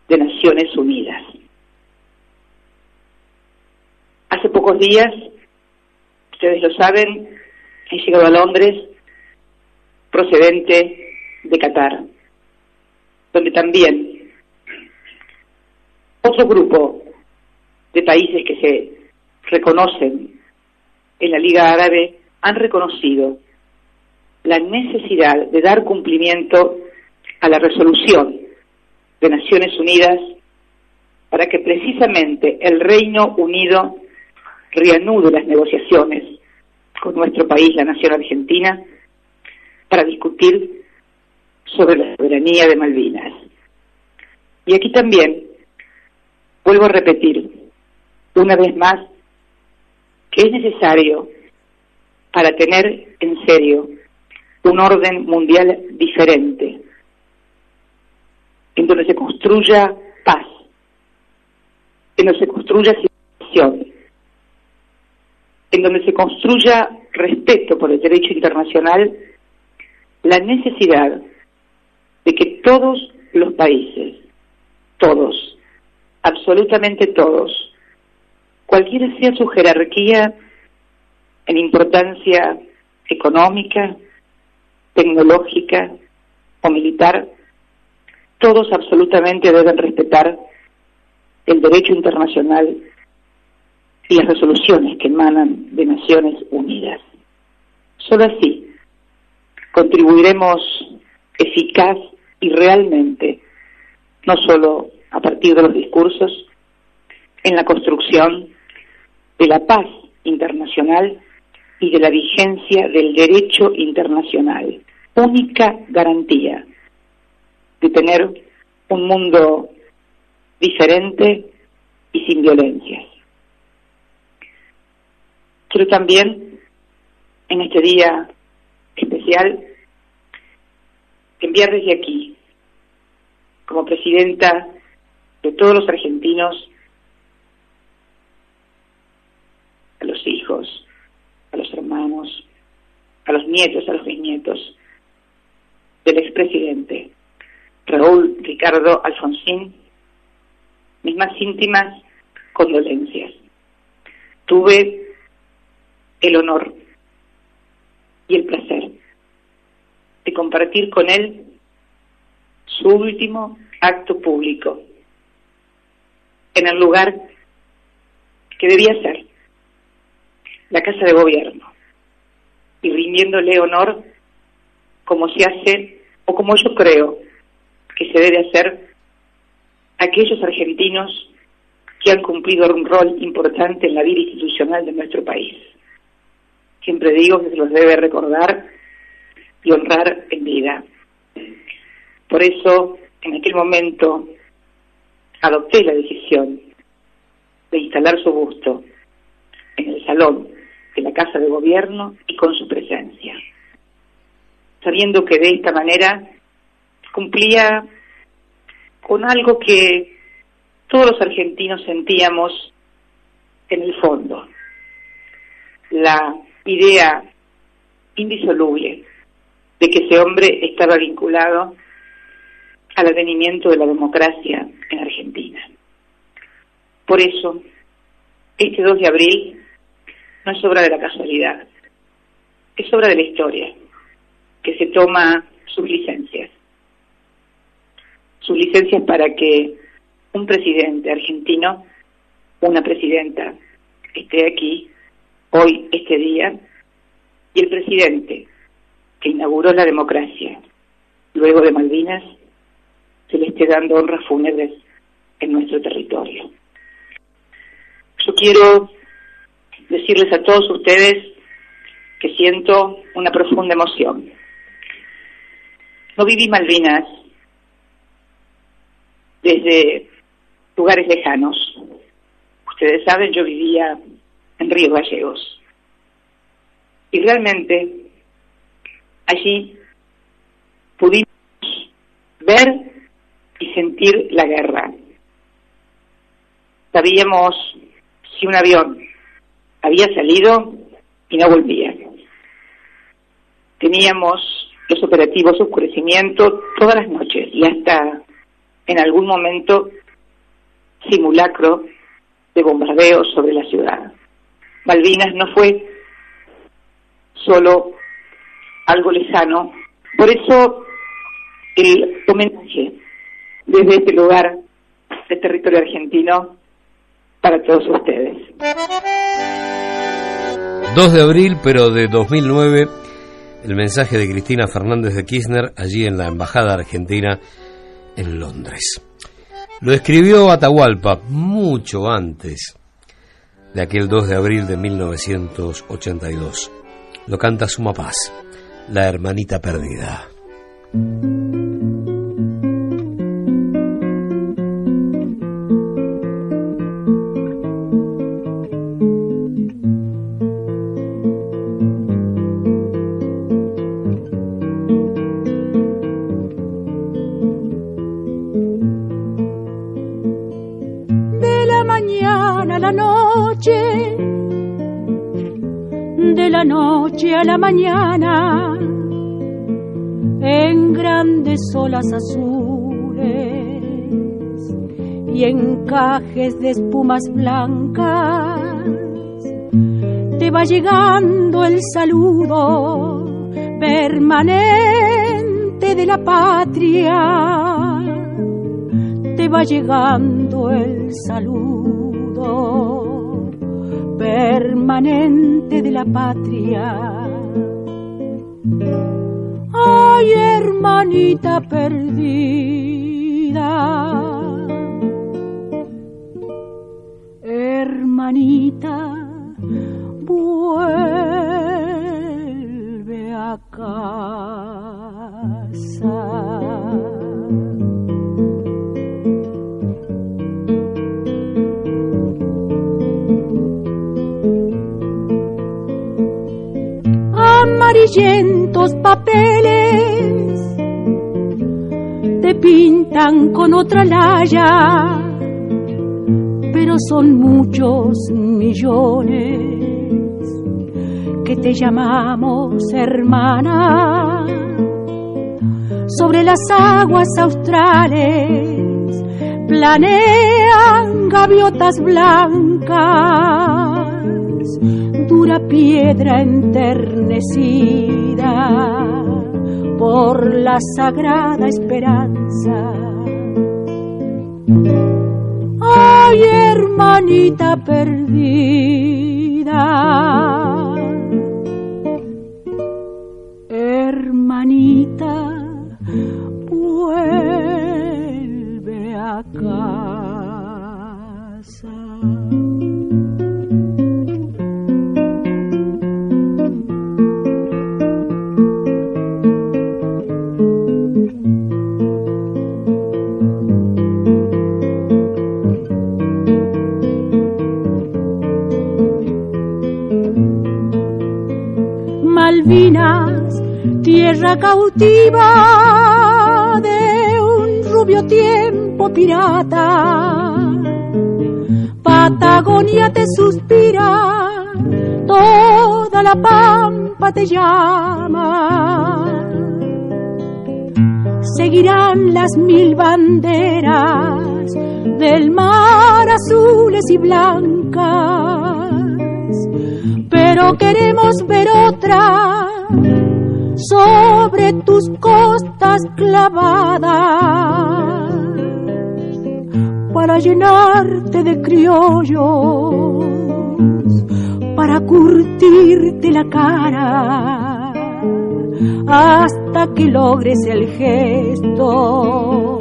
de Naciones Unidas. Hace pocos días ustedes lo saben, he llegado a Londres procedente de Qatar, donde también otro grupo de países que se reconocen en la Liga Árabe han reconocido la necesidad de dar cumplimiento a la resolución de Naciones Unidas para que precisamente el Reino Unido reanude las negociaciones con nuestro país, la nación argentina, para discutir sobre la soberanía de Malvinas. Y aquí también vuelvo a repetir una vez más que es necesario para tener en serio un orden mundial diferente, en donde se construya paz, en donde se construya situación, en donde se construya respeto por el derecho internacional, la necesidad de que todos los países, todos, absolutamente todos, cualquiera sea su jerarquía en importancia económica, tecnológica o militar, todos absolutamente deben respetar el derecho internacional y las resoluciones que emanan de Naciones Unidas. Solo así contribuiremos eficaz y realmente, no solo a partir de los discursos, en la construcción de la paz internacional y de la vigencia del derecho internacional, única garantía de tener un mundo diferente y sin violencias. Quiero también, en este día especial, enviar desde aquí, como presidenta de todos los argentinos, a los hijos, a los hermanos, a los nietos, a los bisnietos del expresidente Raúl Ricardo Alfonsín, mis más íntimas condolencias. Tuve el honor y el placer de compartir con él su último acto público en el lugar que debía ser la Casa de Gobierno y rindiéndole honor como se hace o como yo creo que se debe hacer a aquellos argentinos que han cumplido un rol importante en la vida institucional de nuestro país. Siempre digo que se los debe recordar y honrar en vida. Por eso, en aquel momento, adopté la decisión de instalar su busto en el salón de la Casa de Gobierno y con su presencia, sabiendo que de esta manera cumplía con algo que todos los argentinos sentíamos en el fondo, la idea indisoluble de que ese hombre estaba vinculado al advenimiento de la democracia en Argentina. Por eso, este 2 de abril no es obra de la casualidad, es obra de la historia, que se toma sus licencias. Sus licencias para que un presidente argentino, una presidenta, esté aquí hoy, este día, y el presidente que inauguró la democracia luego de Malvinas, se le esté dando honras fúnebres en nuestro territorio. Yo quiero decirles a todos ustedes que siento una profunda emoción. No viví Malvinas desde lugares lejanos. Ustedes saben, yo vivía en Río Gallegos. Y realmente allí pudimos ver y sentir la guerra. Sabíamos si un avión había salido y no volvía. Teníamos los operativos oscurecimiento todas las noches y hasta en algún momento simulacro de bombardeo sobre la ciudad. Malvinas no fue solo algo lejano. Por eso el homenaje desde este lugar del territorio argentino para todos ustedes. 2 de abril, pero de 2009, el mensaje de Cristina Fernández de Kirchner allí en la Embajada Argentina en Londres. Lo escribió Atahualpa mucho antes de aquel 2 de abril de 1982. Lo canta Suma Paz, la hermanita perdida. De la noche a la mañana, en grandes olas azules y encajes de espumas blancas, te va llegando el saludo permanente de la patria. Te va llegando el saludo permanente de la patria. Ay, hermanita perdida. Hermanita, vuelve a casa. Amarillentos papeles te pintan con otra laya, pero son muchos millones que te llamamos hermana. Sobre las aguas australes planean gaviotas blancas dura piedra enternecida por la sagrada esperanza. Ay, hermanita perdida, hermanita, vuelve a Tierra cautiva de un rubio tiempo pirata. Patagonia te suspira, toda la pampa te llama. Seguirán las mil banderas del mar azules y blancas pero queremos ver otra sobre tus costas clavadas para llenarte de criollos, para curtirte la cara hasta que logres el gesto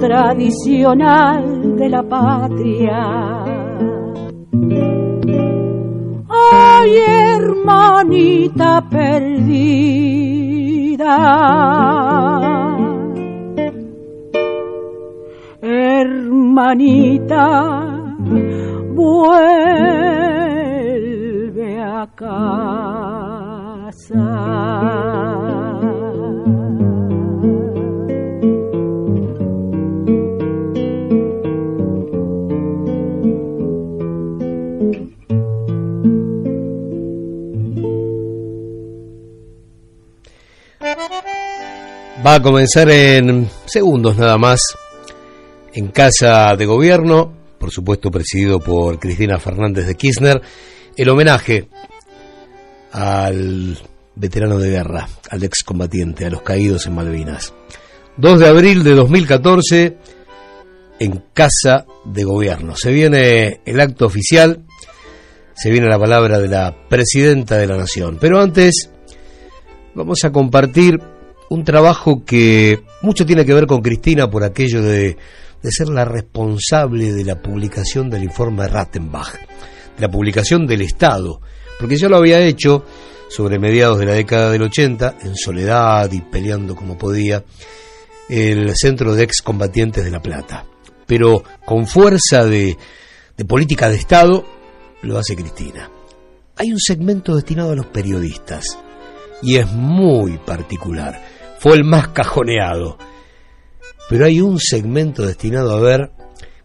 tradicional de la patria ay hermanita perdida. Hermanita, vuelve a casa. Va a comenzar en segundos nada más en Casa de Gobierno, por supuesto presidido por Cristina Fernández de Kirchner, el homenaje al veterano de guerra, al excombatiente, a los caídos en Malvinas. 2 de abril de 2014 en Casa de Gobierno. Se viene el acto oficial, se viene la palabra de la presidenta de la Nación. Pero antes vamos a compartir un trabajo que mucho tiene que ver con Cristina por aquello de, de ser la responsable de la publicación del informe Rattenbach, de la publicación del Estado, porque ya lo había hecho sobre mediados de la década del 80, en soledad y peleando como podía, el Centro de Excombatientes de La Plata. Pero con fuerza de, de política de Estado, lo hace Cristina. Hay un segmento destinado a los periodistas, y es muy particular fue el más cajoneado. Pero hay un segmento destinado a ver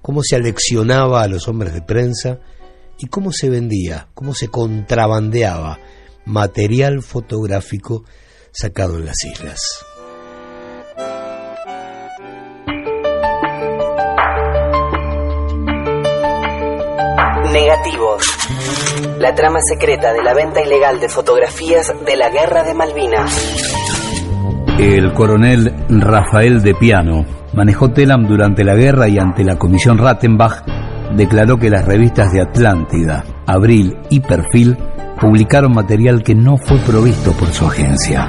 cómo se aleccionaba a los hombres de prensa y cómo se vendía, cómo se contrabandeaba material fotográfico sacado en las islas. Negativos. La trama secreta de la venta ilegal de fotografías de la Guerra de Malvinas. El coronel Rafael de Piano manejó Telam durante la guerra y ante la comisión Rattenbach declaró que las revistas de Atlántida, Abril y Perfil publicaron material que no fue provisto por su agencia.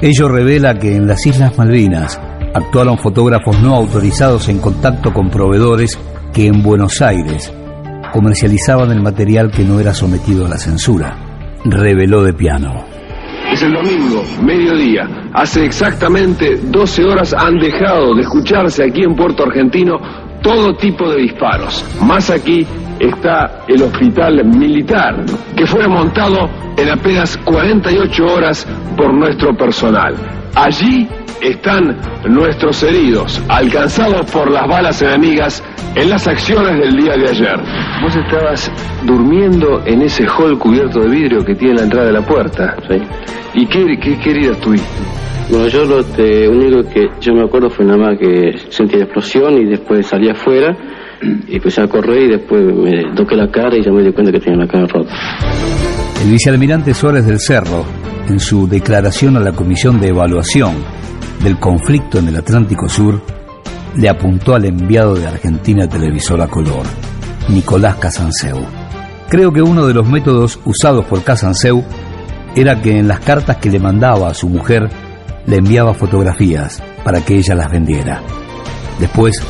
Ello revela que en las Islas Malvinas actuaron fotógrafos no autorizados en contacto con proveedores que en Buenos Aires comercializaban el material que no era sometido a la censura, reveló de piano. Es el domingo, mediodía. Hace exactamente 12 horas han dejado de escucharse aquí en Puerto Argentino todo tipo de disparos. Más aquí está el hospital militar, que fue montado en apenas 48 horas por nuestro personal. Allí están nuestros heridos, alcanzados por las balas enemigas en las acciones del día de ayer. Vos estabas durmiendo en ese hall cubierto de vidrio que tiene la entrada de la puerta. Sí. ¿Y qué, qué, qué heridas tuviste? Bueno, yo lo este, único que yo me acuerdo fue nada más que sentí la explosión y después salí afuera y empecé a correr y después me toqué la cara y ya me di cuenta que tenía la cara rota. El vicealmirante Suárez del Cerro, en su declaración a la Comisión de Evaluación del conflicto en el Atlántico Sur, le apuntó al enviado de Argentina Televisora Color, Nicolás Casanseu. Creo que uno de los métodos usados por Casanseu era que en las cartas que le mandaba a su mujer le enviaba fotografías para que ella las vendiera. Después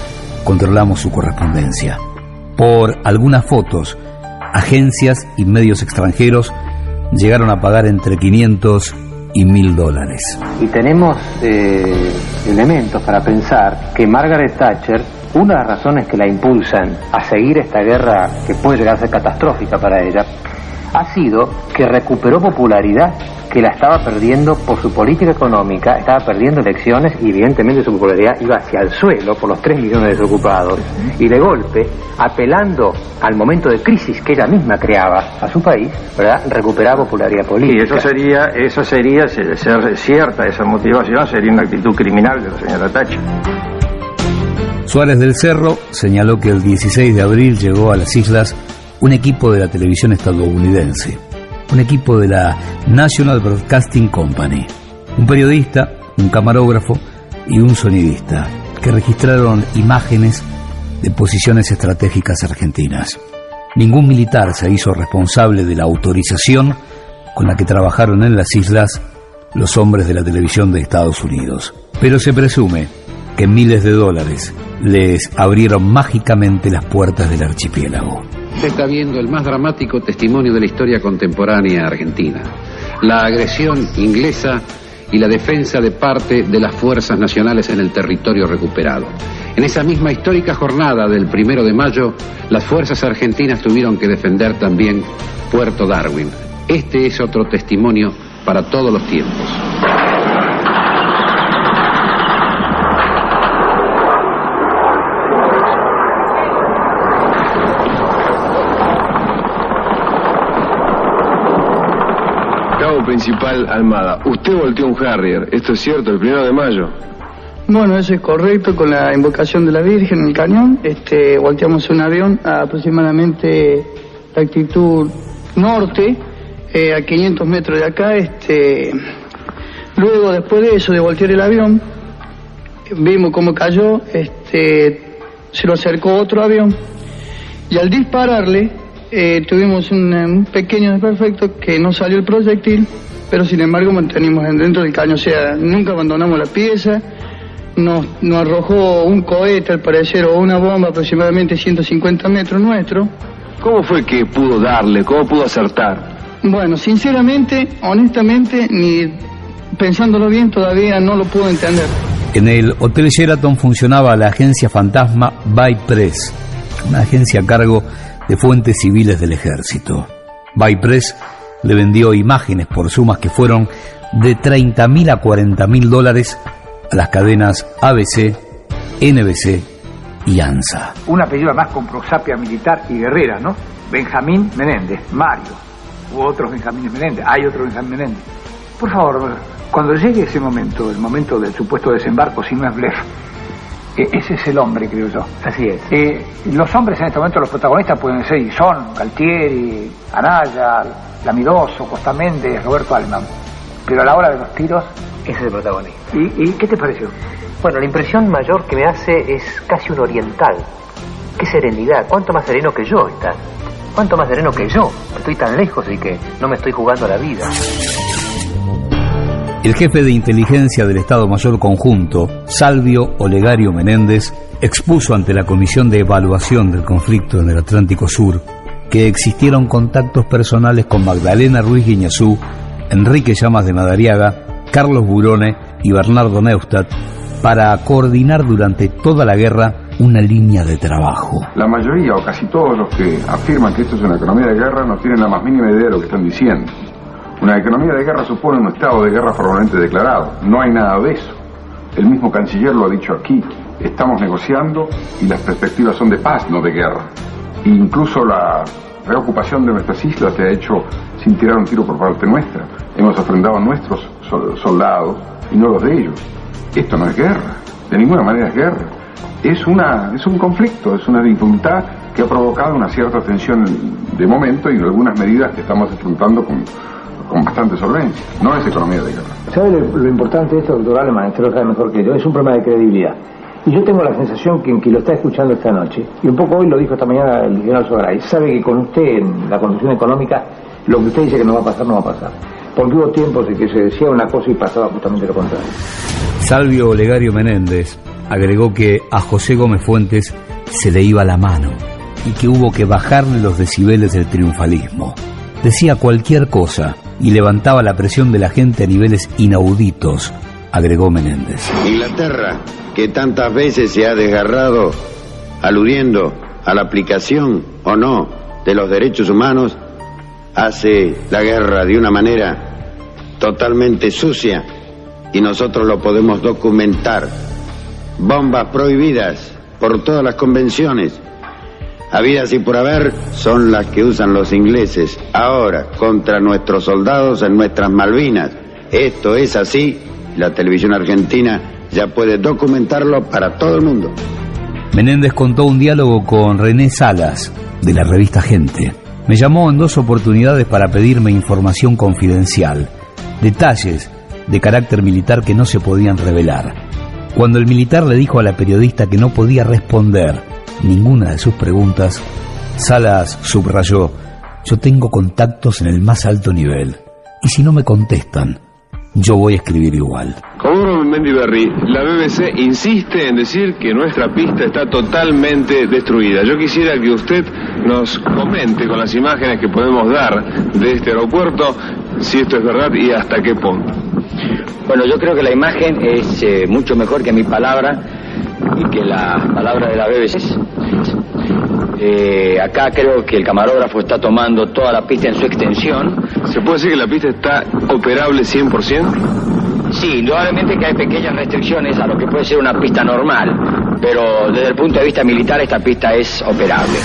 controlamos su correspondencia. Por algunas fotos, agencias y medios extranjeros llegaron a pagar entre 500 y 1000 dólares. Y tenemos eh, elementos para pensar que Margaret Thatcher, una de las razones que la impulsan a seguir esta guerra que puede llegar a ser catastrófica para ella, ha sido que recuperó popularidad que la estaba perdiendo por su política económica, estaba perdiendo elecciones y evidentemente su popularidad iba hacia el suelo por los 3 millones de desocupados. Y de golpe, apelando al momento de crisis que ella misma creaba a su país, ¿verdad? recuperaba popularidad política. Y eso sería, eso sería, ser cierta esa motivación, sería una actitud criminal de la señora Thatcher. Suárez del Cerro señaló que el 16 de abril llegó a las islas un equipo de la televisión estadounidense, un equipo de la National Broadcasting Company, un periodista, un camarógrafo y un sonidista que registraron imágenes de posiciones estratégicas argentinas. Ningún militar se hizo responsable de la autorización con la que trabajaron en las islas los hombres de la televisión de Estados Unidos. Pero se presume que miles de dólares les abrieron mágicamente las puertas del archipiélago. Se está viendo el más dramático testimonio de la historia contemporánea argentina. La agresión inglesa y la defensa de parte de las fuerzas nacionales en el territorio recuperado. En esa misma histórica jornada del primero de mayo, las fuerzas argentinas tuvieron que defender también Puerto Darwin. Este es otro testimonio para todos los tiempos. Principal Almada, usted volteó un Harrier, ¿esto es cierto, el primero de mayo? Bueno, eso es correcto, con la invocación de la Virgen en el cañón, este, volteamos un avión a aproximadamente la actitud norte, eh, a 500 metros de acá, este, luego después de eso, de voltear el avión, vimos cómo cayó, este, se lo acercó otro avión, y al dispararle, eh, tuvimos un, un, pequeño desperfecto que no salió el proyectil, pero sin embargo mantenimos dentro del caño, o sea, nunca abandonamos la pieza, nos, nos arrojó un cohete al parecer o una bomba aproximadamente 150 metros nuestro. ¿Cómo fue que pudo darle? ¿Cómo pudo acertar? Bueno, sinceramente, honestamente, ni pensándolo bien todavía no lo puedo entender. En el Hotel Sheraton funcionaba la agencia fantasma By Press, una agencia a cargo de fuentes civiles del ejército. By Press le vendió imágenes por sumas que fueron de 30 mil a 40 mil dólares a las cadenas ABC, NBC y ANSA. Un apellido más con prosapia militar y guerrera, ¿no? Benjamín Menéndez, Mario. Hubo otros Benjamín Menéndez, hay otro Benjamín Menéndez. Por favor, cuando llegue ese momento, el momento del supuesto desembarco, si no es blef, ese es el hombre, creo yo. Así es. Eh, los hombres en este momento, los protagonistas pueden ser y son Galtieri, Anaya, Lamidoso, Costa Méndez, Roberto Alman. Pero a la hora de los tiros, ese es el protagonista. ¿Y, ¿Y, qué te pareció? Bueno, la impresión mayor que me hace es casi un oriental. Qué serenidad, cuánto más sereno que yo está. ¿Cuánto más sereno que yo? Estoy tan lejos y que no me estoy jugando la vida. El jefe de inteligencia del Estado Mayor Conjunto, Salvio Olegario Menéndez, expuso ante la Comisión de Evaluación del Conflicto en el Atlántico Sur que existieron contactos personales con Magdalena Ruiz Guiñazú, Enrique Llamas de Madariaga, Carlos Burone y Bernardo Neustadt para coordinar durante toda la guerra una línea de trabajo. La mayoría o casi todos los que afirman que esto es una economía de guerra no tienen la más mínima idea de lo que están diciendo. Una economía de guerra supone un estado de guerra formalmente declarado. No hay nada de eso. El mismo canciller lo ha dicho aquí. Estamos negociando y las perspectivas son de paz, no de guerra. E incluso la reocupación de nuestras islas se ha hecho sin tirar un tiro por parte nuestra. Hemos ofrendado a nuestros soldados y no los de ellos. Esto no es guerra. De ninguna manera es guerra. Es, una, es un conflicto, es una dificultad que ha provocado una cierta tensión de momento y algunas medidas que estamos afrontando con, con bastante solvencia. No es economía de guerra. ¿Sabe lo, importante de esto, doctor Aleman? Usted lo sabe mejor que yo. Es un problema de credibilidad. Y yo tengo la sensación que en quien lo está escuchando esta noche, y un poco hoy lo dijo esta mañana el general Sogray, sabe que con usted en la conducción económica, lo que usted dice que no va a pasar, no va a pasar. Porque hubo tiempos en que se decía una cosa y pasaba justamente lo contrario. Salvio Olegario Menéndez agregó que a José Gómez Fuentes se le iba la mano y que hubo que bajarle los decibeles del triunfalismo. Decía cualquier cosa y levantaba la presión de la gente a niveles inauditos, agregó Menéndez. Inglaterra, que tantas veces se ha desgarrado aludiendo a la aplicación o no de los derechos humanos, hace la guerra de una manera totalmente sucia y nosotros lo podemos documentar. Bombas prohibidas por todas las convenciones, habidas y por haber, son las que usan los ingleses ahora contra nuestros soldados en nuestras Malvinas. Esto es así, la televisión argentina ya puede documentarlo para todo el mundo. Menéndez contó un diálogo con René Salas, de la revista Gente. Me llamó en dos oportunidades para pedirme información confidencial, detalles de carácter militar que no se podían revelar. Cuando el militar le dijo a la periodista que no podía responder ninguna de sus preguntas, Salas subrayó, yo tengo contactos en el más alto nivel, y si no me contestan, yo voy a escribir igual. Como Mendy Berry, la BBC insiste en decir que nuestra pista está totalmente destruida. Yo quisiera que usted nos comente con las imágenes que podemos dar de este aeropuerto si esto es verdad y hasta qué punto. Bueno, yo creo que la imagen es eh, mucho mejor que mi palabra y que la palabra de la BBC. Eh, acá creo que el camarógrafo está tomando toda la pista en su extensión. ¿Se puede decir que la pista está operable 100%? Sí, indudablemente que hay pequeñas restricciones a lo que puede ser una pista normal, pero desde el punto de vista militar esta pista es operable.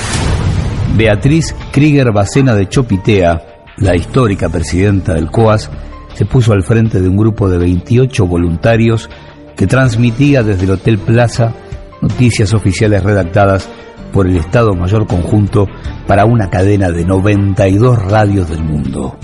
Beatriz Krieger Bacena de Chopitea, la histórica presidenta del COAS, se puso al frente de un grupo de 28 voluntarios que transmitía desde el Hotel Plaza noticias oficiales redactadas por el Estado Mayor Conjunto para una cadena de 92 radios del mundo.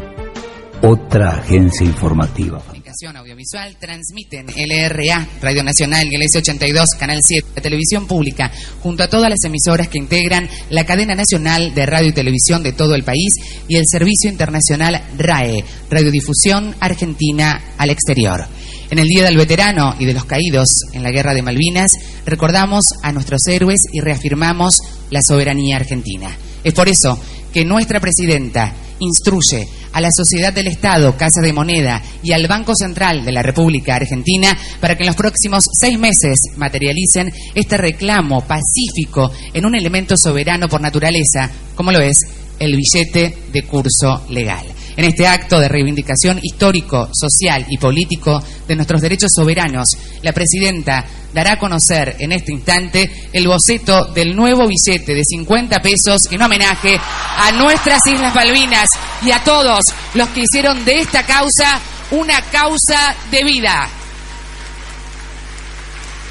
Otra agencia informativa. Comunicación audiovisual transmiten LRA, Radio Nacional, Galaxia 82, Canal 7, la televisión pública, junto a todas las emisoras que integran la cadena nacional de radio y televisión de todo el país y el servicio internacional RAE, Radiodifusión Argentina al exterior. En el Día del Veterano y de los Caídos en la Guerra de Malvinas, recordamos a nuestros héroes y reafirmamos la soberanía argentina. Es por eso que nuestra presidenta instruye a la Sociedad del Estado, Casa de Moneda y al Banco Central de la República Argentina para que en los próximos seis meses materialicen este reclamo pacífico en un elemento soberano por naturaleza, como lo es el billete de curso legal en este acto de reivindicación histórico, social y político de nuestros derechos soberanos, la presidenta dará a conocer en este instante el boceto del nuevo billete de 50 pesos en homenaje a nuestras Islas Malvinas y a todos los que hicieron de esta causa una causa de vida.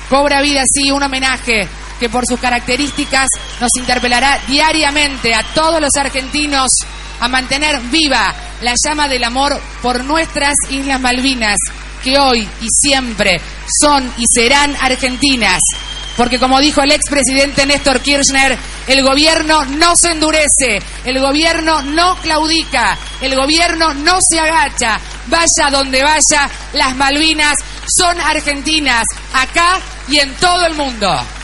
Cobra vida, sí, un homenaje que por sus características nos interpelará diariamente a todos los argentinos a mantener viva la llama del amor por nuestras Islas Malvinas, que hoy y siempre son y serán argentinas. Porque como dijo el expresidente Néstor Kirchner, El gobierno no se endurece, el gobierno no claudica, el gobierno no se agacha. Vaya donde vaya, las Malvinas son argentinas, acá y en todo el mundo.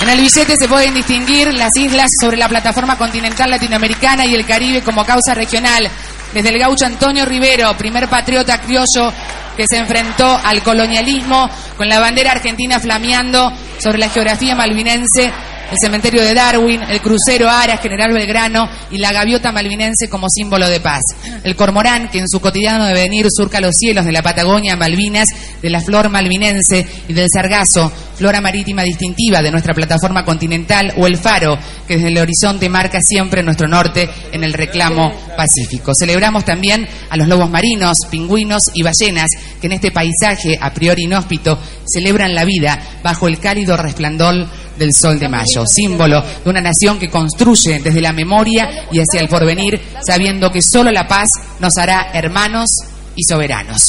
En el billete se pueden distinguir las islas sobre la plataforma continental latinoamericana y el Caribe como causa regional. Desde el gaucho Antonio Rivero, primer patriota criollo que se enfrentó al colonialismo con la bandera argentina flameando sobre la geografía malvinense el cementerio de Darwin, el crucero Aras, General Belgrano y la gaviota malvinense como símbolo de paz. El cormorán, que en su cotidiano devenir surca los cielos de la Patagonia, Malvinas, de la flor malvinense y del sargazo, flora marítima distintiva de nuestra plataforma continental, o el faro, que desde el horizonte marca siempre nuestro norte en el reclamo pacífico. Celebramos también a los lobos marinos, pingüinos y ballenas, que en este paisaje a priori inhóspito celebran la vida bajo el cálido resplandor del sol de mayo, símbolo de una nación que construye desde la memoria y hacia el porvenir, sabiendo que solo la paz nos hará hermanos y soberanos.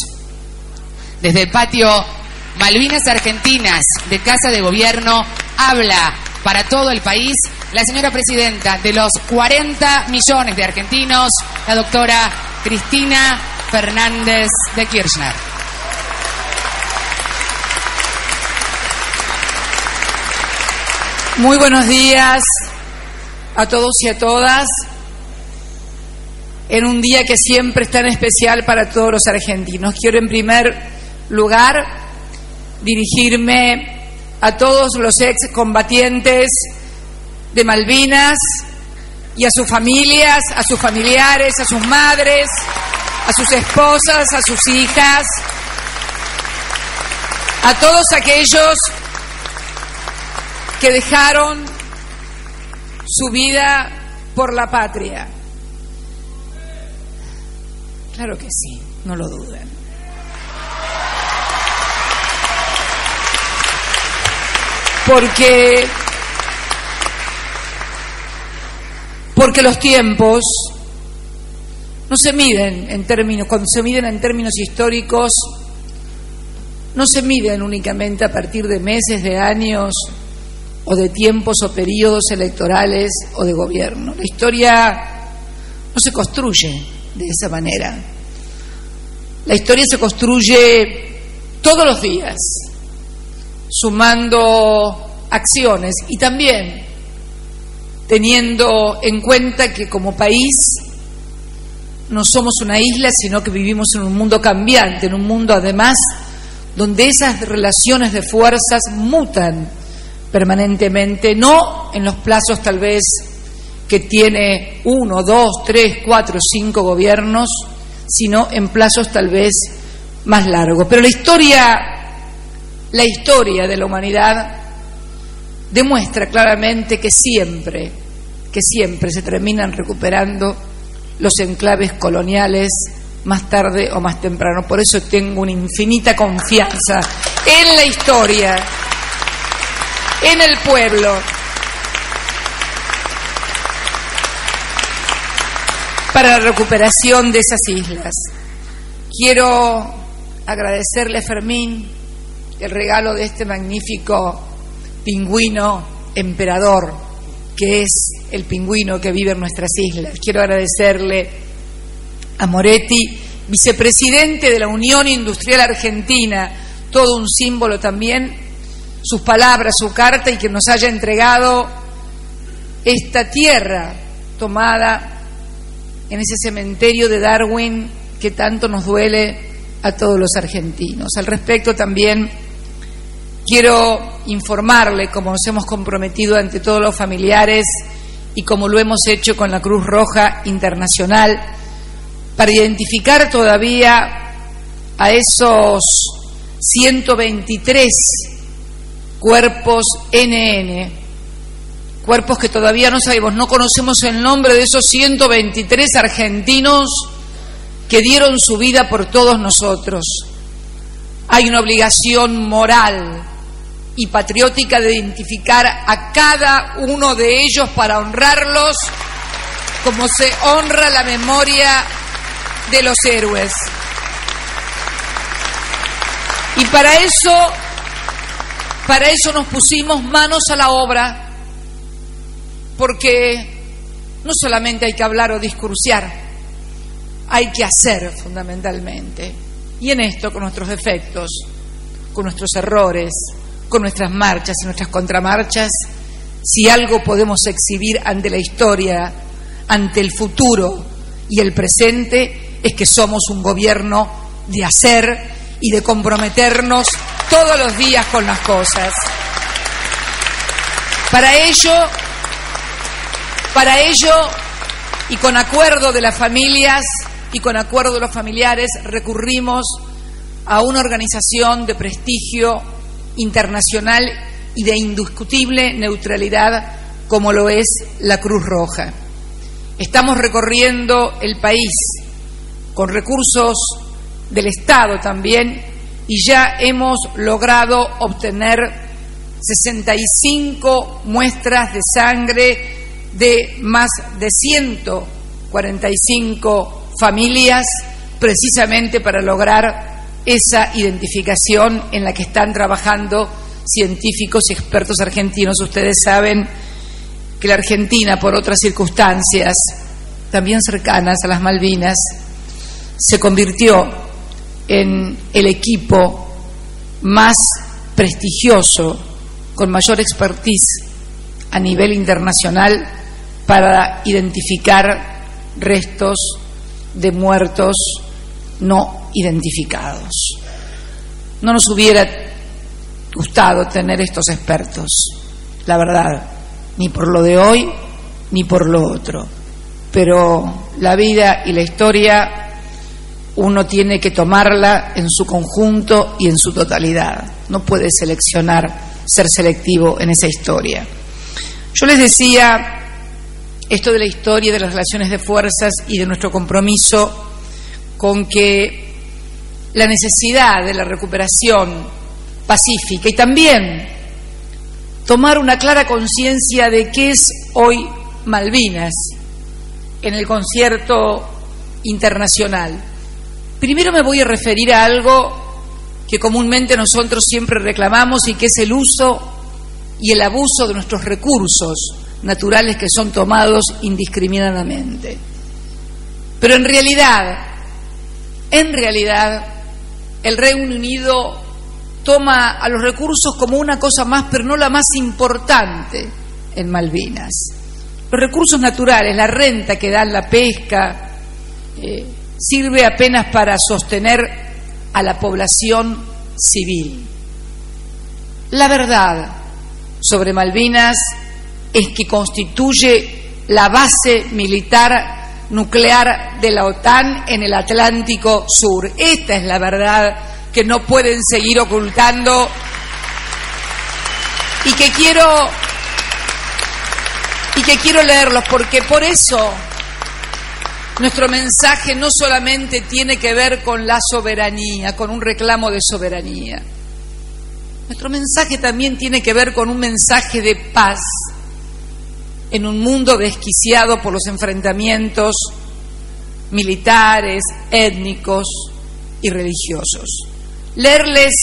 Desde el patio Malvinas Argentinas de Casa de Gobierno habla para todo el país la señora presidenta de los 40 millones de argentinos, la doctora Cristina Fernández de Kirchner. Muy buenos días a todos y a todas. En un día que siempre es tan especial para todos los argentinos. Quiero en primer lugar dirigirme a todos los excombatientes de Malvinas y a sus familias, a sus familiares, a sus madres, a sus esposas, a sus hijas, a todos aquellos que dejaron su vida por la patria. Claro que sí, no lo duden. Porque porque los tiempos no se miden en términos cuando se miden en términos históricos no se miden únicamente a partir de meses, de años, o de tiempos o periodos electorales o de gobierno. La historia no se construye de esa manera. La historia se construye todos los días, sumando acciones y también teniendo en cuenta que como país no somos una isla, sino que vivimos en un mundo cambiante, en un mundo además donde esas relaciones de fuerzas mutan permanentemente, no en los plazos tal vez que tiene uno, dos, tres, cuatro, cinco gobiernos, sino en plazos tal vez más largos. Pero la historia, la historia de la humanidad demuestra claramente que siempre, que siempre se terminan recuperando los enclaves coloniales más tarde o más temprano. Por eso tengo una infinita confianza en la historia en el pueblo. para la recuperación de esas islas. Quiero agradecerle a Fermín el regalo de este magnífico pingüino emperador, que es el pingüino que vive en nuestras islas. Quiero agradecerle a Moretti, vicepresidente de la Unión Industrial Argentina, todo un símbolo también sus palabras, su carta y que nos haya entregado esta tierra tomada en ese cementerio de Darwin que tanto nos duele a todos los argentinos. Al respecto también quiero informarle, como nos hemos comprometido ante todos los familiares y como lo hemos hecho con la Cruz Roja Internacional, para identificar todavía a esos 123 cuerpos NN, cuerpos que todavía no sabemos, no conocemos el nombre de esos 123 argentinos que dieron su vida por todos nosotros. Hay una obligación moral y patriótica de identificar a cada uno de ellos para honrarlos como se honra la memoria de los héroes. Y para eso Para eso nos pusimos manos a la obra, porque no solamente hay que hablar o discursiar, hay que hacer fundamentalmente. Y en esto, con nuestros defectos, con nuestros errores, con nuestras marchas y nuestras contramarchas, si algo podemos exhibir ante la historia, ante el futuro y el presente, es que somos un gobierno de hacer y de comprometernos todos los días con las cosas. Para ello, para ello, y con acuerdo de las familias y con acuerdo de los familiares, recurrimos a una organización de prestigio internacional y de indiscutible neutralidad como lo es la Cruz Roja. Estamos recorriendo el país con recursos del Estado también y ya hemos logrado obtener 65 muestras de sangre de más de 145 familias precisamente para lograr esa identificación en la que están trabajando científicos y expertos argentinos. Ustedes saben que la Argentina, por otras circunstancias también cercanas a las Malvinas, se convirtió en el equipo más prestigioso, con mayor expertise a nivel internacional para identificar restos de muertos no identificados. No nos hubiera gustado tener estos expertos, la verdad, ni por lo de hoy ni por lo otro. Pero la vida y la historia uno tiene que tomarla en su conjunto y en su totalidad. No puede seleccionar, ser selectivo en esa historia. Yo les decía esto de la historia, de las relaciones de fuerzas y de nuestro compromiso con que la necesidad de la recuperación pacífica y también tomar una clara conciencia de qué es hoy Malvinas en el concierto internacional Primero me voy a referir a algo que comúnmente nosotros siempre reclamamos y que es el uso y el abuso de nuestros recursos naturales que son tomados indiscriminadamente. Pero en realidad, en realidad, el Reino Unido toma a los recursos como una cosa más, pero no la más importante en Malvinas. Los recursos naturales, la renta que dan la pesca, eh, sirve apenas para sostener a la población civil. La verdad sobre Malvinas es que constituye la base militar nuclear de la OTAN en el Atlántico Sur. Esta es la verdad que no pueden seguir ocultando y que quiero y que quiero leerlos porque por eso nuestro mensaje no solamente tiene que ver con la soberanía, con un reclamo de soberanía. Nuestro mensaje también tiene que ver con un mensaje de paz en un mundo desquiciado por los enfrentamientos militares, étnicos y religiosos. Leerles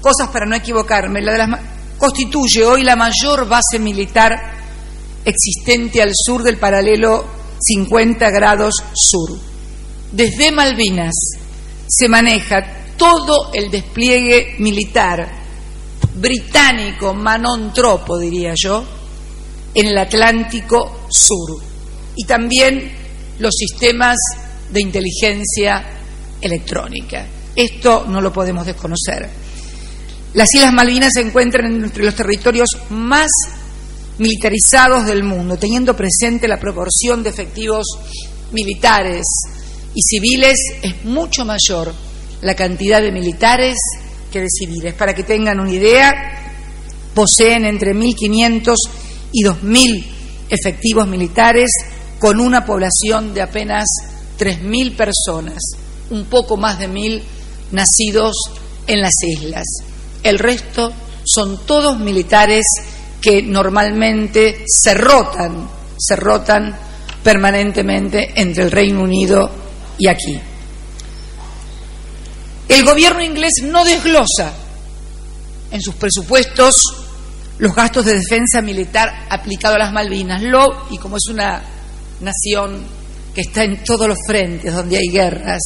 cosas para no equivocarme. La de las, constituye hoy la mayor base militar existente al sur del paralelo 50 grados sur. Desde Malvinas se maneja todo el despliegue militar británico, manontropo diría yo, en el Atlántico Sur y también los sistemas de inteligencia electrónica. Esto no lo podemos desconocer. Las Islas Malvinas se encuentran entre los territorios más militarizados del mundo, teniendo presente la proporción de efectivos militares y civiles, es mucho mayor la cantidad de militares que de civiles. Para que tengan una idea, poseen entre 1.500 y 2.000 efectivos militares con una población de apenas 3.000 personas, un poco más de 1.000 nacidos en las islas. El resto son todos militares que normalmente se rotan, se rotan permanentemente entre el Reino Unido y aquí. El gobierno inglés no desglosa en sus presupuestos los gastos de defensa militar aplicado a las Malvinas. Lo, y como es una nación que está en todos los frentes donde hay guerras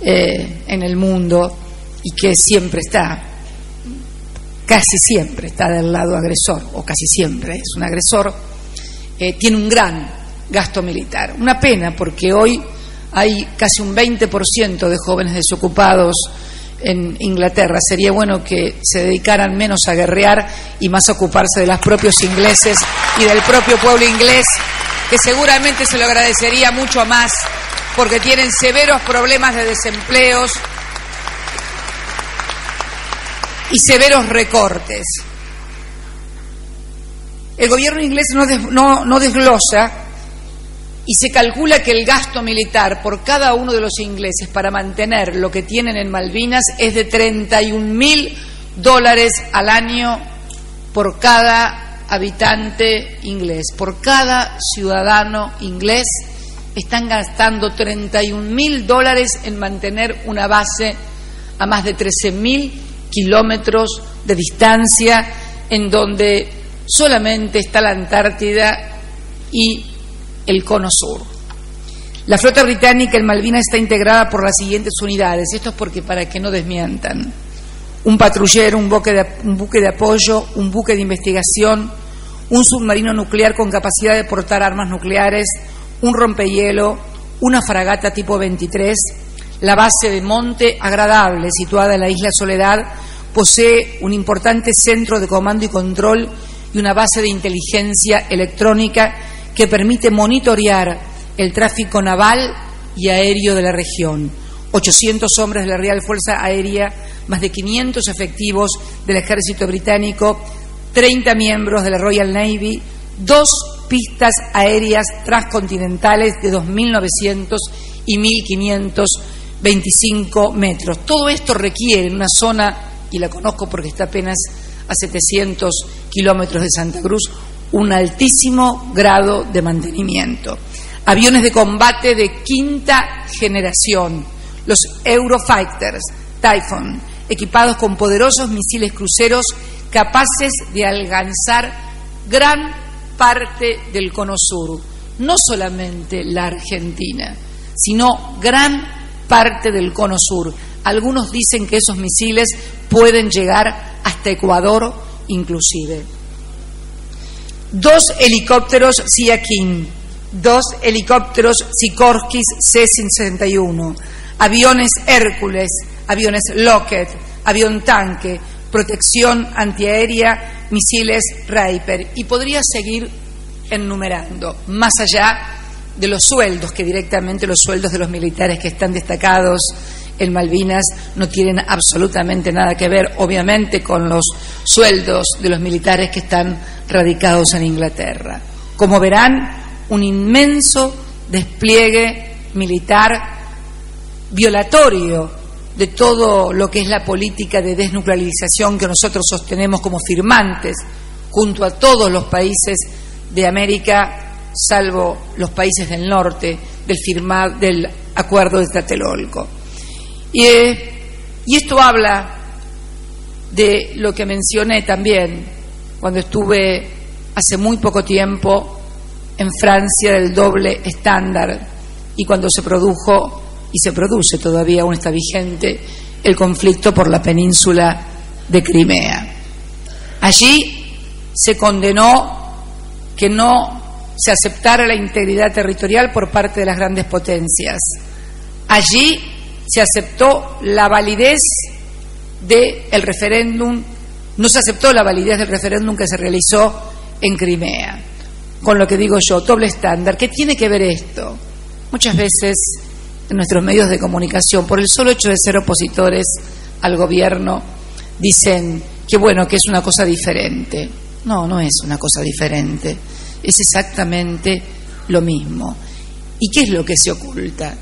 eh, en el mundo y que siempre está, casi siempre está del lado agresor, o casi siempre es un agresor, eh, tiene un gran gasto militar. Una pena porque hoy hay casi un 20% de jóvenes desocupados en Inglaterra. Sería bueno que se dedicaran menos a guerrear y más a ocuparse de los propios ingleses y del propio pueblo inglés, que seguramente se lo agradecería mucho más porque tienen severos problemas de desempleos y severos recortes. El gobierno inglés no, no, no desglosa y se calcula que el gasto militar por cada uno de los ingleses para mantener lo que tienen en Malvinas es de 31 mil dólares al año por cada habitante inglés, por cada ciudadano inglés están gastando 31 mil dólares en mantener una base a más de 13 mil kilómetros de distancia en donde solamente está la Antártida y el Cono Sur. La flota británica en Malvinas está integrada por las siguientes unidades. Esto es porque para que no desmientan. Un patrullero, un buque, de, un buque de apoyo, un buque de investigación, un submarino nuclear con capacidad de portar armas nucleares, un rompehielo, una fragata tipo 23, la base de Monte Agradable, situada en la isla Soledad, posee un importante centro de comando y control y una base de inteligencia electrónica que permite monitorear el tráfico naval y aéreo de la región. 800 hombres de la Real Fuerza Aérea, más de 500 efectivos del Ejército Británico, 30 miembros de la Royal Navy, dos pistas aéreas transcontinentales de 2.900 y 1.525 metros. Todo esto requiere en una zona, y la conozco porque está apenas a 700 kilómetros de Santa Cruz, un altísimo grado de mantenimiento. Aviones de combate de quinta generación, los Eurofighters Typhoon, equipados con poderosos misiles cruceros capaces de alcanzar gran parte del cono sur, no solamente la Argentina, sino gran parte del cono sur. Algunos dicen que esos misiles pueden llegar hasta Ecuador inclusive. Dos helicópteros Siakin, dos helicópteros Sikorsky C-61, aviones Hércules, aviones Lockheed, avión tanque, protección antiaérea misiles Reaper y podría seguir enumerando, más allá de los sueldos, que directamente los sueldos de los militares que están destacados en Malvinas no tienen absolutamente nada que ver, obviamente, con los sueldos de los militares que están radicados en Inglaterra. Como verán, un inmenso despliegue militar violatorio de todo lo que es la política de desnuclearización que nosotros sostenemos como firmantes junto a todos los países de América, salvo los países del norte, del, del acuerdo de Tlatelolco. Y, eh, y esto habla de lo que mencioné también cuando estuve hace muy poco tiempo en Francia del doble estándar y cuando se produjo y se produce todavía, aún está vigente, el conflicto por la península de Crimea. Allí se condenó que no se aceptara la integridad territorial por parte de las grandes potencias. Allí se aceptó la validez del referéndum, no se aceptó la validez del referéndum que se realizó en Crimea. Con lo que digo yo, doble estándar. ¿Qué tiene que ver esto? Muchas veces en nuestros medios de comunicación, por el solo hecho de ser opositores al gobierno, dicen que bueno, que es una cosa diferente. No, no es una cosa diferente, es exactamente lo mismo. ¿Y qué es lo que se oculta?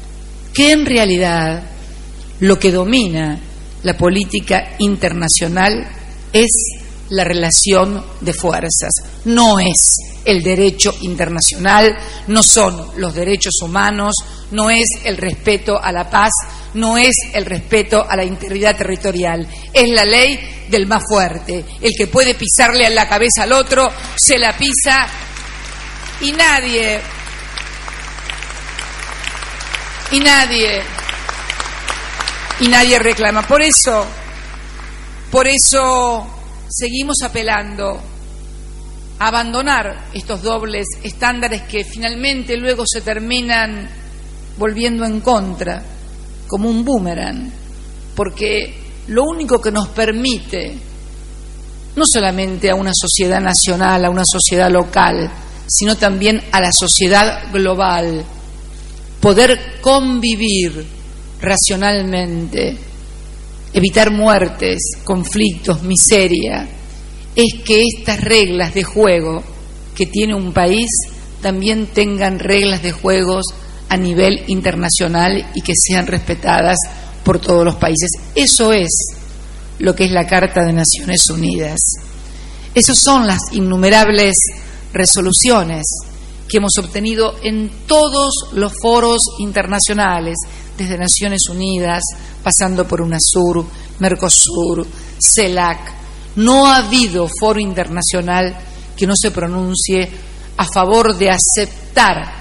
Que en realidad lo que domina la política internacional es la relación de fuerzas, no es el derecho internacional, no son los derechos humanos, no es el respeto a la paz, no es el respeto a la integridad territorial, es la ley del más fuerte. El que puede pisarle a la cabeza al otro, se la pisa y nadie, y nadie, y nadie reclama. Por eso, por eso seguimos apelando a abandonar estos dobles estándares que finalmente luego se terminan volviendo en contra, como un boomerang, porque lo único que nos permite, no solamente a una sociedad nacional, a una sociedad local, sino también a la sociedad global, poder convivir racionalmente, evitar muertes, conflictos, miseria, es que estas reglas de juego que tiene un país también tengan reglas de juegos a nivel internacional y que sean respetadas por todos los países. Eso es lo que es la Carta de Naciones Unidas. Esas son las innumerables resoluciones que hemos obtenido en todos los foros internacionales, desde Naciones Unidas, pasando por UNASUR, Mercosur, CELAC. No ha habido foro internacional que no se pronuncie a favor de aceptar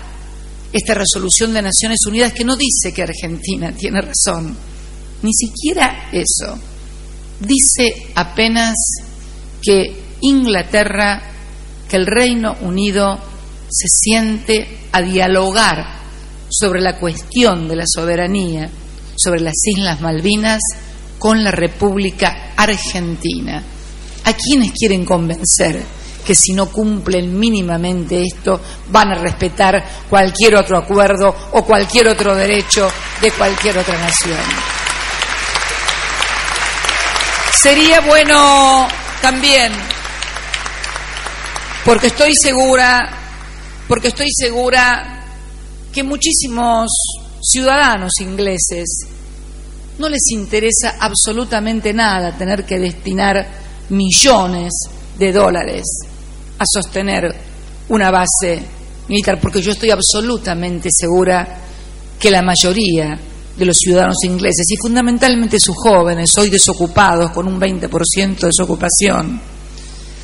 esta resolución de Naciones Unidas que no dice que Argentina tiene razón, ni siquiera eso. Dice apenas que Inglaterra, que el Reino Unido se siente a dialogar sobre la cuestión de la soberanía sobre las Islas Malvinas con la República Argentina. ¿A quienes quieren convencer? que si no cumplen mínimamente esto van a respetar cualquier otro acuerdo o cualquier otro derecho de cualquier otra nación. Sería bueno también, porque estoy segura, porque estoy segura que muchísimos ciudadanos ingleses no les interesa absolutamente nada tener que destinar millones de dólares a sostener una base militar, porque yo estoy absolutamente segura que la mayoría de los ciudadanos ingleses, y fundamentalmente sus jóvenes, hoy desocupados con un 20% de desocupación,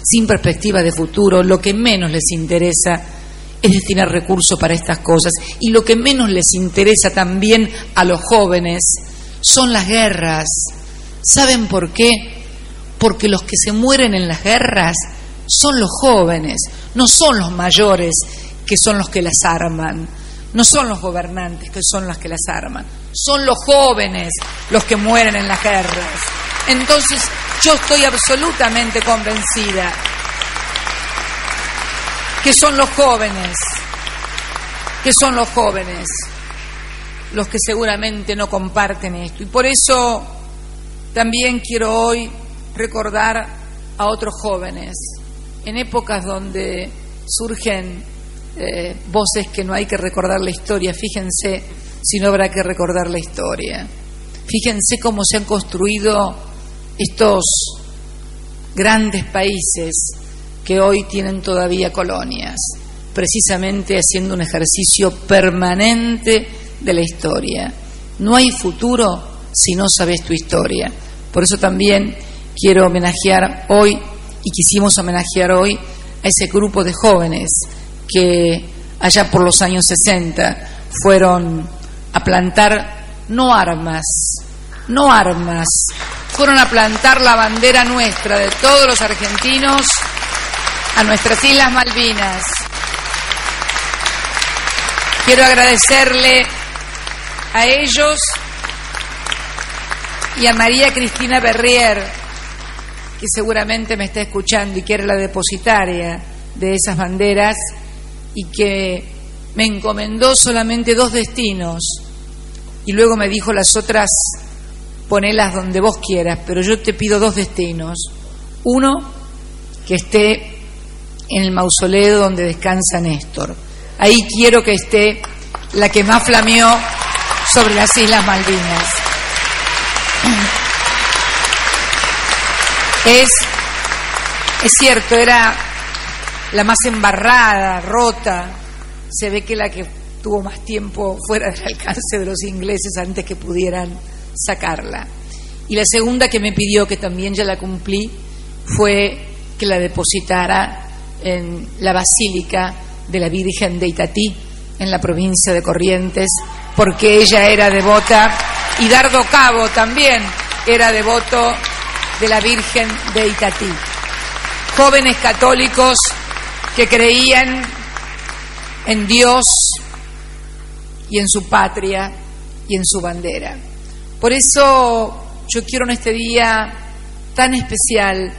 sin perspectiva de futuro, lo que menos les interesa es destinar recursos para estas cosas. Y lo que menos les interesa también a los jóvenes son las guerras. ¿Saben por qué? Porque los que se mueren en las guerras son los jóvenes, no son los mayores que son los que las arman, no son los gobernantes que son los que las arman, son los jóvenes los que mueren en las guerras. Entonces, yo estoy absolutamente convencida que son los jóvenes, que son los jóvenes los que seguramente no comparten esto. Y por eso también quiero hoy recordar a otros jóvenes en épocas donde surgen eh, voces que no hay que recordar la historia, fíjense si no habrá que recordar la historia. Fíjense cómo se han construido estos grandes países que hoy tienen todavía colonias, precisamente haciendo un ejercicio permanente de la historia. No hay futuro si no sabes tu historia. Por eso también quiero homenajear hoy y quisimos homenajear hoy a ese grupo de jóvenes que allá por los años 60 fueron a plantar no armas, no armas, fueron a plantar la bandera nuestra de todos los argentinos a nuestras Islas Malvinas. Quiero agradecerle a ellos y a María Cristina Berrier, que seguramente me está escuchando y que era la depositaria de esas banderas y que me encomendó solamente dos destinos y luego me dijo las otras ponelas donde vos quieras, pero yo te pido dos destinos. Uno, que esté en el mausoleo donde descansa Néstor. Ahí quiero que esté la que más flameó sobre las Islas Malvinas. Es, es cierto, era la más embarrada, rota. Se ve que la que tuvo más tiempo fuera del alcance de los ingleses antes que pudieran sacarla. Y la segunda que me pidió, que también ya la cumplí, fue que la depositara en la Basílica de la Virgen de Itatí, en la provincia de Corrientes, porque ella era devota, y Dardo Cabo también era devoto de la Virgen de Itatí. Jóvenes católicos que creían en Dios y en su patria y en su bandera. Por eso yo quiero en este día tan especial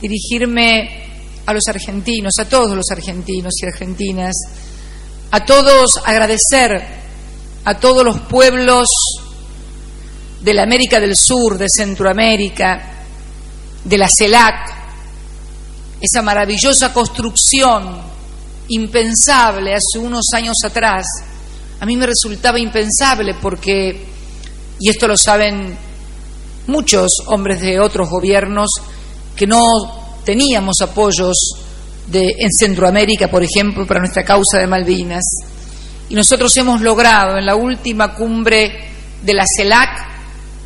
dirigirme a los argentinos, a todos los argentinos y argentinas, a todos agradecer a todos los pueblos de la América del Sur, de Centroamérica, de la CELAC, esa maravillosa construcción impensable hace unos años atrás. A mí me resultaba impensable porque, y esto lo saben muchos hombres de otros gobiernos, que no teníamos apoyos de, en Centroamérica, por ejemplo, para nuestra causa de Malvinas. Y nosotros hemos logrado en la última cumbre de la CELAC,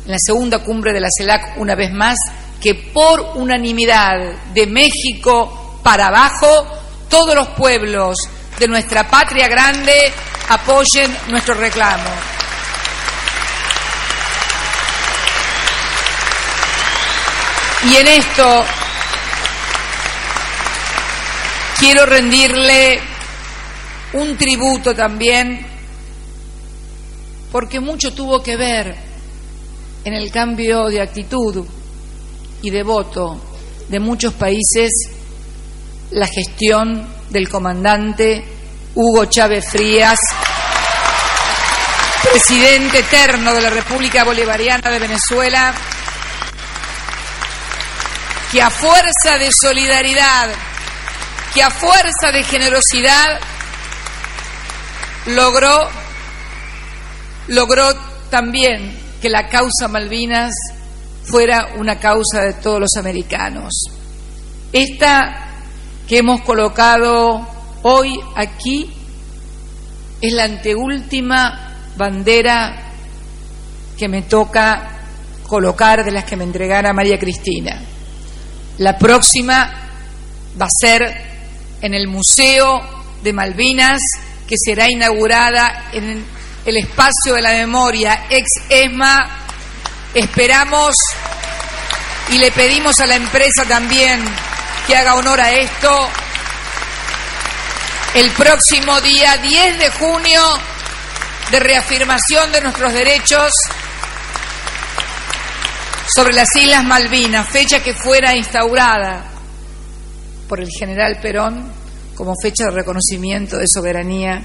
en la segunda cumbre de la CELAC una vez más, que por unanimidad de México para abajo, todos los pueblos de nuestra patria grande apoyen nuestro reclamo. Y en esto quiero rendirle un tributo también, porque mucho tuvo que ver en el cambio de actitud y de voto de muchos países la gestión del comandante Hugo Chávez Frías, presidente eterno de la República Bolivariana de Venezuela, que a fuerza de solidaridad que a fuerza de generosidad logró, logró también que la causa Malvinas fuera una causa de todos los americanos. Esta que hemos colocado hoy aquí es la anteúltima bandera que me toca colocar de las que me entregara María Cristina. La próxima va a ser en el Museo de Malvinas, que será inaugurada en el espacio de la memoria ex ESMA. Esperamos y le pedimos a la empresa también que haga honor a esto. El próximo día 10 de junio de reafirmación de nuestros derechos sobre las Islas Malvinas, fecha que fuera instaurada por el general Perón como fecha de reconocimiento de soberanía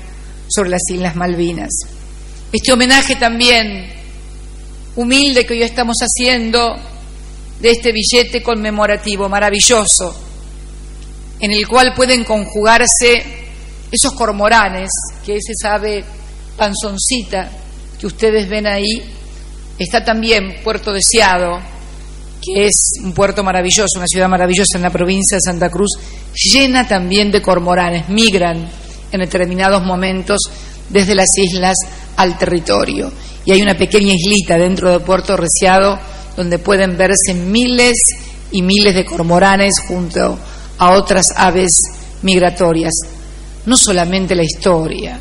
sobre las Islas Malvinas. Este homenaje también humilde que hoy estamos haciendo de este billete conmemorativo maravilloso, en el cual pueden conjugarse esos cormoranes, que ese sabe panzoncita que ustedes ven ahí, está también Puerto Deseado, es un puerto maravilloso, una ciudad maravillosa en la provincia de Santa Cruz, llena también de cormoranes, migran en determinados momentos desde las islas al territorio. Y hay una pequeña islita dentro de Puerto Reciado donde pueden verse miles y miles de cormoranes junto a otras aves migratorias. No solamente la historia,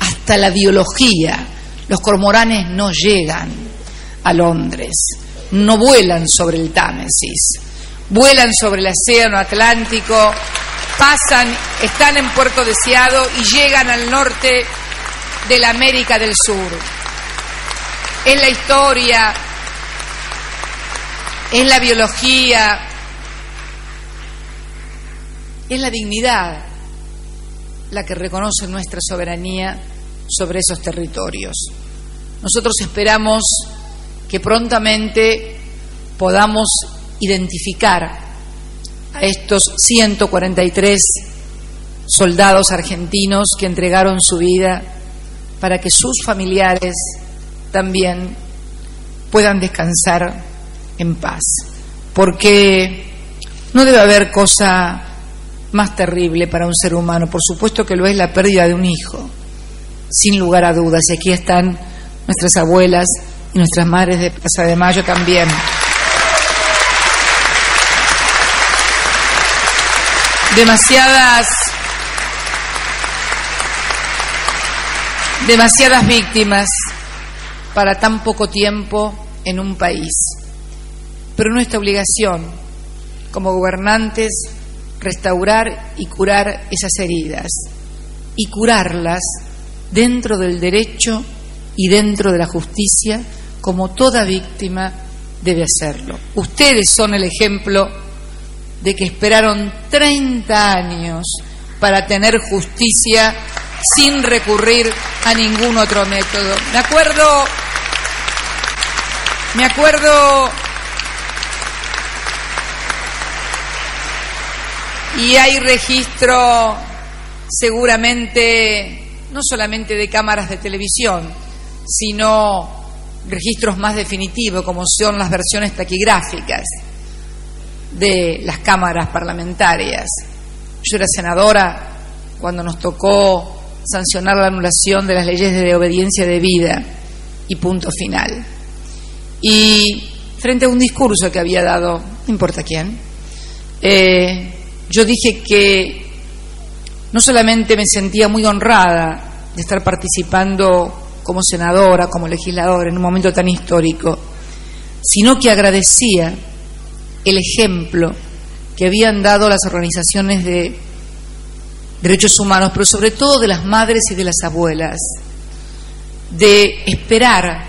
hasta la biología. Los cormoranes no llegan a Londres no vuelan sobre el Támesis, vuelan sobre el Océano Atlántico, pasan, están en Puerto Deseado y llegan al norte de la América del Sur. Es la historia, es la biología, es la dignidad la que reconoce nuestra soberanía sobre esos territorios. Nosotros esperamos que prontamente podamos identificar a estos 143 soldados argentinos que entregaron su vida para que sus familiares también puedan descansar en paz. Porque no debe haber cosa más terrible para un ser humano, por supuesto que lo es la pérdida de un hijo, sin lugar a dudas. Y aquí están nuestras abuelas y nuestras madres de Plaza de Mayo también. Demasiadas demasiadas víctimas para tan poco tiempo en un país. Pero nuestra obligación como gobernantes restaurar y curar esas heridas y curarlas dentro del derecho y dentro de la justicia como toda víctima debe hacerlo. Ustedes son el ejemplo de que esperaron 30 años para tener justicia sin recurrir a ningún otro método. Me acuerdo, me acuerdo, y hay registro seguramente no solamente de cámaras de televisión, sino registros más definitivos, como son las versiones taquigráficas de las cámaras parlamentarias. Yo era senadora cuando nos tocó sancionar la anulación de las leyes de obediencia de vida y punto final. Y frente a un discurso que había dado, no importa quién, eh, yo dije que no solamente me sentía muy honrada de estar participando como senadora, como legisladora en un momento tan histórico, sino que agradecía el ejemplo que habían dado las organizaciones de derechos humanos, pero sobre todo de las madres y de las abuelas, de esperar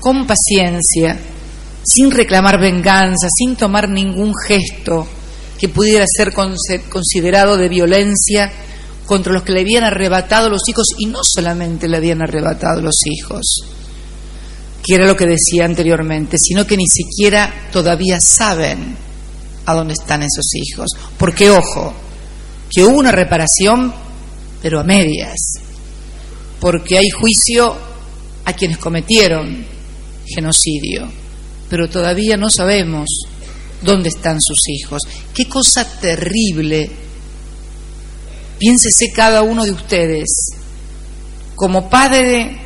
con paciencia, sin reclamar venganza, sin tomar ningún gesto que pudiera ser considerado de violencia contra los que le habían arrebatado los hijos y no solamente le habían arrebatado los hijos, que era lo que decía anteriormente, sino que ni siquiera todavía saben a dónde están esos hijos. Porque, ojo, que hubo una reparación, pero a medias, porque hay juicio a quienes cometieron genocidio, pero todavía no sabemos dónde están sus hijos. Qué cosa terrible. Piénsese cada uno de ustedes, como padre,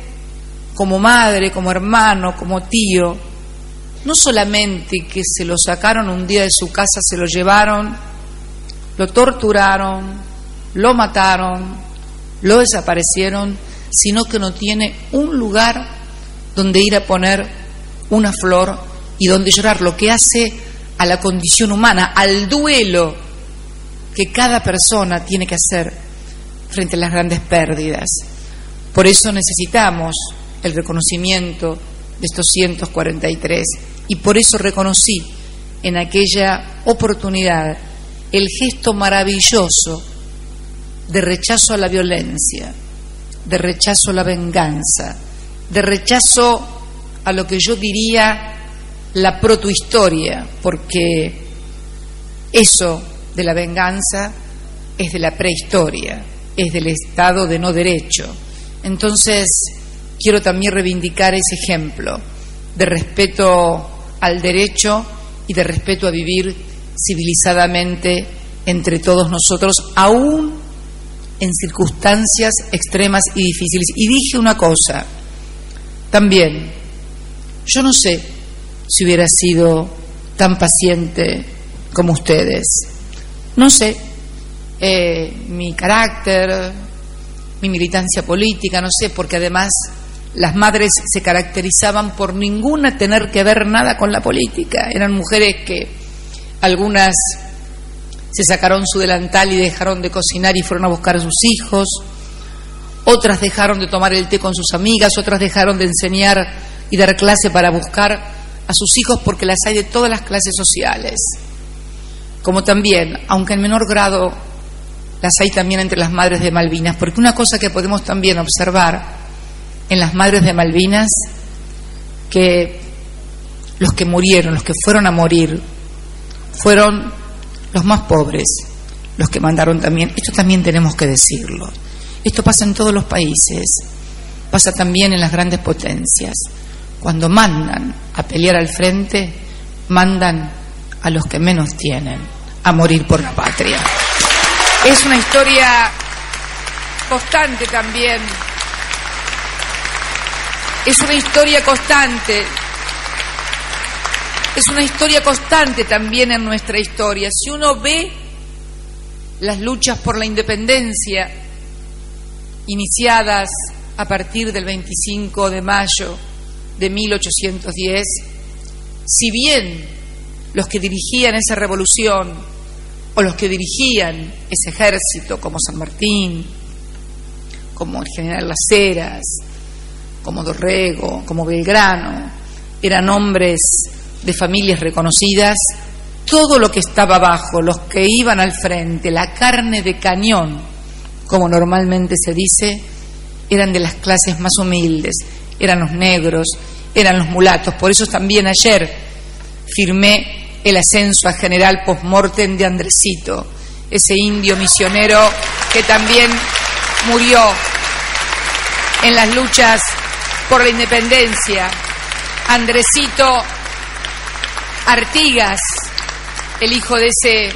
como madre, como hermano, como tío, no solamente que se lo sacaron un día de su casa, se lo llevaron lo torturaron, lo mataron, lo desaparecieron, sino que no tiene un lugar donde ir a poner una flor y donde llorar, lo que hace a la condición humana, al duelo que cada persona tiene que hacer frente a las grandes pérdidas. Por eso necesitamos el reconocimiento de estos 143 y por eso reconocí en aquella oportunidad el gesto maravilloso de rechazo a la violencia, de rechazo a la venganza, de rechazo a lo que yo diría la protohistoria, porque eso de la venganza es de la prehistoria, es del Estado de no derecho. Entonces, quiero también reivindicar ese ejemplo de respeto al derecho y de respeto a vivir civilizadamente entre todos nosotros, aún en circunstancias extremas y difíciles. Y dije una cosa, también, yo no sé si hubiera sido tan paciente como ustedes. No sé, eh, mi carácter, mi militancia política, no sé, porque además las madres se caracterizaban por ninguna tener que ver nada con la política. Eran mujeres que algunas se sacaron su delantal y dejaron de cocinar y fueron a buscar a sus hijos. Otras dejaron de tomar el té con sus amigas, otras dejaron de enseñar y dar clase para buscar a sus hijos porque las hay de todas las clases sociales. Como también, aunque en menor grado, las hay también entre las madres de Malvinas, porque una cosa que podemos también observar en las madres de Malvinas, que los que murieron, los que fueron a morir, fueron los más pobres los que mandaron también. Esto también tenemos que decirlo. Esto pasa en todos los países, pasa también en las grandes potencias. Cuando mandan a pelear al frente, mandan a los que menos tienen a morir por la patria. Es una historia constante también Es una historia constante. Es una historia constante también en nuestra historia. Si uno ve las luchas por la independencia iniciadas a partir del 25 de mayo de 1810, si bien los que dirigían esa revolución o los que dirigían ese ejército, como San Martín, como el general Las Heras, como Dorrego, como Belgrano, eran hombres de familias reconocidas, todo lo que estaba abajo, los que iban al frente, la carne de cañón, como normalmente se dice, eran de las clases más humildes, eran los negros, eran los mulatos. Por eso también ayer firmé el ascenso a general post-mortem de Andresito, ese indio misionero que también murió en las luchas por la independencia. Andresito Artigas, el hijo de ese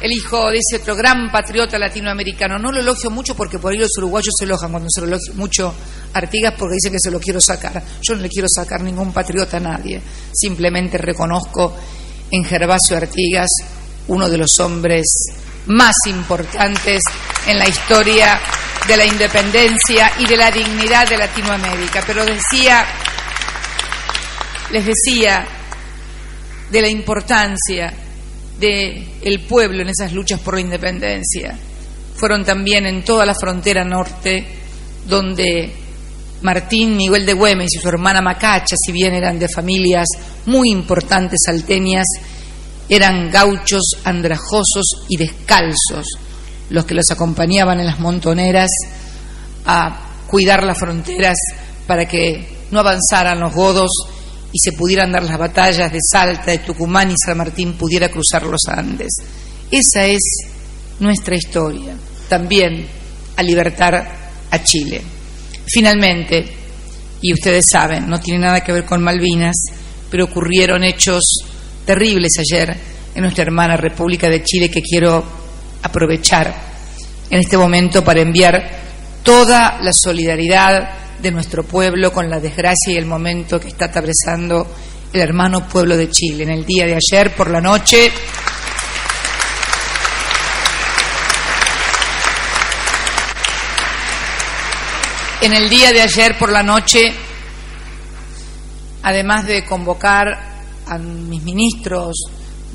el hijo de ese otro gran patriota latinoamericano. No lo elogio mucho porque por ahí los uruguayos se elojan cuando se lo mucho Artigas porque dicen que se lo quiero sacar. Yo no le quiero sacar ningún patriota a nadie. Simplemente reconozco en Gervasio Artigas uno de los hombres más importantes en la historia de la independencia y de la dignidad de Latinoamérica. Pero decía, les decía de la importancia del pueblo en esas luchas por la independencia. Fueron también en toda la frontera norte donde Martín Miguel de Güemes y su hermana Macacha, si bien eran de familias muy importantes salteñas, eran gauchos andrajosos y descalzos los que los acompañaban en las montoneras a cuidar las fronteras para que no avanzaran los godos y se pudieran dar las batallas de Salta, de Tucumán y San Martín pudiera cruzar los Andes. Esa es nuestra historia, también a libertar a Chile. Finalmente, y ustedes saben, no tiene nada que ver con Malvinas, pero ocurrieron hechos terribles ayer en nuestra hermana República de Chile que quiero aprovechar en este momento para enviar toda la solidaridad de nuestro pueblo con la desgracia y el momento que está atravesando el hermano pueblo de Chile. En el día de ayer por la noche En el día de ayer por la noche, además de convocar a mis ministros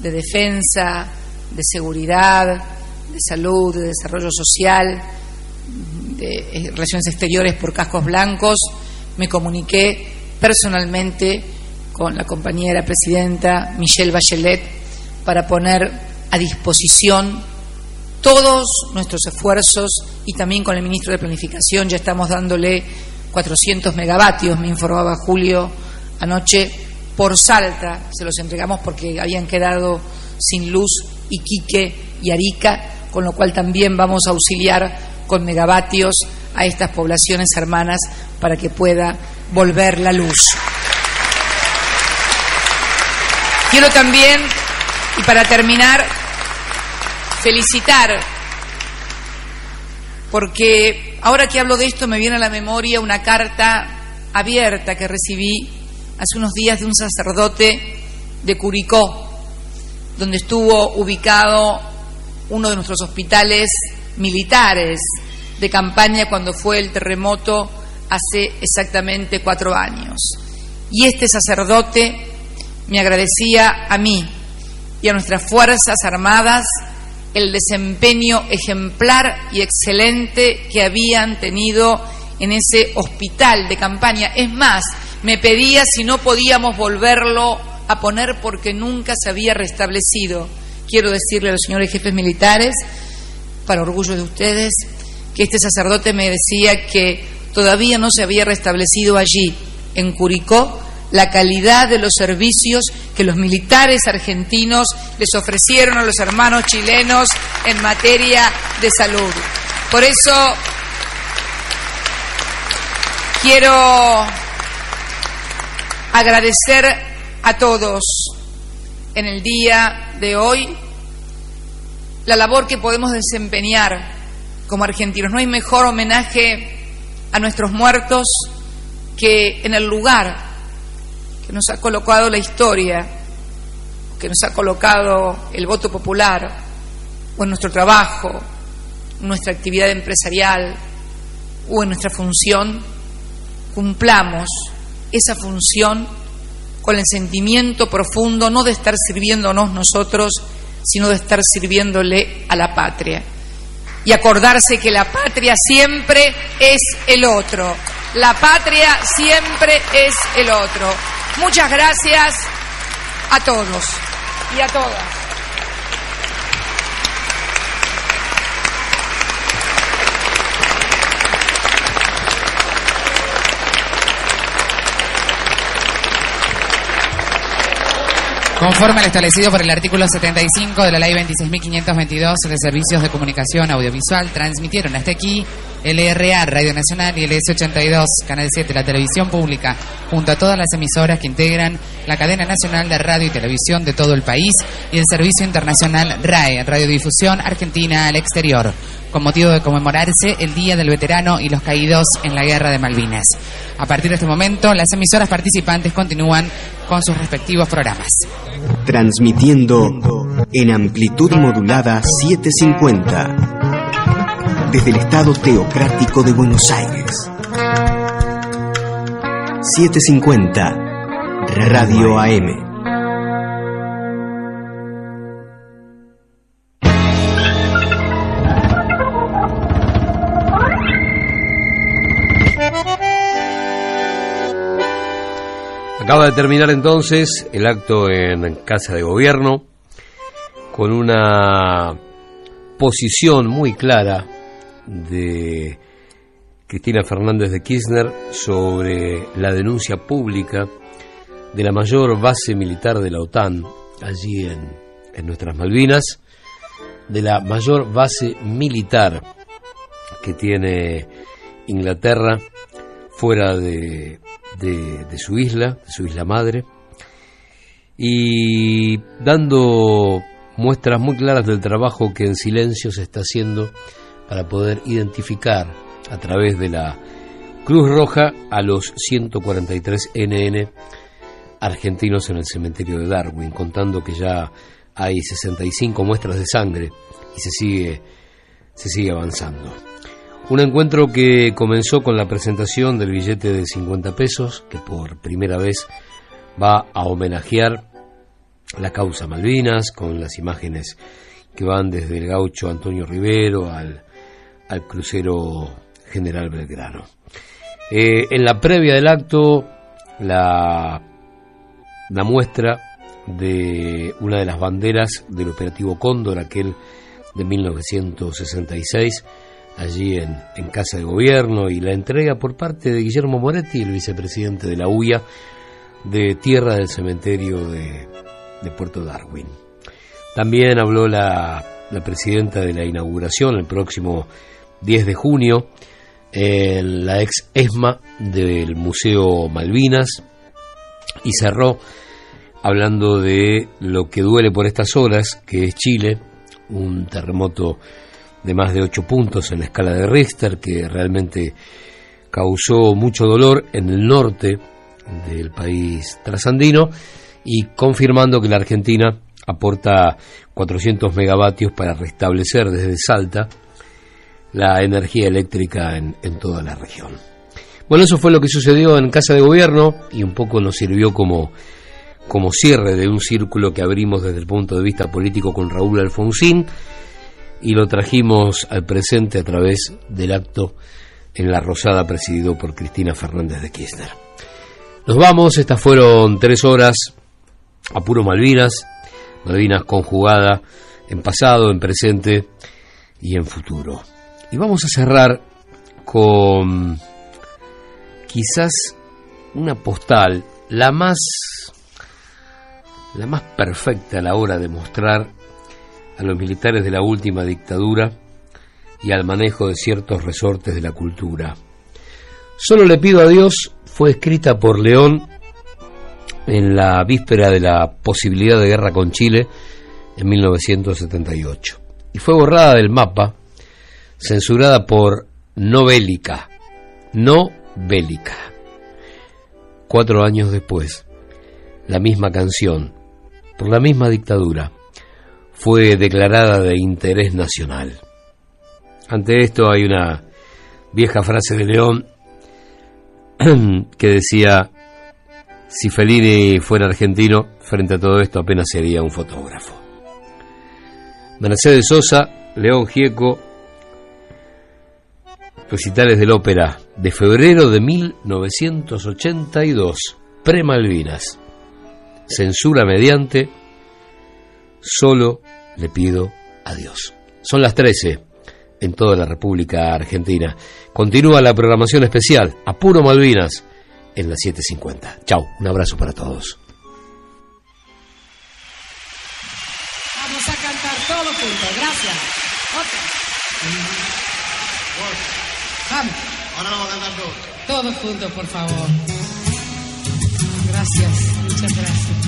de defensa, de seguridad, de salud, de desarrollo social, de eh, relaciones exteriores por cascos blancos, me comuniqué personalmente con la compañera presidenta Michelle Bachelet para poner a disposición todos nuestros esfuerzos y también con el ministro de Planificación ya estamos dándole 400 megavatios, me informaba Julio anoche, por Salta, se los entregamos porque habían quedado sin luz Iquique y Arica, con lo cual también vamos a auxiliar con megavatios a estas poblaciones hermanas para que pueda volver la luz. Quiero también, y para terminar, felicitar, porque ahora que hablo de esto me viene a la memoria una carta abierta que recibí hace unos días de un sacerdote de Curicó, donde estuvo ubicado uno de nuestros hospitales militares de campaña cuando fue el terremoto hace exactamente cuatro años. Y este sacerdote me agradecía a mí y a nuestras Fuerzas Armadas el desempeño ejemplar y excelente que habían tenido en ese hospital de campaña. Es más, me pedía si no podíamos volverlo a poner porque nunca se había restablecido. Quiero decirle a los señores jefes militares para orgullo de ustedes, que este sacerdote me decía que todavía no se había restablecido allí, en Curicó, la calidad de los servicios que los militares argentinos les ofrecieron a los hermanos chilenos en materia de salud. Por eso quiero agradecer a todos en el día de hoy la labor que podemos desempeñar como argentinos. No hay mejor homenaje a nuestros muertos que en el lugar que nos ha colocado la historia, que nos ha colocado el voto popular, o en nuestro trabajo, nuestra actividad empresarial o en nuestra función, cumplamos esa función con el sentimiento profundo no de estar sirviéndonos nosotros, sino de estar sirviéndole a la patria. Y acordarse que la patria siempre es el otro. La patria siempre es el otro. Muchas gracias a todos y a todas. Conforme al establecido por el artículo 75 de la Ley 26.522 de Servicios de Comunicación Audiovisual, transmitieron hasta aquí LRA, Radio Nacional y el S82, Canal 7, la televisión pública, junto a todas las emisoras que integran la cadena nacional de radio y televisión de todo el país y el servicio internacional RAE, Radiodifusión Argentina al exterior, con motivo de conmemorarse el Día del Veterano y los Caídos en la Guerra de Malvinas. A partir de este momento, las emisoras participantes continúan con sus respectivos programas. Transmitiendo en amplitud modulada 750 desde el Estado Teocrático de Buenos Aires. 750 Radio AM. Acaba de terminar entonces el acto en Casa de Gobierno con una posición muy clara de Cristina Fernández de Kirchner sobre la denuncia pública de la mayor base militar de la OTAN allí en, en nuestras Malvinas, de la mayor base militar que tiene Inglaterra fuera de, de, su isla, de su isla madre, y dando muestras muy claras del trabajo que en silencio se está haciendo para poder identificar a través de la Cruz Roja a los 143 NN argentinos en el cementerio de Darwin, contando que ya hay 65 muestras de sangre y se sigue, se sigue avanzando. Un encuentro que comenzó con la presentación del billete de 50 pesos, que por primera vez va a homenajear la causa Malvinas, con las imágenes que van desde el gaucho Antonio Rivero al, al crucero General Belgrano. Eh, en la previa del acto, la, la muestra de una de las banderas del operativo Cóndor, aquel de 1966, allí en, en, Casa de Gobierno, y la entrega por parte de Guillermo Moretti, el vicepresidente de la UIA, de tierra del cementerio de, de Puerto Darwin. También habló la, la presidenta de la inauguración el próximo 10 de junio en la ex ESMA del Museo Malvinas y cerró hablando de lo que duele por estas horas, que es Chile, un terremoto de más de 8 puntos en la escala de Richter que realmente causó mucho dolor en el norte del país trasandino y confirmando que la Argentina aporta 400 megavatios para restablecer desde Salta la energía eléctrica en, en, toda la región. Bueno, eso fue lo que sucedió en Casa de Gobierno y un poco nos sirvió como, como cierre de un círculo que abrimos desde el punto de vista político con Raúl Alfonsín y lo trajimos al presente a través del acto en La Rosada presidido por Cristina Fernández de Kirchner. Nos vamos, estas fueron tres horas a puro Malvinas, Malvinas conjugada en pasado, en presente y en futuro. Y vamos a cerrar con quizás una postal, la más la más perfecta a la hora de mostrar a los militares de la última dictadura y al manejo de ciertos resortes de la cultura. Solo le pido a Dios fue escrita por León en la víspera de la posibilidad de guerra con Chile en 1978 y fue borrada del mapa censurada por no bélica, no bélica. cuatro años después, la misma canción, por la misma dictadura, fue declarada de interés nacional. Ante esto hay una vieja frase de León que decía, si Fellini fuera argentino, frente a todo esto apenas sería un fotógrafo. Mercedes Sosa, León Gieco, recitales del ópera de febrero de 1982, pre-Malvinas. Censura mediante, solo le pido a Dios. Son las 13 en toda la República Argentina. Continúa la programación especial, Apuro Malvinas, en las 7.50. Chau, un abrazo para todos. Vamos a cantar todos juntos, gracias. Vamos. Ahora vamos a cantar todos. Todos juntos, por favor. Gracias, muchas gracias.